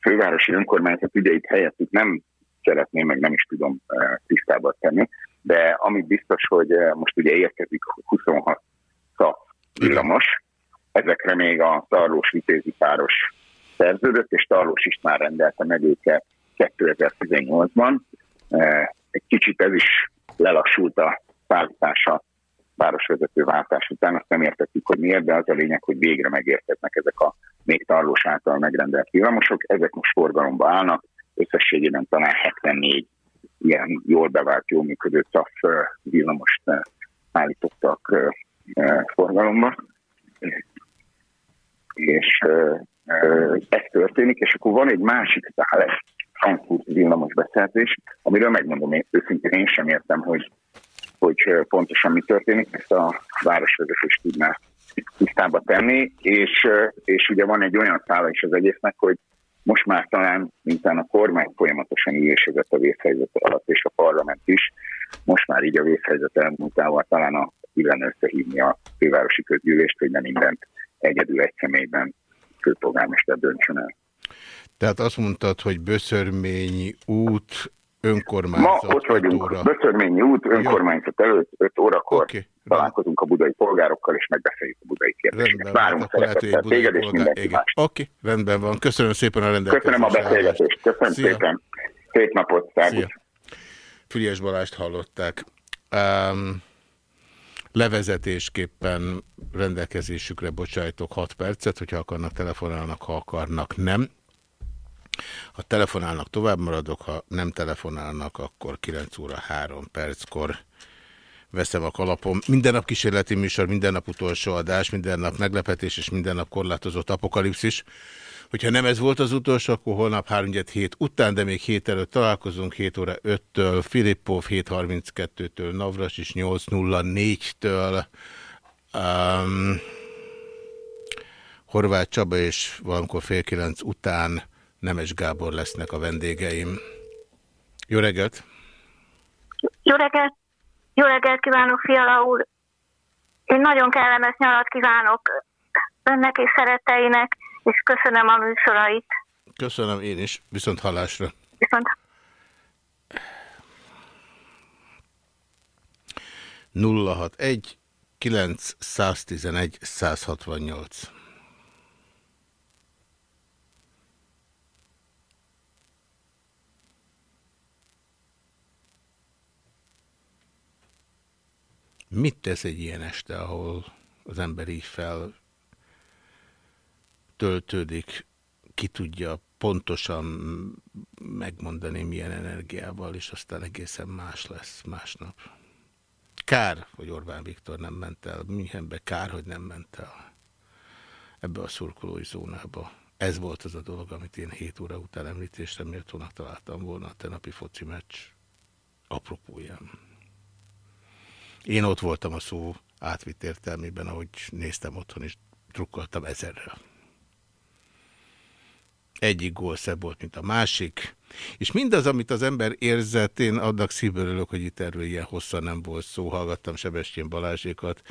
fővárosi önkormányzat ügyeit helyettük nem szeretném, meg nem is tudom eh, tisztába tenni, de ami biztos, hogy eh, most ugye érkezik 26 szak villamos, ezekre még a Tarlós Vitézi páros szerződött, és Tarlós is már rendelte meg őket 2018-ban. Eh, egy kicsit ez is lelassult a szállítása városvezető váltás után. Azt nem értettük, hogy miért, de az a lényeg, hogy végre megértetnek ezek a még tarlós által megrendelt villamosok. Ezek most forgalomba állnak, összességében talán 74 ilyen jól bevált, jól működő TAF villamost állítottak forgalomba. És ez történik, és akkor van egy másik Thales Frankfurt villamos beszerzés, amiről megmondom én, őszintén én sem értem, hogy hogy pontosan mi történik, ezt a városvezetés tudná tisztába tenni, és, és ugye van egy olyan szála is az egésznek, hogy most már talán, mintán a kormány folyamatosan ülésezett a vészhelyzet alatt, és a parlament is, most már így a vészhelyzet elmúltával talán a illene összehívni a fővárosi közgyűlést, hogy nem mindent egyedül egy személyben főpolgármester döntsön el. Tehát azt mondtad, hogy Böszörményi út önkormányzat. Ma ott vagyunk, Böszörményi út, önkormányzat előtt, 5 órakor okay. találkozunk a budai polgárokkal, és megbeszéljük a budai kérdéseket. Várunk szeretettel téged és mindenki más. Oké, okay. rendben van. Köszönöm szépen a rendelkezést. Köszönöm a beszélgetést. Köszönöm Szia. szépen. Szép napot. Fülyes Balást hallották. Um, levezetésképpen rendelkezésükre bocsájtok 6 percet, hogyha akarnak telefonálnak, ha akarnak nem. Ha telefonálnak, tovább maradok, ha nem telefonálnak, akkor 9 óra 3 perckor veszem a kalapom. Minden nap kísérleti műsor, minden nap utolsó adás, minden nap meglepetés és minden nap korlátozott apokalipszis. Hogyha nem ez volt az utolsó, akkor holnap 3 hét után, de még hét előtt találkozunk, 7 óra 5-től, Filippov 7.32-től, Navras is 8.04-től, um, Horváth Csaba és valamikor fél kilenc után Nemes Gábor lesznek a vendégeim. Jó reggelt! Jó reggelt! Jó reggelt kívánok, Fiala úr! Én nagyon kellemes nyarat kívánok önnek és szeretteinek, és köszönöm a műsorait. Köszönöm én is, viszont hallásra. Viszont 061 911 168 Mit tesz egy ilyen este, ahol az ember így fel töltődik, ki tudja pontosan megmondani milyen energiával, és aztán egészen más lesz másnap. Kár, hogy Orbán Viktor nem ment el Münchenbe, kár, hogy nem ment el ebbe a szurkolói zónába. Ez volt az a dolog, amit én 7 óra után említésre méltónak találtam volna a tenapi foci meccs apropóján. Én ott voltam a szó átvitt értelmében, ahogy néztem otthon, és drukkoltam ezerrel. Egyik gól szebb volt, mint a másik, és mindaz, amit az ember érzett, én adnak szívből örülök, hogy itt erről ilyen hosszan nem volt szó, hallgattam Sebestyén Balázsékat,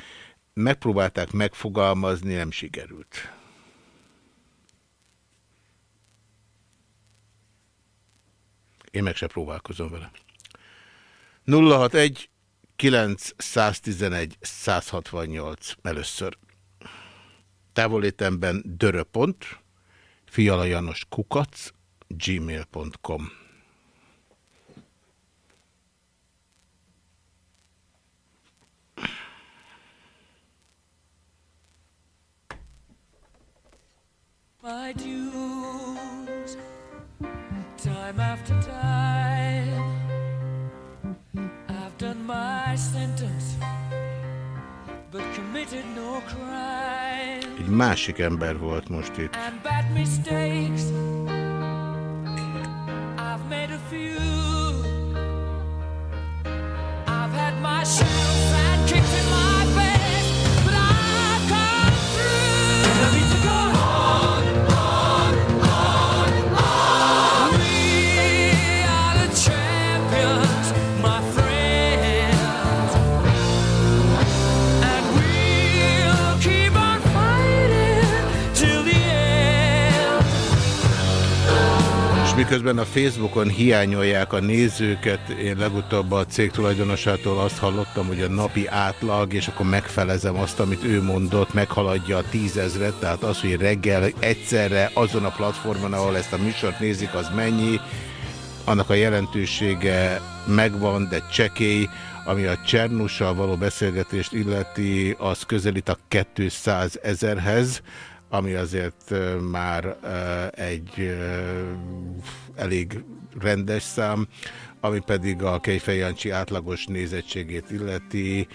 megpróbálták megfogalmazni, nem sikerült. Én meg se próbálkozom vele. 061 911 168 először. Távolétemben döröpont, fialajanos kukac, gmail.com My dues, time after time, Egy másik ember volt most itt. And bad mistakes, I've made a few. I've had my share miközben a Facebookon hiányolják a nézőket, én legutóbb a cég tulajdonosától azt hallottam, hogy a napi átlag, és akkor megfelezem azt, amit ő mondott, meghaladja a tízezret, tehát az, hogy reggel egyszerre azon a platformon, ahol ezt a műsort nézik, az mennyi, annak a jelentősége megvan, de csekély, ami a Csernussal való beszélgetést illeti, az közelít a 200 ezerhez, ami azért már egy elég rendes szám, ami pedig a Kejfej Jancsi átlagos nézettségét illeti,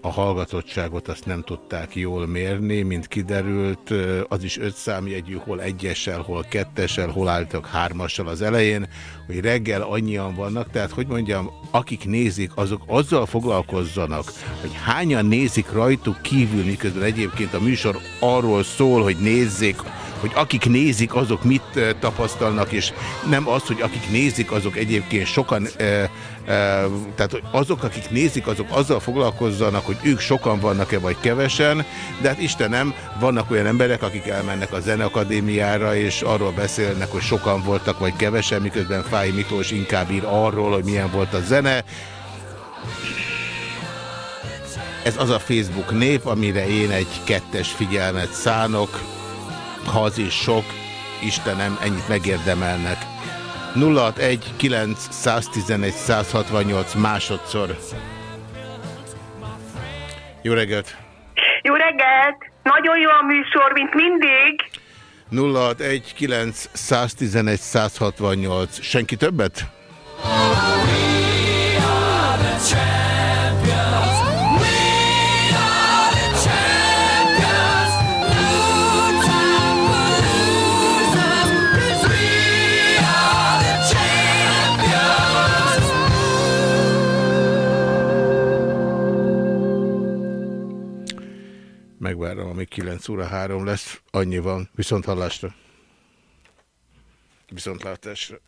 a hallgatottságot azt nem tudták jól mérni, mint kiderült, az is öt számjegyű, hol egyessel, hol kettessel, hol álltak hármassal az elején, hogy reggel annyian vannak, tehát hogy mondjam, akik nézik, azok azzal foglalkozzanak, hogy hányan nézik rajtuk kívül, miközben egyébként a műsor arról szól, hogy nézzék, hogy akik nézik, azok mit tapasztalnak, és nem az, hogy akik nézik, azok egyébként sokan, tehát hogy azok, akik nézik, azok azzal foglalkozzanak, hogy ők sokan vannak-e, vagy kevesen, de hát Istenem, vannak olyan emberek, akik elmennek a Zeneakadémiára, és arról beszélnek, hogy sokan voltak, vagy kevesen, miközben Fáj Miklós inkább ír arról, hogy milyen volt a zene. Ez az a Facebook nép, amire én egy kettes figyelmet szánok, ha az is sok, Istenem, ennyit megérdemelnek. 061 911 168 másodszor. Jó reggelt! Jó reggelt! Nagyon jó a műsor, mint mindig. 061 911 168. Senki többet? Megvárom, amíg 9 óra 3 lesz. Annyi van. Viszont hallásra. Viszontlátásra.